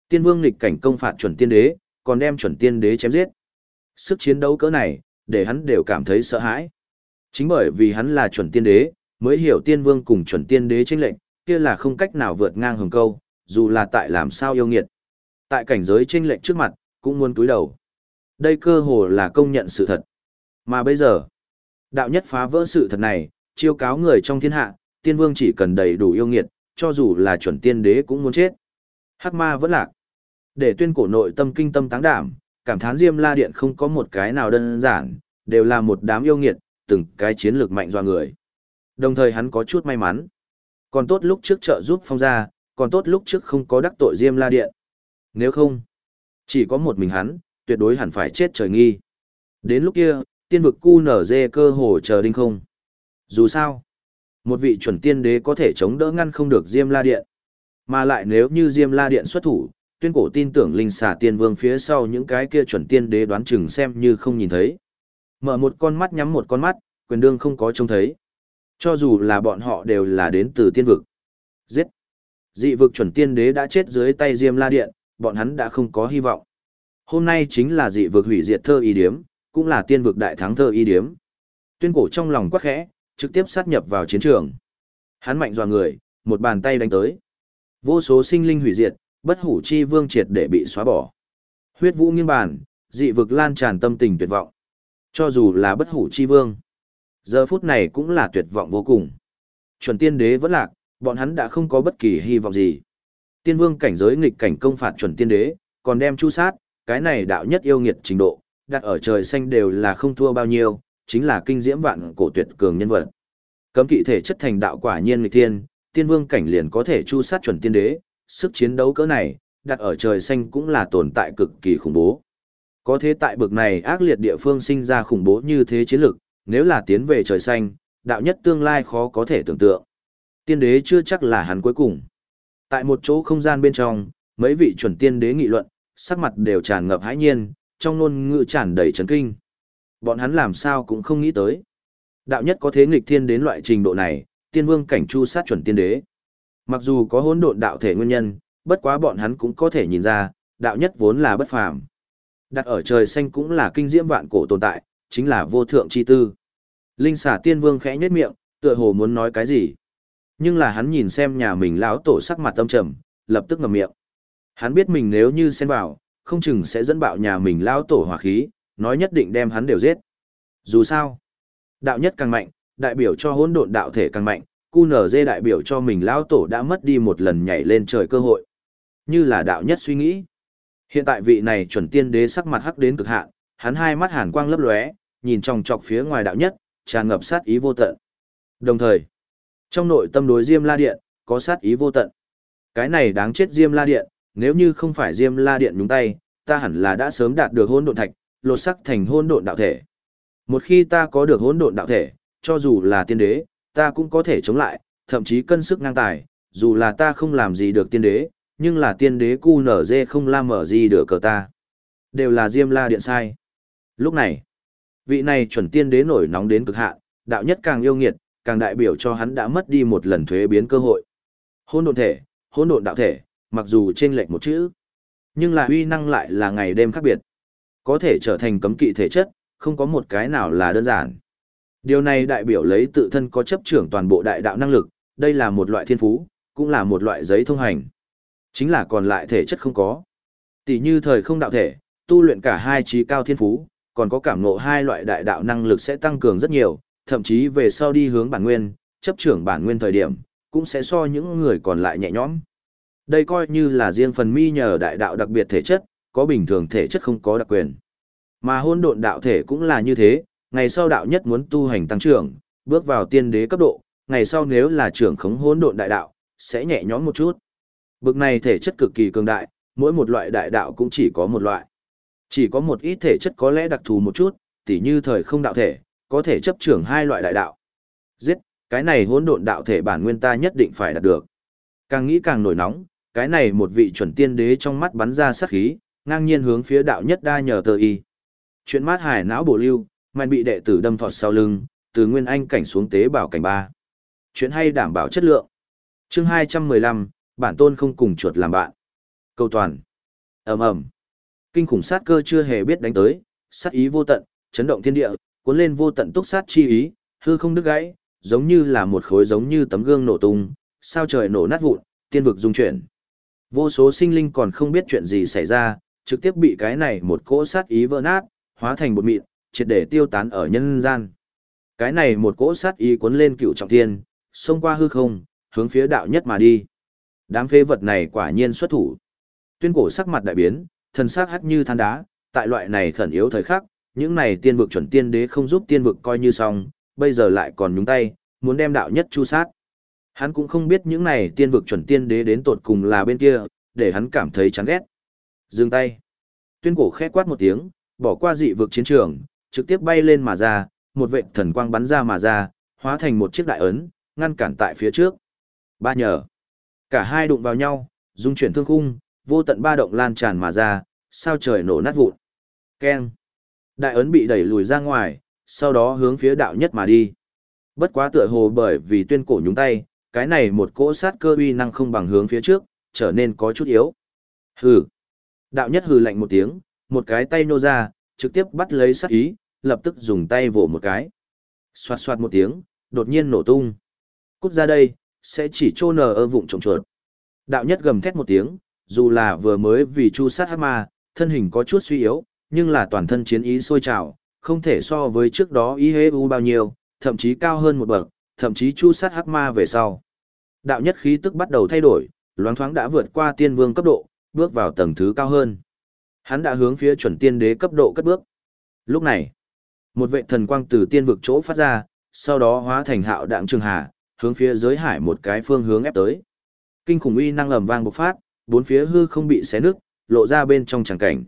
Tiên vương nghịch cảnh công phạt chuẩn tiên đế, còn đem chuẩn tiên đế chém giết. Sức chiến đấu cỡ này, để hắn đều cảm thấy sợ hãi. Chính bởi vì hắn là chuẩn tiên đế, mới hiểu tiên vương cùng chuẩn tiên đế chênh lệnh, kia là không cách nào vượt ngang hồng câu, dù là tại làm sao yêu nghiệt. Tại cảnh giới chênh lệnh trước mặt, cũng muốn túi đầu. Đây cơ hồ là công nhận sự thật. Mà bây giờ, đạo nhất phá vỡ sự thật này, chiêu cáo người trong thiên hạ, tiên vương chỉ cần đầy đủ yêu nghiệt, cho dù là chuẩn tiên đế cũng muốn chết. Hắc ma vẫn lạc. Để tuyên cổ nội tâm kinh tâm táng đảm, cảm thán Diêm La Điện không có một cái nào đơn giản, đều là một đám yêu nghiệt, từng cái chiến lược mạnh doa người. Đồng thời hắn có chút may mắn. Còn tốt lúc trước trợ giúp phong gia, còn tốt lúc trước không có đắc tội Diêm La Điện. Nếu không, chỉ có một mình hắn, tuyệt đối hẳn phải chết trời nghi. Đến lúc kia, tiên vực cu nở dê cơ hồ chờ đinh không. Dù sao, một vị chuẩn tiên đế có thể chống đỡ ngăn không được Diêm La Điện. Mà lại nếu như Diêm La Điện xuất thủ, tuyên cổ tin tưởng linh xà tiên vương phía sau những cái kia chuẩn tiên đế đoán chừng xem như không nhìn thấy. Mở một con mắt nhắm một con mắt, quyền đương không có trông thấy. Cho dù là bọn họ đều là đến từ tiên vực. Giết! Dị vực chuẩn tiên đế đã chết dưới tay Diêm La Điện, bọn hắn đã không có hy vọng. Hôm nay chính là dị vực hủy diệt thơ y điếm, cũng là tiên vực đại thắng thơ y điếm. Tuyên cổ trong lòng quắc khẽ, trực tiếp sát nhập vào chiến trường. Hắn mạnh dọa người, một bàn tay đánh tới. Vô số sinh linh hủy diệt, bất hủ chi vương triệt để bị xóa bỏ. Huyết vũ nghiêng bàn, dị vực lan tràn tâm tình tuyệt vọng. Cho dù là bất hủ chi vương, Giờ phút này cũng là tuyệt vọng vô cùng. Chuẩn tiên đế vẫn lạc, bọn hắn đã không có bất kỳ hy vọng gì. Tiên vương cảnh giới nghịch cảnh công phạt chuẩn tiên đế, còn đem chu sát, cái này đạo nhất yêu nghiệt trình độ, đặt ở trời xanh đều là không thua bao nhiêu, chính là kinh diễm vạn cổ tuyệt cường nhân vật. Cấm kỵ thể chất thành đạo quả nhiên nghịch tiên, tiên vương cảnh liền có thể chu sát chuẩn tiên đế, sức chiến đấu cỡ này, đặt ở trời xanh cũng là tồn tại cực kỳ khủng bố. Có thế tại bực này ác liệt địa phương sinh ra khủng bố như thế chiến lực, nếu là tiến về trời xanh, đạo nhất tương lai khó có thể tưởng tượng. Tiên đế chưa chắc là hắn cuối cùng. Tại một chỗ không gian bên trong, mấy vị chuẩn tiên đế nghị luận, sắc mặt đều tràn ngập hãi nhiên, trong ngôn ngữ tràn đầy chấn kinh. Bọn hắn làm sao cũng không nghĩ tới. Đạo nhất có thế nghịch thiên đến loại trình độ này, tiên vương cảnh chu sát chuẩn tiên đế. Mặc dù có hỗn độn đạo thể nguyên nhân, bất quá bọn hắn cũng có thể nhìn ra, đạo nhất vốn là bất phàm. Đặt ở trời xanh cũng là kinh diễm vạn cổ tồn tại, chính là vô thượng chi tư. Linh xà tiên vương khẽ nhếch miệng, tựa hồ muốn nói cái gì. Nhưng là hắn nhìn xem nhà mình lão tổ sắc mặt tâm trầm, lập tức ngậm miệng. Hắn biết mình nếu như xen vào, không chừng sẽ dẫn bạo nhà mình lão tổ hỏa khí, nói nhất định đem hắn đều giết. Dù sao, đạo nhất càng mạnh, đại biểu cho hỗn độn đạo thể càng mạnh, QNZ đại biểu cho mình lão tổ đã mất đi một lần nhảy lên trời cơ hội. Như là đạo nhất suy nghĩ. Hiện tại vị này chuẩn tiên đế sắc mặt hắc đến cực hạn, hắn hai mắt hàn quang lấp lóe, nhìn trong chọc phía ngoài đạo nhất, tràn ngập sát ý vô tận. Đồng thời, trong nội tâm đối Diêm La Điện, có sát ý vô tận. Cái này đáng chết Diêm La Điện, nếu như không phải Diêm La Điện nhúng tay, ta hẳn là đã sớm đạt được hôn độn thạch, lột sắc thành hôn độn đạo thể. Một khi ta có được hôn độn đạo thể, cho dù là tiên đế, ta cũng có thể chống lại, thậm chí cân sức ngang tài, dù là ta không làm gì được tiên đế, nhưng là tiên đế cu nở dê không la mở gì được cờ ta. Đều là Diêm La Điện sai. Lúc này, vị này chuẩn tiên đế nổi nóng đến cực hạn, đạo nhất càng yêu nghiệt, càng đại biểu cho hắn đã mất đi một lần thuế biến cơ hội. Hỗn độn thể, hỗn độn đạo thể, mặc dù trên lệch một chữ, nhưng là uy năng lại là ngày đêm khác biệt. Có thể trở thành cấm kỵ thể chất, không có một cái nào là đơn giản. Điều này đại biểu lấy tự thân có chấp trưởng toàn bộ đại đạo năng lực, đây là một loại thiên phú, cũng là một loại giấy thông hành. Chính là còn lại thể chất không có. Tỷ như thời không đạo thể, tu luyện cả hai trí cao thiên phú, còn có cảm ngộ hai loại đại đạo năng lực sẽ tăng cường rất nhiều, thậm chí về sau đi hướng bản nguyên, chấp trưởng bản nguyên thời điểm, cũng sẽ so những người còn lại nhẹ nhõm. Đây coi như là riêng phần mi nhờ đại đạo đặc biệt thể chất, có bình thường thể chất không có đặc quyền. Mà hôn độn đạo thể cũng là như thế, ngày sau đạo nhất muốn tu hành tăng trưởng, bước vào tiên đế cấp độ, ngày sau nếu là trưởng khống hôn độn đại đạo, sẽ nhẹ nhõm một chút. Bực này thể chất cực kỳ cường đại, mỗi một loại đại đạo cũng chỉ có một loại. Chỉ có một ít thể chất có lẽ đặc thù một chút, tỉ như thời không đạo thể, có thể chấp trưởng hai loại đại đạo. Giết, cái này hỗn độn đạo thể bản nguyên ta nhất định phải đạt được. Càng nghĩ càng nổi nóng, cái này một vị chuẩn tiên đế trong mắt bắn ra sát khí, ngang nhiên hướng phía đạo nhất đa nhờ tờ y. Chuyện mát hải não bổ lưu, mạnh bị đệ tử đâm thọt sau lưng, từ nguyên anh cảnh xuống tế bảo cảnh ba. Chuyện hay đảm bảo chất lượng. Chương 215, bản tôn không cùng chuột làm bạn. Câu toàn. ầm ầm Kinh khủng sát cơ chưa hề biết đánh tới, sát ý vô tận, chấn động thiên địa, cuốn lên vô tận túc sát chi ý, hư không đứt gãy, giống như là một khối giống như tấm gương nổ tung, sao trời nổ nát vụn, tiên vực dung chuyển. Vô số sinh linh còn không biết chuyện gì xảy ra, trực tiếp bị cái này một cỗ sát ý vỡ nát, hóa thành bột mịn, triệt để tiêu tán ở nhân gian. Cái này một cỗ sát ý cuốn lên cựu trọng thiên, xông qua hư không, hướng phía đạo nhất mà đi. Đám phế vật này quả nhiên xuất thủ. Tuyên cổ sắc mặt đại biến, thần sắc hắc như than đá, tại loại này khẩn yếu thời khắc, những này tiên vực chuẩn tiên đế không giúp tiên vực coi như xong, bây giờ lại còn nhúng tay, muốn đem đạo nhất chu sát. Hắn cũng không biết những này tiên vực chuẩn tiên đế đến tột cùng là bên kia, để hắn cảm thấy chán ghét. Dừng tay. Tuyên cổ khẽ quát một tiếng, bỏ qua dị vực chiến trường, trực tiếp bay lên mà ra, một vệ thần quang bắn ra mà ra, hóa thành một chiếc đại ấn, ngăn cản tại phía trước. Ba nhờ. Cả hai đụng vào nhau, dung chuyển thương khung, vô tận ba động lan tràn mà ra, sao trời nổ nát vụn. Keng. Đại ấn bị đẩy lùi ra ngoài, sau đó hướng phía đạo nhất mà đi. Bất quá tựa hồ bởi vì tuyên cổ nhúng tay, cái này một cỗ sát cơ uy năng không bằng hướng phía trước, trở nên có chút yếu. Hừ. Đạo nhất hừ lạnh một tiếng, một cái tay nô ra, trực tiếp bắt lấy sát ý, lập tức dùng tay vỗ một cái. Xoạt xoạt một tiếng, đột nhiên nổ tung. Cút ra đây, sẽ chỉ trô nờ ơ vụng trộm chuột. Đạo nhất gầm thét một tiếng, dù là vừa mới vì chu sát hát ma, thân hình có chút suy yếu, nhưng là toàn thân chiến ý sôi trào, không thể so với trước đó ý hế u bao nhiêu, thậm chí cao hơn một bậc, thậm chí chu sát hắc ma về sau. Đạo nhất khí tức bắt đầu thay đổi, loáng thoáng đã vượt qua tiên vương cấp độ, bước vào tầng thứ cao hơn. Hắn đã hướng phía chuẩn tiên đế cấp độ cất bước. Lúc này, một vệ thần quang từ tiên vực chỗ phát ra, sau đó hóa thành hạo đạm trường hà, hướng phía giới hải một cái phương hướng ép tới. Kinh khủng uy năng ầm vang bộc phát, bốn phía hư không bị xé nứt, lộ ra bên trong tràng cảnh.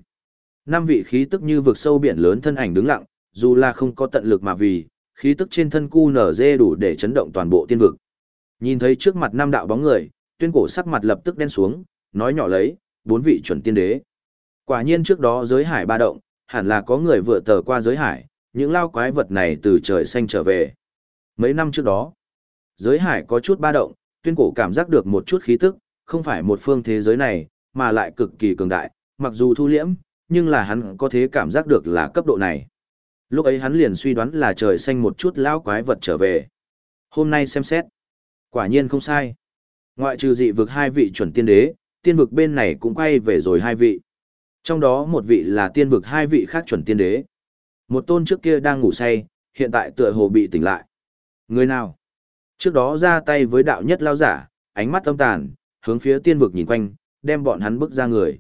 Năm vị khí tức như vực sâu biển lớn thân ảnh đứng lặng, dù là không có tận lực mà vì, khí tức trên thân cu nở dê đủ để chấn động toàn bộ tiên vực. Nhìn thấy trước mặt năm đạo bóng người, tuyên cổ sắc mặt lập tức đen xuống, nói nhỏ lấy, bốn vị chuẩn tiên đế. Quả nhiên trước đó giới hải ba động, hẳn là có người vừa tờ qua giới hải, những lao quái vật này từ trời xanh trở về. Mấy năm trước đó, giới hải có chút ba động, tuyên cổ cảm giác được một chút khí tức, không phải một phương thế giới này, mà lại cực kỳ cường đại, mặc dù thu liễm, nhưng là hắn có thể cảm giác được là cấp độ này. Lúc ấy hắn liền suy đoán là trời xanh một chút lão quái vật trở về. Hôm nay xem xét. Quả nhiên không sai. Ngoại trừ dị vực hai vị chuẩn tiên đế, tiên vực bên này cũng quay về rồi hai vị. Trong đó một vị là tiên vực hai vị khác chuẩn tiên đế. Một tôn trước kia đang ngủ say, hiện tại tựa hồ bị tỉnh lại. Người nào? Trước đó ra tay với đạo nhất lao giả, ánh mắt tâm tàn, hướng phía tiên vực nhìn quanh, đem bọn hắn bước ra người.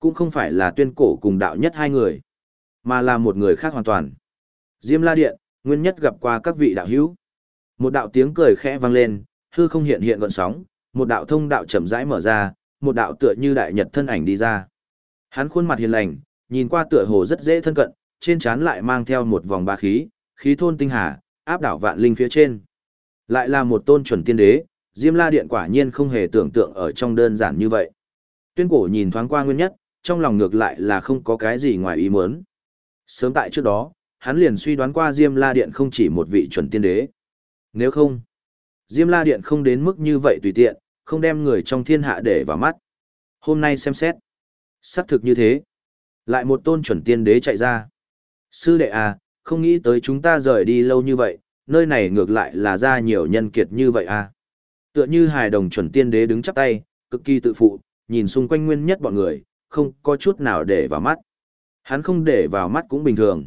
Cũng không phải là tuyên cổ cùng đạo nhất hai người, mà là một người khác hoàn toàn. Diêm la điện, nguyên nhất gặp qua các vị đạo hữu. Một đạo tiếng cười khẽ vang lên, hư không hiện hiện gọn sóng, một đạo thông đạo chậm rãi mở ra, một đạo tựa như đại nhật thân ảnh đi ra. Hắn khuôn mặt hiền lành, nhìn qua tựa hồ rất dễ thân cận, trên trán lại mang theo một vòng ba khí, khí thôn tinh hà, áp đảo vạn linh phía trên. Lại là một tôn chuẩn tiên đế, Diêm La Điện quả nhiên không hề tưởng tượng ở trong đơn giản như vậy. Tuyên cổ nhìn thoáng qua nguyên nhất, trong lòng ngược lại là không có cái gì ngoài ý muốn. Sớm tại trước đó, hắn liền suy đoán qua Diêm La Điện không chỉ một vị chuẩn tiên đế. Nếu không, Diêm La Điện không đến mức như vậy tùy tiện, không đem người trong thiên hạ để vào mắt. Hôm nay xem xét. xác thực như thế. Lại một tôn chuẩn tiên đế chạy ra. Sư đệ à, không nghĩ tới chúng ta rời đi lâu như vậy, nơi này ngược lại là ra nhiều nhân kiệt như vậy à. Tựa như hài đồng chuẩn tiên đế đứng chắp tay, cực kỳ tự phụ, nhìn xung quanh nguyên nhất bọn người, không có chút nào để vào mắt. Hắn không để vào mắt cũng bình thường.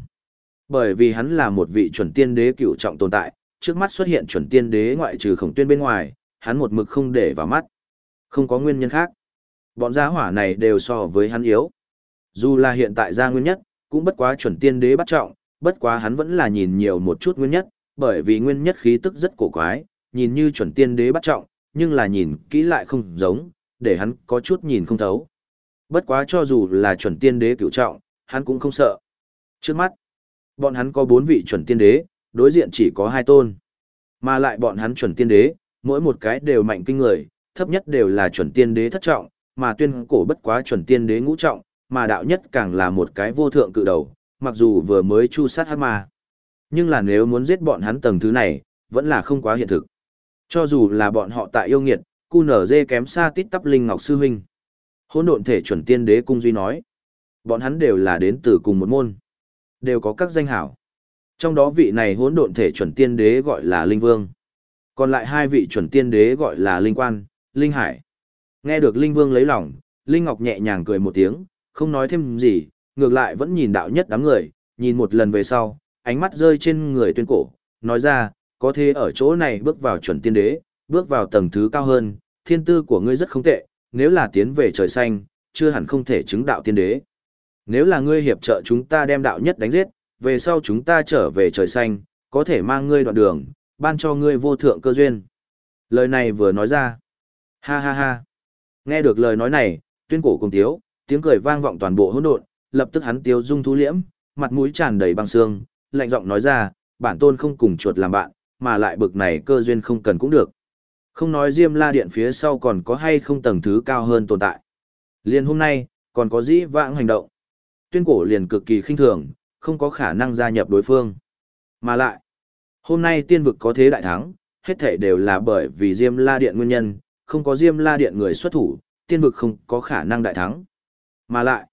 Bởi vì hắn là một vị chuẩn tiên đế cựu trọng tồn tại, trước mắt xuất hiện chuẩn tiên đế ngoại trừ khổng tuyên bên ngoài, hắn một mực không để vào mắt. Không có nguyên nhân khác. Bọn gia hỏa này đều so với hắn yếu. Dù là hiện tại gia nguyên nhất, cũng bất quá chuẩn tiên đế bắt trọng, bất quá hắn vẫn là nhìn nhiều một chút nguyên nhất, bởi vì nguyên nhất khí tức rất cổ quái, nhìn như chuẩn tiên đế bắt trọng, nhưng là nhìn kỹ lại không giống, để hắn có chút nhìn không thấu. Bất quá cho dù là chuẩn tiên đế cửu trọng, hắn cũng không sợ. Trước mắt, bọn hắn có bốn vị chuẩn tiên đế, đối diện chỉ có hai tôn. Mà lại bọn hắn chuẩn tiên đế, mỗi một cái đều mạnh kinh người, thấp nhất đều là chuẩn tiên đế thất trọng, mà tuyên cổ bất quá chuẩn tiên đế ngũ trọng, mà đạo nhất càng là một cái vô thượng cự đầu, mặc dù vừa mới chu sát hắc ma. Nhưng là nếu muốn giết bọn hắn tầng thứ này, vẫn là không quá hiện thực. Cho dù là bọn họ tại yêu nghiệt, cu nở dê kém xa tít tắp linh ngọc sư huynh. Hỗn độn thể chuẩn tiên đế cung duy nói. Bọn hắn đều là đến từ cùng một môn. Đều có các danh hảo. Trong đó vị này hỗn độn thể chuẩn tiên đế gọi là Linh Vương. Còn lại hai vị chuẩn tiên đế gọi là Linh Quan, Linh Hải. Nghe được Linh Vương lấy lòng, Linh Ngọc nhẹ nhàng cười một tiếng, không nói thêm gì, ngược lại vẫn nhìn đạo nhất đám người, nhìn một lần về sau, ánh mắt rơi trên người tuyên cổ, nói ra, có thể ở chỗ này bước vào chuẩn tiên đế, bước vào tầng thứ cao hơn, thiên tư của ngươi rất không tệ, nếu là tiến về trời xanh, chưa hẳn không thể chứng đạo tiên đế. Nếu là ngươi hiệp trợ chúng ta đem đạo nhất đánh giết, về sau chúng ta trở về trời xanh, có thể mang ngươi đoạn đường, ban cho ngươi vô thượng cơ duyên. Lời này vừa nói ra. Ha ha ha. Nghe được lời nói này, tuyên cổ cùng tiếu, tiếng cười vang vọng toàn bộ hỗn độn, lập tức hắn tiếu dung thú liễm, mặt mũi tràn đầy băng xương, lạnh giọng nói ra, bản tôn không cùng chuột làm bạn, mà lại bực này cơ duyên không cần cũng được. Không nói Diêm La Điện phía sau còn có hay không tầng thứ cao hơn tồn tại. Liên hôm nay, còn có dĩ vãng hành động. Tuyên cổ liền cực kỳ khinh thường, không có khả năng gia nhập đối phương. Mà lại, hôm nay tiên vực có thế đại thắng, hết thể đều là bởi vì Diêm La Điện nguyên nhân, không có Diêm La Điện người xuất thủ, tiên vực không có khả năng đại thắng. Mà lại,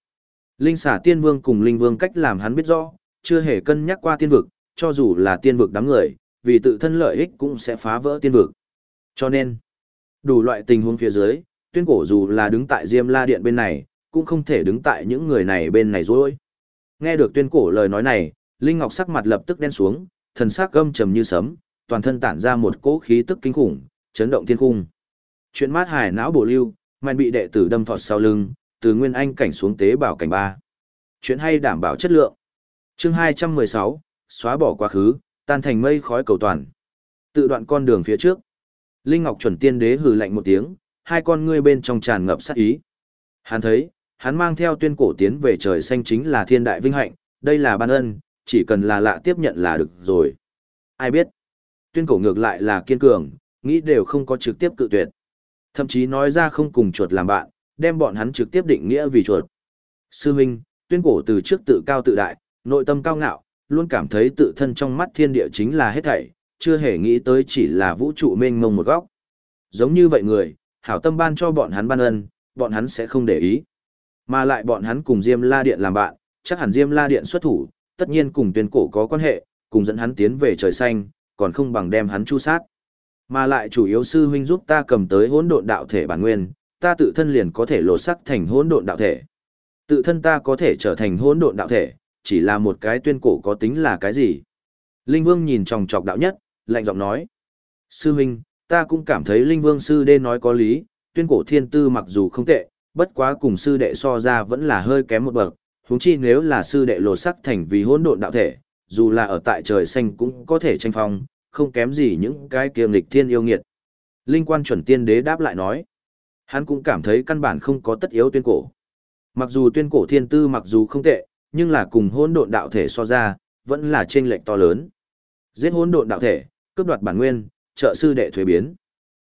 Linh xả tiên vương cùng linh vương cách làm hắn biết rõ, chưa hề cân nhắc qua tiên vực, cho dù là tiên vực đám người, vì tự thân lợi ích cũng sẽ phá vỡ tiên vực. Cho nên, đủ loại tình huống phía dưới, tuyên cổ dù là đứng tại Diêm La Điện bên này, cũng không thể đứng tại những người này bên này rồi. Nghe được tuyên cổ lời nói này, Linh Ngọc sắc mặt lập tức đen xuống, thần sắc gâm trầm như sấm, toàn thân tản ra một cỗ khí tức kinh khủng, chấn động thiên khung Chuyện mát hải não bổ lưu, mạnh bị đệ tử đâm thọt sau lưng, từ nguyên anh cảnh xuống tế bảo cảnh ba. Chuyện hay đảm bảo chất lượng. Chương 216, xóa bỏ quá khứ, tan thành mây khói cầu toàn. Tự đoạn con đường phía trước. Linh Ngọc chuẩn tiên đế hừ lạnh một tiếng, hai con ngươi bên trong tràn ngập sát ý. Hắn thấy, hắn mang theo tuyên cổ tiến về trời xanh chính là thiên đại vinh hạnh, đây là ban ân, chỉ cần là lạ tiếp nhận là được rồi. Ai biết, tuyên cổ ngược lại là kiên cường, nghĩ đều không có trực tiếp cự tuyệt. Thậm chí nói ra không cùng chuột làm bạn, đem bọn hắn trực tiếp định nghĩa vì chuột. Sư Minh, tuyên cổ từ trước tự cao tự đại, nội tâm cao ngạo, luôn cảm thấy tự thân trong mắt thiên địa chính là hết thảy, chưa hề nghĩ tới chỉ là vũ trụ mênh mông một góc. Giống như vậy người, hảo tâm ban cho bọn hắn ban ân, bọn hắn sẽ không để ý. Mà lại bọn hắn cùng Diêm La Điện làm bạn, chắc hẳn Diêm La Điện xuất thủ, tất nhiên cùng tuyên cổ có quan hệ, cùng dẫn hắn tiến về trời xanh, còn không bằng đem hắn chu sát. Mà lại chủ yếu sư huynh giúp ta cầm tới hỗn độn đạo thể bản nguyên, ta tự thân liền có thể lột sắc thành hỗn độn đạo thể. Tự thân ta có thể trở thành hỗn độn đạo thể, chỉ là một cái tuyên cổ có tính là cái gì? Linh Vương nhìn tròng trọc đạo nhất, lạnh giọng nói. Sư huynh, ta cũng cảm thấy Linh Vương sư đê nói có lý, tuyên cổ thiên tư mặc dù không tệ, bất quá cùng sư đệ so ra vẫn là hơi kém một bậc, huống chi nếu là sư đệ lột sắc thành vì hỗn độn đạo thể, dù là ở tại trời xanh cũng có thể tranh phong, không kém gì những cái kiềm lịch thiên yêu nghiệt. Linh quan chuẩn tiên đế đáp lại nói, hắn cũng cảm thấy căn bản không có tất yếu tuyên cổ. Mặc dù tuyên cổ thiên tư mặc dù không tệ, nhưng là cùng hỗn độn đạo thể so ra, vẫn là chênh lệch to lớn. Giết hỗn độn đạo thể, cướp đoạt bản nguyên, trợ sư đệ thuế biến.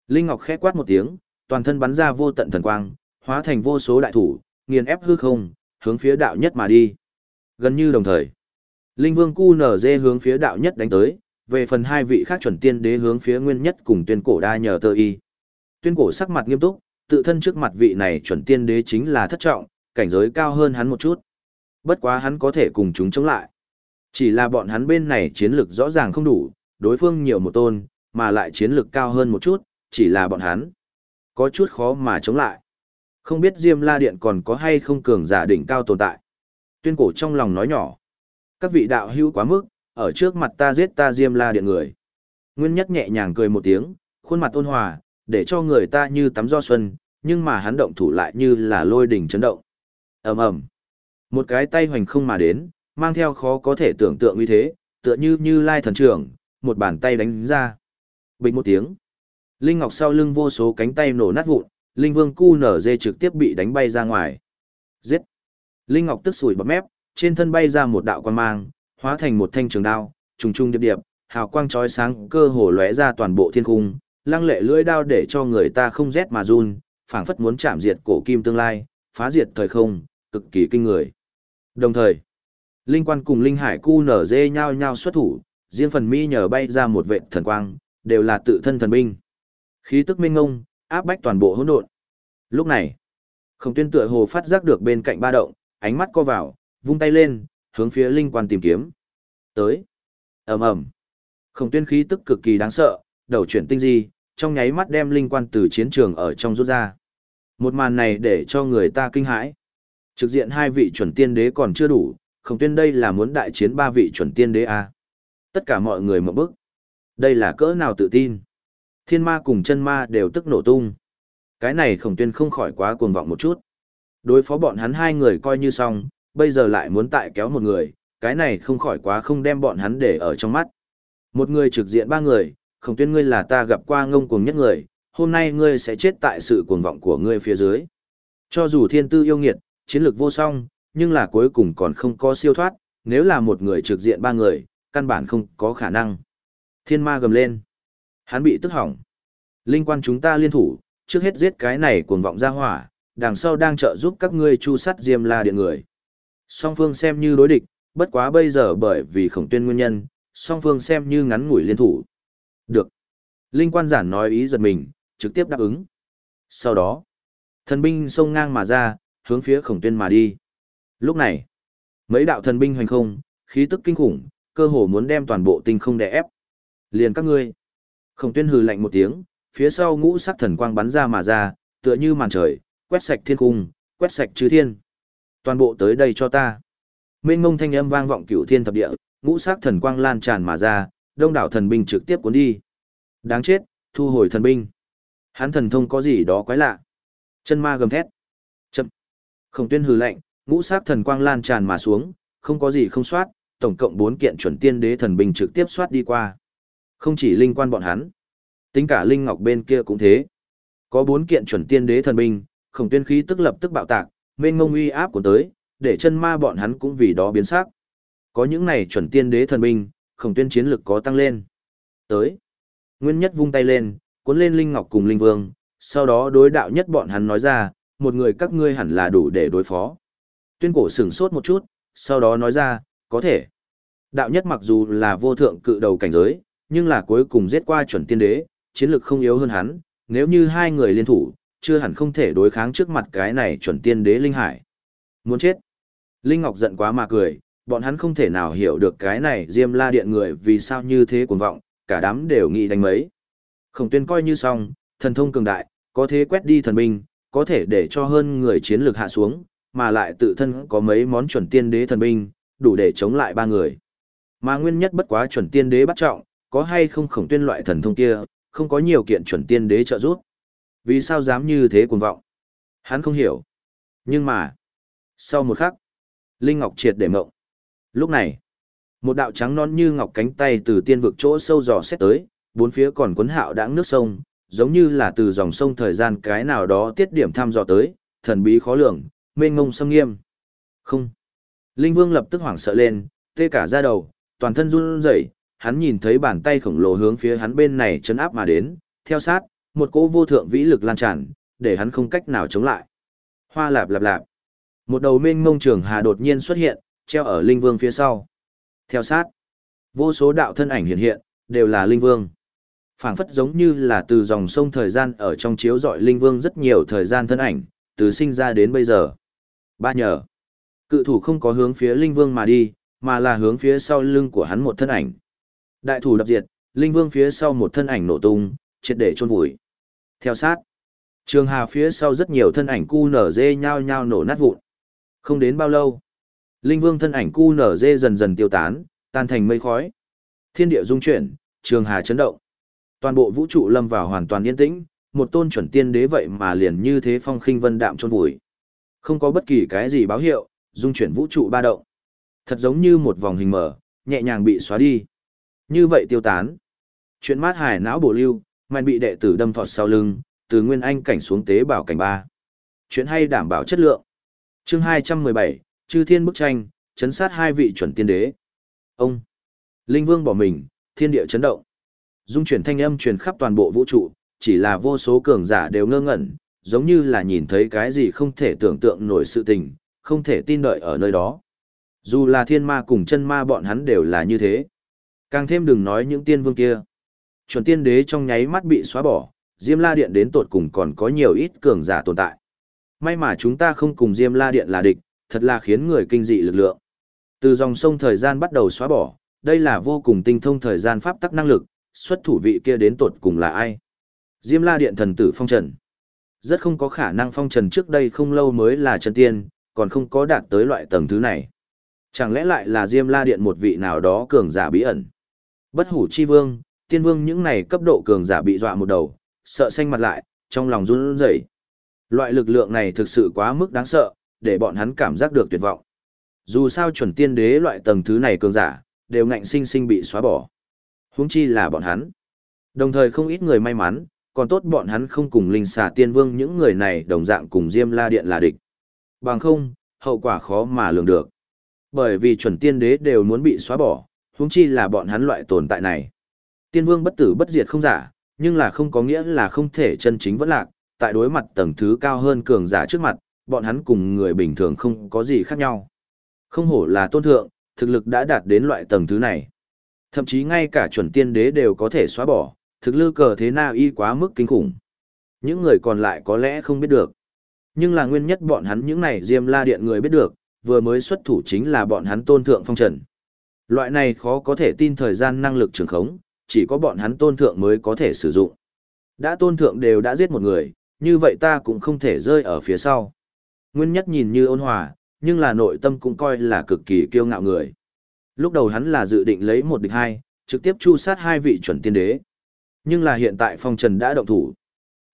Linh Ngọc khẽ quát một tiếng, toàn thân bắn ra vô tận thần quang, hóa thành vô số đại thủ, nghiền ép hư không, hướng phía đạo nhất mà đi. Gần như đồng thời, Linh Vương Cu nở dê hướng phía đạo nhất đánh tới, về phần hai vị khác chuẩn tiên đế hướng phía nguyên nhất cùng tuyên cổ đa nhờ tơ y. Tuyên cổ sắc mặt nghiêm túc, tự thân trước mặt vị này chuẩn tiên đế chính là thất trọng, cảnh giới cao hơn hắn một chút. Bất quá hắn có thể cùng chúng chống lại. Chỉ là bọn hắn bên này chiến lực rõ ràng không đủ, đối phương nhiều một tôn, mà lại chiến lực cao hơn một chút, chỉ là bọn hắn. Có chút khó mà chống lại. Không biết Diêm La Điện còn có hay không cường giả đỉnh cao tồn tại. Tuyên cổ trong lòng nói nhỏ. Các vị đạo hữu quá mức, ở trước mặt ta giết ta Diêm La Điện người. Nguyên nhất nhẹ nhàng cười một tiếng, khuôn mặt ôn hòa, để cho người ta như tắm do xuân, nhưng mà hắn động thủ lại như là lôi đỉnh chấn động. ầm ầm, một cái tay hoành không mà đến, mang theo khó có thể tưởng tượng như thế, tựa như như lai thần trưởng, một bàn tay đánh ra. Bình một tiếng. Linh Ngọc sau lưng vô số cánh tay nổ nát vụn, Linh Vương cu nở dê trực tiếp bị đánh bay ra ngoài. Giết! Linh Ngọc tức sủi bắp mép, trên thân bay ra một đạo quan mang, hóa thành một thanh trường đao, trùng trùng điệp điệp, hào quang chói sáng cơ hồ lóe ra toàn bộ thiên cung, lăng lệ lưỡi đao để cho người ta không rét mà run, phảng phất muốn chạm diệt cổ kim tương lai, phá diệt thời không, cực kỳ kinh người. Đồng thời, Linh quan cùng Linh Hải cu nở dê nhau nhau xuất thủ, riêng phần mi nhờ bay ra một vệ thần quang, đều là tự thân thần binh. Khí tức minh ngông, áp bách toàn bộ hỗn độn. Lúc này, Khổng Tuyên tựa hồ phát giác được bên cạnh ba động, ánh mắt co vào, vung tay lên, hướng phía linh quan tìm kiếm. Tới. Ầm ầm. Khổng Tuyên khí tức cực kỳ đáng sợ, đầu chuyển tinh di, trong nháy mắt đem linh quan từ chiến trường ở trong rút ra. Một màn này để cho người ta kinh hãi. Trực diện hai vị chuẩn tiên đế còn chưa đủ, Khổng Tuyên đây là muốn đại chiến ba vị chuẩn tiên đế à? Tất cả mọi người mở bức. Đây là cỡ nào tự tin? Thiên ma cùng chân ma đều tức nổ tung. Cái này khổng tuyên không khỏi quá cuồng vọng một chút. Đối phó bọn hắn hai người coi như xong, bây giờ lại muốn tại kéo một người, cái này không khỏi quá không đem bọn hắn để ở trong mắt. Một người trực diện ba người, khổng tuyên ngươi là ta gặp qua ngông cuồng nhất người, hôm nay ngươi sẽ chết tại sự cuồng vọng của ngươi phía dưới. Cho dù thiên tư yêu nghiệt, chiến lược vô song, nhưng là cuối cùng còn không có siêu thoát, nếu là một người trực diện ba người, căn bản không có khả năng. Thiên ma gầm lên. Hắn bị tức hỏng. Linh quan chúng ta liên thủ, trước hết giết cái này cuồng vọng ra hỏa, đằng sau đang trợ giúp các ngươi chu sắt Diêm La Điện người. Song phương xem như đối địch, bất quá bây giờ bởi vì khổng tuyên nguyên nhân, song phương xem như ngắn ngủi liên thủ. Được. Linh quan giản nói ý giật mình, trực tiếp đáp ứng. Sau đó, thần binh xông ngang mà ra, hướng phía khổng tuyên mà đi. Lúc này, mấy đạo thần binh hoành không, khí tức kinh khủng, cơ hồ muốn đem toàn bộ tinh không đè ép. Liền các ngươi. Khổng tuyên hừ lạnh một tiếng, phía sau ngũ sắc thần quang bắn ra mà ra, tựa như màn trời, quét sạch thiên cung, quét sạch chư thiên. Toàn bộ tới đây cho ta. Mênh ngông thanh âm vang vọng cửu thiên thập địa, ngũ sắc thần quang lan tràn mà ra, đông đảo thần binh trực tiếp cuốn đi. Đáng chết, thu hồi thần binh. Hắn thần thông có gì đó quái lạ. Chân ma gầm thét. Khổng tuyên hừ lạnh, ngũ sắc thần quang lan tràn mà xuống, không có gì không soát, tổng cộng 4 kiện chuẩn tiên đế thần binh trực tiếp soát đi qua. Không chỉ linh quan bọn hắn, tính cả linh ngọc bên kia cũng thế. Có 4 kiện chuẩn tiên đế thần binh, khổng tuyên khí tức lập tức bạo tạc, mênh ngông uy áp của tới, để chân ma bọn hắn cũng vì đó biến sắc. Có những này chuẩn tiên đế thần binh, khổng tuyên chiến lực có tăng lên. Tới. Nguyên nhất vung tay lên, cuốn lên linh ngọc cùng linh vương, sau đó đối đạo nhất bọn hắn nói ra, một người các ngươi hẳn là đủ để đối phó. Tuyên cổ sửng sốt một chút, sau đó nói ra, có thể. Đạo nhất mặc dù là vô thượng cự đầu cảnh giới, nhưng là cuối cùng giết qua chuẩn tiên đế, chiến lực không yếu hơn hắn, nếu như hai người liên thủ, chưa hẳn không thể đối kháng trước mặt cái này chuẩn tiên đế linh hải. Muốn chết. Linh Ngọc giận quá mà cười, bọn hắn không thể nào hiểu được cái này Diêm La Điện người vì sao như thế cuồng vọng, cả đám đều nghĩ đánh mấy. Khổng tuyên coi như xong, thần thông cường đại, có thế quét đi thần binh, có thể để cho hơn người chiến lược hạ xuống, mà lại tự thân có mấy món chuẩn tiên đế thần binh, đủ để chống lại ba người. Mà nguyên nhất bất quá chuẩn tiên đế bắt trọng, có hay không khổng tuyên loại thần thông kia, không có nhiều kiện chuẩn tiên đế trợ giúp. Vì sao dám như thế cuồng vọng? Hắn không hiểu. Nhưng mà, sau một khắc, Linh Ngọc triệt để mộng. Lúc này, một đạo trắng non như ngọc cánh tay từ tiên vực chỗ sâu dò xét tới, bốn phía còn cuốn hạo đãng nước sông, giống như là từ dòng sông thời gian cái nào đó tiết điểm thăm dò tới, thần bí khó lường, mênh ngông sâm nghiêm. Không. Linh Vương lập tức hoảng sợ lên, tê cả da đầu, toàn thân run rẩy, hắn nhìn thấy bàn tay khổng lồ hướng phía hắn bên này chấn áp mà đến, theo sát, một cỗ vô thượng vĩ lực lan tràn, để hắn không cách nào chống lại. Hoa lạp lạp lạp. Một đầu mênh mông trường hà đột nhiên xuất hiện, treo ở linh vương phía sau. Theo sát, vô số đạo thân ảnh hiện hiện, đều là linh vương phảng phất giống như là từ dòng sông thời gian ở trong chiếu dọi linh vương rất nhiều thời gian thân ảnh, từ sinh ra đến bây giờ. Ba nhờ, cự thủ không có hướng phía linh vương mà đi, mà là hướng phía sau lưng của hắn một thân ảnh. Đại thủ đập diệt, linh vương phía sau một thân ảnh nổ tung, triệt để chôn vùi. Theo sát, trường hà phía sau rất nhiều thân ảnh cu nở dê nhao nhao nổ nát vụn. Không đến bao lâu, linh vương thân ảnh cu nở dê dần dần tiêu tán, tan thành mây khói. Thiên địa dung chuyển, trường hà chấn động. Toàn bộ vũ trụ lâm vào hoàn toàn yên tĩnh, một tôn chuẩn tiên đế vậy mà liền như thế phong khinh vân đạm chôn vùi. Không có bất kỳ cái gì báo hiệu, dung chuyển vũ trụ ba động. Thật giống như một vòng hình mở, nhẹ nhàng bị xóa đi. Như vậy tiêu tán. Chuyện mát hải não bổ lưu, mạnh bị đệ tử đâm thọt sau lưng, từ nguyên anh cảnh xuống tế bảo cảnh ba. Chuyện hay đảm bảo chất lượng. Chương 217, Chư Thiên bức tranh, chấn sát hai vị chuẩn tiên đế. Ông Linh Vương bỏ mình, thiên địa chấn động. Dung chuyển thanh âm truyền khắp toàn bộ vũ trụ, chỉ là vô số cường giả đều ngơ ngẩn, giống như là nhìn thấy cái gì không thể tưởng tượng nổi sự tình, không thể tin đợi ở nơi đó. Dù là thiên ma cùng chân ma bọn hắn đều là như thế. Càng thêm đừng nói những tiên vương kia. Chuẩn tiên đế trong nháy mắt bị xóa bỏ, Diêm La Điện đến tột cùng còn có nhiều ít cường giả tồn tại. May mà chúng ta không cùng Diêm La Điện là địch, thật là khiến người kinh dị lực lượng. Từ dòng sông thời gian bắt đầu xóa bỏ, đây là vô cùng tinh thông thời gian pháp tắc năng lực, xuất thủ vị kia đến tột cùng là ai? Diêm La Điện thần tử Phong Trần. Rất không có khả năng Phong Trần trước đây không lâu mới là chân tiên, còn không có đạt tới loại tầng thứ này. Chẳng lẽ lại là Diêm La Điện một vị nào đó cường giả bí ẩn? Bất hủ chi vương, tiên vương những này cấp độ cường giả bị dọa một đầu, sợ xanh mặt lại, trong lòng run rẩy. Loại lực lượng này thực sự quá mức đáng sợ, để bọn hắn cảm giác được tuyệt vọng. Dù sao chuẩn tiên đế loại tầng thứ này cường giả, đều ngạnh sinh sinh bị xóa bỏ. Huống chi là bọn hắn. Đồng thời không ít người may mắn, còn tốt bọn hắn không cùng linh xà tiên vương những người này đồng dạng cùng Diêm La Điện là địch. Bằng không, hậu quả khó mà lường được. Bởi vì chuẩn tiên đế đều muốn bị xóa bỏ, huống chi là bọn hắn loại tồn tại này. Tiên vương bất tử bất diệt không giả, nhưng là không có nghĩa là không thể chân chính vẫn lạc, tại đối mặt tầng thứ cao hơn cường giả trước mặt, bọn hắn cùng người bình thường không có gì khác nhau. Không hổ là tôn thượng, thực lực đã đạt đến loại tầng thứ này. Thậm chí ngay cả chuẩn tiên đế đều có thể xóa bỏ, thực lư cờ thế nào y quá mức kinh khủng. Những người còn lại có lẽ không biết được. Nhưng là nguyên nhất bọn hắn những này diêm la điện người biết được, vừa mới xuất thủ chính là bọn hắn tôn thượng phong trần. Loại này khó có thể tin thời gian năng lực trường khống, chỉ có bọn hắn tôn thượng mới có thể sử dụng. Đã tôn thượng đều đã giết một người, như vậy ta cũng không thể rơi ở phía sau. Nguyên nhất nhìn như ôn hòa, nhưng là nội tâm cũng coi là cực kỳ kiêu ngạo người. Lúc đầu hắn là dự định lấy một địch hai, trực tiếp chu sát hai vị chuẩn tiên đế. Nhưng là hiện tại phong trần đã động thủ,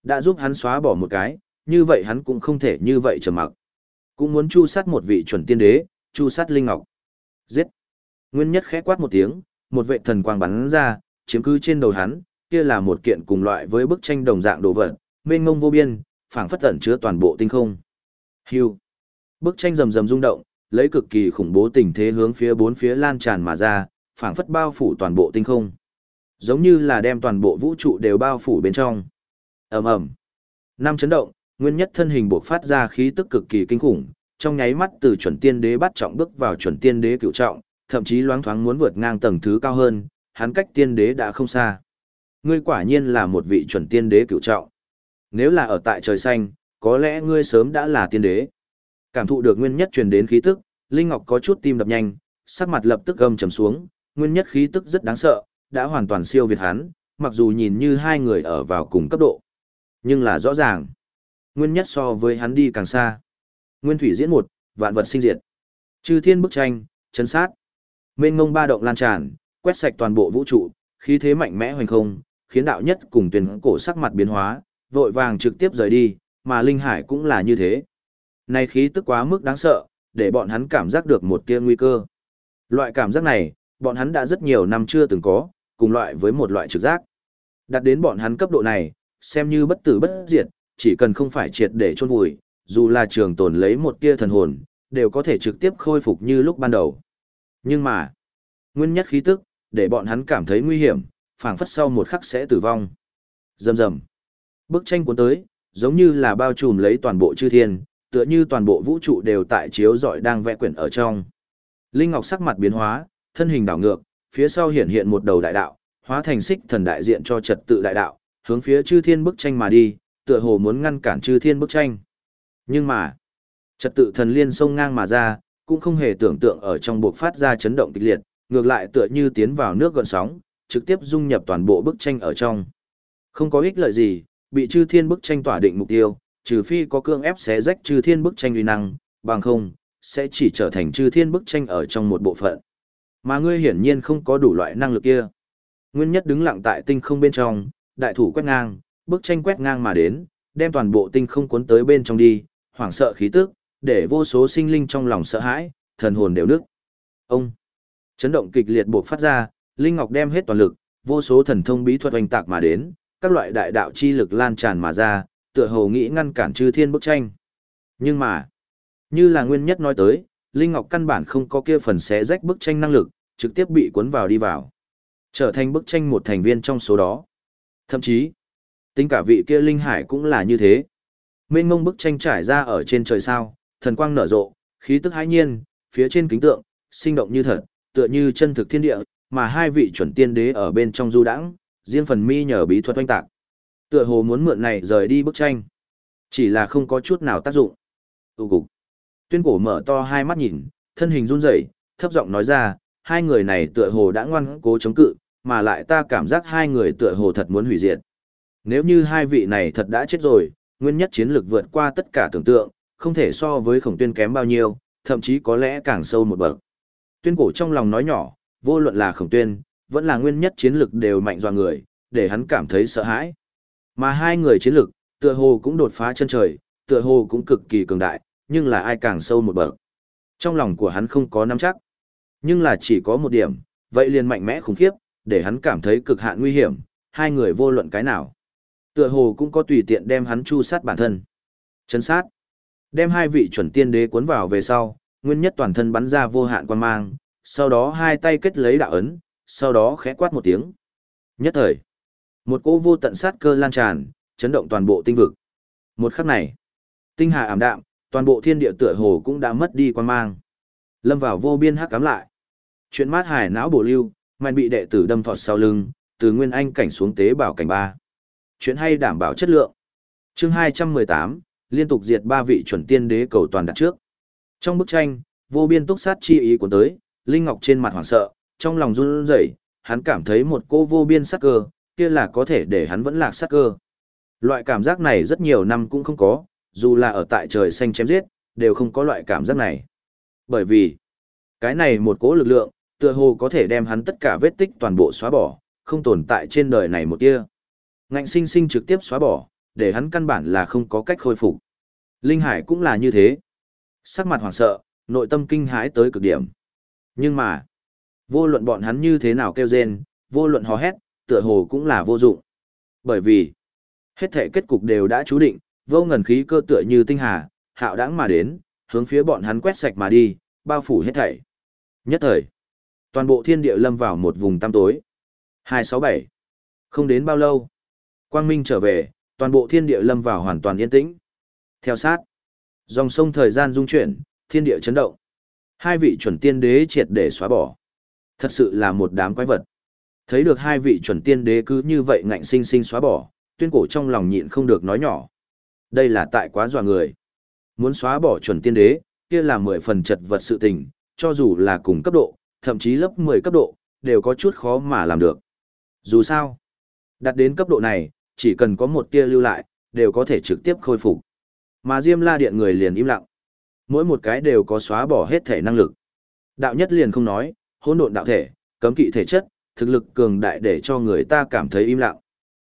đã giúp hắn xóa bỏ một cái, như vậy hắn cũng không thể như vậy trầm mặc. Cũng muốn chu sát một vị chuẩn tiên đế, chu sát linh ngọc. Giết! Nguyên nhất khẽ quát một tiếng, một vệ thần quang bắn ra, chiếm cứ trên đầu hắn, kia là một kiện cùng loại với bức tranh đồng dạng đồ vật, mênh mông vô biên, phảng phất tẩn chứa toàn bộ tinh không. Hưu. Bức tranh rầm rầm rung động, lấy cực kỳ khủng bố tình thế hướng phía bốn phía lan tràn mà ra, phảng phất bao phủ toàn bộ tinh không. Giống như là đem toàn bộ vũ trụ đều bao phủ bên trong. Ầm ầm. Năm chấn động, nguyên nhất thân hình bộc phát ra khí tức cực kỳ kinh khủng, trong nháy mắt từ chuẩn tiên đế bắt trọng bước vào chuẩn tiên đế cửu trọng, thậm chí loáng thoáng muốn vượt ngang tầng thứ cao hơn, hắn cách tiên đế đã không xa. Ngươi quả nhiên là một vị chuẩn tiên đế cửu trọng. Nếu là ở tại trời xanh, có lẽ ngươi sớm đã là tiên đế. Cảm thụ được nguyên nhất truyền đến khí tức, Linh Ngọc có chút tim đập nhanh, sắc mặt lập tức gầm trầm xuống, nguyên nhất khí tức rất đáng sợ, đã hoàn toàn siêu việt hắn, mặc dù nhìn như hai người ở vào cùng cấp độ. Nhưng là rõ ràng, nguyên nhất so với hắn đi càng xa. Nguyên thủy diễn một, vạn vật sinh diệt. Chư thiên bức tranh, chấn sát. Mênh ngông ba động lan tràn, quét sạch toàn bộ vũ trụ, khí thế mạnh mẽ hoành không, khiến đạo nhất cùng tuyển cổ sắc mặt biến hóa, vội vàng trực tiếp rời đi, mà Linh Hải cũng là như thế. Này khí tức quá mức đáng sợ, để bọn hắn cảm giác được một tia nguy cơ. Loại cảm giác này, bọn hắn đã rất nhiều năm chưa từng có, cùng loại với một loại trực giác. Đặt đến bọn hắn cấp độ này, xem như bất tử bất diệt, chỉ cần không phải triệt để chôn vùi, dù là trường tồn lấy một tia thần hồn, đều có thể trực tiếp khôi phục như lúc ban đầu. Nhưng mà, nguyên nhất khí tức, để bọn hắn cảm thấy nguy hiểm, phảng phất sau một khắc sẽ tử vong. Rầm rầm. Bức tranh cuốn tới, giống như là bao trùm lấy toàn bộ chư thiên, tựa như toàn bộ vũ trụ đều tại chiếu rọi đang vẽ quyển ở trong. Linh Ngọc sắc mặt biến hóa, thân hình đảo ngược, phía sau hiện hiện một đầu đại đạo, hóa thành xích thần đại diện cho trật tự đại đạo, hướng phía chư thiên bức tranh mà đi, tựa hồ muốn ngăn cản chư thiên bức tranh. Nhưng mà, trật tự thần liên sông ngang mà ra, cũng không hề tưởng tượng ở trong buộc phát ra chấn động kịch liệt, ngược lại tựa như tiến vào nước gợn sóng, trực tiếp dung nhập toàn bộ bức tranh ở trong. Không có ích lợi gì, bị chư thiên bức tranh tỏa định mục tiêu, trừ phi có cương ép xé rách chư thiên bức tranh uy năng, bằng không, sẽ chỉ trở thành chư thiên bức tranh ở trong một bộ phận. Mà ngươi hiển nhiên không có đủ loại năng lực kia. Nguyên nhất đứng lặng tại tinh không bên trong, đại thủ quét ngang, bức tranh quét ngang mà đến, đem toàn bộ tinh không cuốn tới bên trong đi, hoảng sợ khí tức, để vô số sinh linh trong lòng sợ hãi, thần hồn đều nức. Ông chấn động kịch liệt buộc phát ra, linh ngọc đem hết toàn lực, vô số thần thông bí thuật oanh tạc mà đến, các loại đại đạo chi lực lan tràn mà ra, tựa hồ nghĩ ngăn cản chư thiên bức tranh. Nhưng mà, như là nguyên nhất nói tới, Linh Ngọc căn bản không có kia phần xé rách bức tranh năng lực, trực tiếp bị cuốn vào đi vào. Trở thành bức tranh một thành viên trong số đó. Thậm chí, tính cả vị kia Linh Hải cũng là như thế. Mênh mông bức tranh trải ra ở trên trời sao, thần quang nở rộ, khí tức hãi nhiên, phía trên kính tượng, sinh động như thật, tựa như chân thực thiên địa, mà hai vị chuẩn tiên đế ở bên trong du đãng, riêng phần mi nhờ bí thuật oanh tạc. Tựa hồ muốn mượn này rời đi bức tranh. Chỉ là không có chút nào tác dụng. Tụ cục. Tuyên cổ mở to hai mắt nhìn, thân hình run rẩy, thấp giọng nói ra, hai người này tựa hồ đã ngoan cố chống cự, mà lại ta cảm giác hai người tựa hồ thật muốn hủy diệt. Nếu như hai vị này thật đã chết rồi, nguyên nhất chiến lược vượt qua tất cả tưởng tượng, không thể so với khổng tuyên kém bao nhiêu, thậm chí có lẽ càng sâu một bậc. Tuyên cổ trong lòng nói nhỏ, vô luận là khổng tuyên, vẫn là nguyên nhất chiến lược đều mạnh dọa người, để hắn cảm thấy sợ hãi. Mà hai người chiến lược, tựa hồ cũng đột phá chân trời, tựa hồ cũng cực kỳ cường đại, nhưng là ai càng sâu một bậc. Trong lòng của hắn không có nắm chắc. Nhưng là chỉ có một điểm, vậy liền mạnh mẽ khủng khiếp, để hắn cảm thấy cực hạn nguy hiểm, hai người vô luận cái nào. Tựa hồ cũng có tùy tiện đem hắn chu sát bản thân. Chấn sát. Đem hai vị chuẩn tiên đế cuốn vào về sau, nguyên nhất toàn thân bắn ra vô hạn quan mang, sau đó hai tay kết lấy đạo ấn, sau đó khẽ quát một tiếng. Nhất thời, một cỗ vô tận sát cơ lan tràn, chấn động toàn bộ tinh vực. Một khắc này, tinh hà ảm đạm, toàn bộ thiên địa tựa hồ cũng đã mất đi quan mang. Lâm vào vô biên hắc cám lại. Chuyện mát hải não bổ lưu, mạnh bị đệ tử đâm thọt sau lưng, từ nguyên anh cảnh xuống tế bảo cảnh ba. Chuyện hay đảm bảo chất lượng. Chương 218, liên tục diệt ba vị chuẩn tiên đế cầu toàn đặt trước. Trong bức tranh, vô biên túc sát chi ý của tới, Linh Ngọc trên mặt hoảng sợ, trong lòng run rẩy, hắn cảm thấy một cô vô biên sát cơ, kia là có thể để hắn vẫn lạc sát cơ. Loại cảm giác này rất nhiều năm cũng không có, dù là ở tại trời xanh chém giết, đều không có loại cảm giác này. Bởi vì, cái này một cỗ lực lượng, tựa hồ có thể đem hắn tất cả vết tích toàn bộ xóa bỏ, không tồn tại trên đời này một tia. Ngạnh sinh sinh trực tiếp xóa bỏ, để hắn căn bản là không có cách khôi phục. Linh Hải cũng là như thế. Sắc mặt hoảng sợ, nội tâm kinh hãi tới cực điểm. Nhưng mà, vô luận bọn hắn như thế nào kêu rên, vô luận hò hét, tựa hồ cũng là vô dụng. Bởi vì, hết thể kết cục đều đã chú định, vô ngần khí cơ tựa như tinh hà, hạo đãng mà đến, hướng phía bọn hắn quét sạch mà đi, bao phủ hết thảy. Nhất thời, toàn bộ thiên địa lâm vào một vùng tăm tối. 267. Không đến bao lâu, quang minh trở về, toàn bộ thiên địa lâm vào hoàn toàn yên tĩnh. Theo sát, dòng sông thời gian dung chuyển, thiên địa chấn động. Hai vị chuẩn tiên đế triệt để xóa bỏ. Thật sự là một đám quái vật. Thấy được hai vị chuẩn tiên đế cứ như vậy ngạnh sinh sinh xóa bỏ, tuyên cổ trong lòng nhịn không được nói nhỏ. Đây là tại quá dọa người. Muốn xóa bỏ chuẩn tiên đế, kia là mười phần chật vật sự tình, cho dù là cùng cấp độ, thậm chí lớp 10 cấp độ, đều có chút khó mà làm được. Dù sao, đặt đến cấp độ này, chỉ cần có một tia lưu lại, đều có thể trực tiếp khôi phục. Mà Diêm La Điện người liền im lặng. Mỗi một cái đều có xóa bỏ hết thể năng lực. Đạo nhất liền không nói, hỗn độn đạo thể, cấm kỵ thể chất, thực lực cường đại để cho người ta cảm thấy im lặng.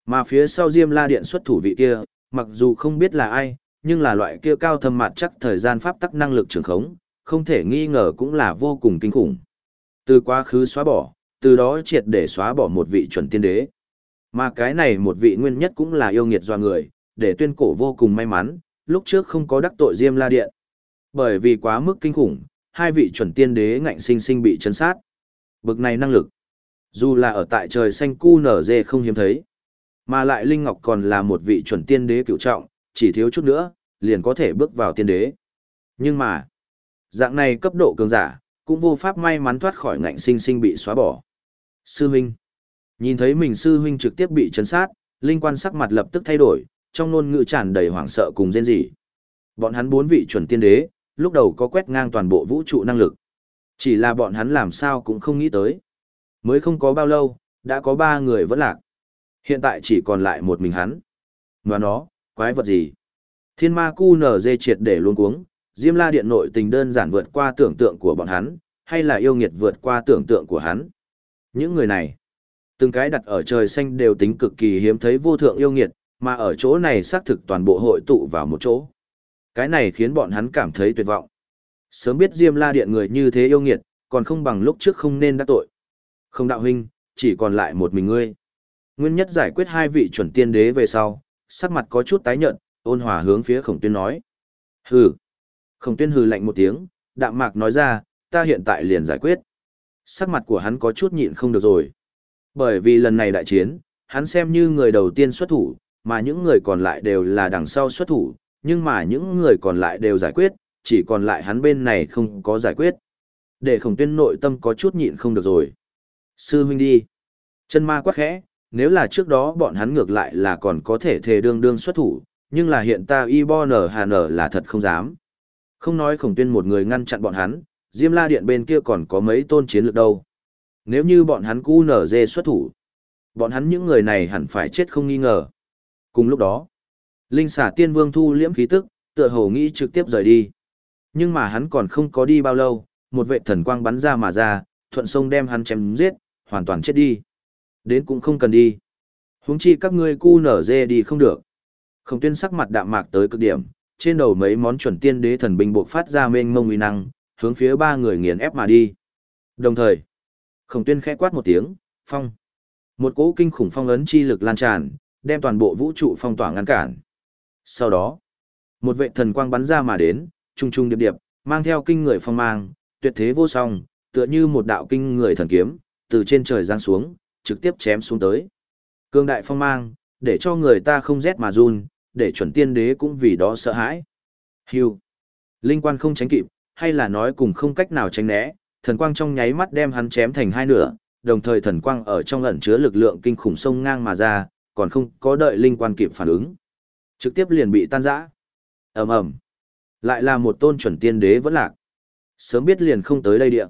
Mà phía sau Diêm La Điện xuất thủ vị kia, mặc dù không biết là ai, nhưng là loại kia cao thâm mặt chắc thời gian pháp tắc năng lực trường khống, không thể nghi ngờ cũng là vô cùng kinh khủng. Từ quá khứ xóa bỏ, từ đó triệt để xóa bỏ một vị chuẩn tiên đế. Mà cái này một vị nguyên nhất cũng là yêu nghiệt do người, để tuyên cổ vô cùng may mắn, lúc trước không có đắc tội Diêm La Điện. Bởi vì quá mức kinh khủng, hai vị chuẩn tiên đế ngạnh sinh sinh bị chấn sát. Bực này năng lực, dù là ở tại trời xanh cu nở dê không hiếm thấy, mà lại Linh Ngọc còn là một vị chuẩn tiên đế cựu trọng, chỉ thiếu chút nữa, liền có thể bước vào tiên đế. Nhưng mà, dạng này cấp độ cường giả, cũng vô pháp may mắn thoát khỏi ngạnh sinh sinh bị xóa bỏ. Sư huynh. Nhìn thấy mình sư huynh trực tiếp bị chấn sát, linh quan sắc mặt lập tức thay đổi, trong ngôn ngữ tràn đầy hoảng sợ cùng rên rỉ. Bọn hắn bốn vị chuẩn tiên đế, lúc đầu có quét ngang toàn bộ vũ trụ năng lực. Chỉ là bọn hắn làm sao cũng không nghĩ tới. Mới không có bao lâu, đã có ba người vẫn lạc. Hiện tại chỉ còn lại một mình hắn. Và nó, quái vật gì? Thiên ma cu nở dê triệt để luôn cuống, Diêm La Điện nội tình đơn giản vượt qua tưởng tượng của bọn hắn, hay là yêu nghiệt vượt qua tưởng tượng của hắn. Những người này, từng cái đặt ở trời xanh đều tính cực kỳ hiếm thấy vô thượng yêu nghiệt, mà ở chỗ này xác thực toàn bộ hội tụ vào một chỗ. Cái này khiến bọn hắn cảm thấy tuyệt vọng. Sớm biết Diêm La Điện người như thế yêu nghiệt, còn không bằng lúc trước không nên đắc tội. Không đạo huynh, chỉ còn lại một mình ngươi. Nguyên nhất giải quyết hai vị chuẩn tiên đế về sau, sắc mặt có chút tái nhợt, ôn hòa hướng phía khổng tuyên nói. Hừ. Khổng tuyên hừ lạnh một tiếng, đạm mạc nói ra, ta hiện tại liền giải quyết. Sắc mặt của hắn có chút nhịn không được rồi. Bởi vì lần này đại chiến, hắn xem như người đầu tiên xuất thủ, mà những người còn lại đều là đằng sau xuất thủ, nhưng mà những người còn lại đều giải quyết, chỉ còn lại hắn bên này không có giải quyết. Để khổng tuyên nội tâm có chút nhịn không được rồi. Sư huynh đi. Chân ma quát khẽ, nếu là trước đó bọn hắn ngược lại là còn có thể thề đương đương xuất thủ, nhưng là hiện ta y bo nở hà nở là thật không dám. Không nói khổng tuyên một người ngăn chặn bọn hắn, Diêm La Điện bên kia còn có mấy tôn chiến lược đâu. Nếu như bọn hắn cu nở dê xuất thủ, bọn hắn những người này hẳn phải chết không nghi ngờ. Cùng lúc đó, Linh xả tiên vương thu liễm khí tức, tựa hồ nghĩ trực tiếp rời đi. Nhưng mà hắn còn không có đi bao lâu, một vệ thần quang bắn ra mà ra, thuận sông đem hắn chém giết, hoàn toàn chết đi. Đến cũng không cần đi. Huống chi các ngươi cu nở dê đi không được. Khổng tuyên sắc mặt đạm mạc tới cực điểm, trên đầu mấy món chuẩn tiên đế thần binh buộc phát ra mênh mông uy năng, hướng phía ba người nghiền ép mà đi. Đồng thời, Khổng Tuyên khẽ quát một tiếng, "Phong!" Một cỗ kinh khủng phong ấn chi lực lan tràn, đem toàn bộ vũ trụ phong tỏa ngăn cản. Sau đó, một vệ thần quang bắn ra mà đến, trung trung điệp điệp, mang theo kinh người phong mang, tuyệt thế vô song, tựa như một đạo kinh người thần kiếm, từ trên trời giáng xuống, trực tiếp chém xuống tới. Cương đại phong mang, để cho người ta không rét mà run, để chuẩn tiên đế cũng vì đó sợ hãi. Hưu. Linh quan không tránh kịp, hay là nói cùng không cách nào tránh né, thần quang trong nháy mắt đem hắn chém thành hai nửa, đồng thời thần quang ở trong ẩn chứa lực lượng kinh khủng sông ngang mà ra, còn không có đợi linh quan kịp phản ứng. Trực tiếp liền bị tan rã. ầm ầm Lại là một tôn chuẩn tiên đế vẫn lạc. Sớm biết liền không tới đây địa.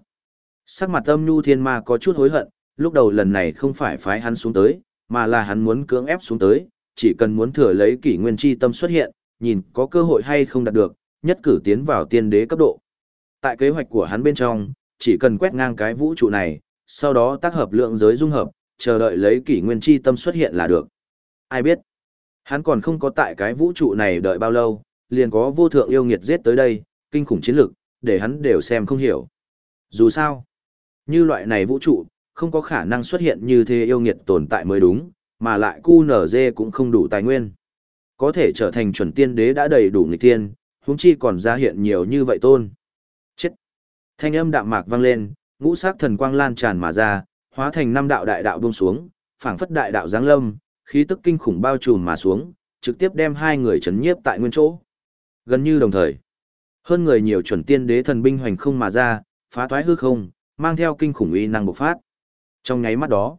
Sắc mặt âm nhu thiên ma có chút hối hận, lúc đầu lần này không phải phái hắn xuống tới, mà là hắn muốn cưỡng ép xuống tới, chỉ cần muốn thừa lấy kỷ nguyên chi tâm xuất hiện, nhìn có cơ hội hay không đạt được, nhất cử tiến vào tiên đế cấp độ. Tại kế hoạch của hắn bên trong, chỉ cần quét ngang cái vũ trụ này, sau đó tác hợp lượng giới dung hợp, chờ đợi lấy kỷ nguyên chi tâm xuất hiện là được. Ai biết? Hắn còn không có tại cái vũ trụ này đợi bao lâu, liền có vô thượng yêu nghiệt giết tới đây, kinh khủng chiến lực, để hắn đều xem không hiểu. Dù sao, như loại này vũ trụ, không có khả năng xuất hiện như thế yêu nghiệt tồn tại mới đúng, mà lại QNZ cũng không đủ tài nguyên. Có thể trở thành chuẩn tiên đế đã đầy đủ nghịch tiên, huống chi còn ra hiện nhiều như vậy tôn. Chết! Thanh âm đạm mạc vang lên, ngũ sắc thần quang lan tràn mà ra, hóa thành năm đạo đại đạo buông xuống, phảng phất đại đạo giáng lâm, khí tức kinh khủng bao trùm mà xuống, trực tiếp đem hai người chấn nhiếp tại nguyên chỗ. Gần như đồng thời, hơn người nhiều chuẩn tiên đế thần binh hoành không mà ra, phá toái hư không, mang theo kinh khủng uy năng bộc phát. Trong nháy mắt đó,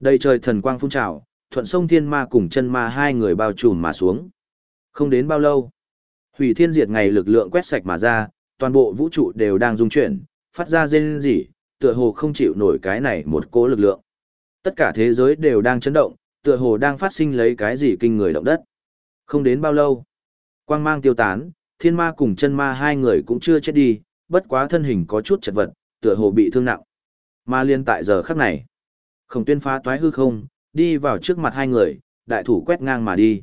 đầy trời thần quang phun trào, thuận sông thiên ma cùng chân ma hai người bao trùm mà xuống. Không đến bao lâu, hủy thiên diệt ngày lực lượng quét sạch mà ra, toàn bộ vũ trụ đều đang rung chuyển, phát ra rên rỉ, tựa hồ không chịu nổi cái này một cỗ lực lượng. Tất cả thế giới đều đang chấn động, tựa hồ đang phát sinh lấy cái gì kinh người động đất. Không đến bao lâu, quang mang tiêu tán, thiên ma cùng chân ma hai người cũng chưa chết đi, bất quá thân hình có chút chật vật, tựa hồ bị thương nặng. Ma liên tại giờ khắc này, không tuyên phá toái hư không, đi vào trước mặt hai người, đại thủ quét ngang mà đi.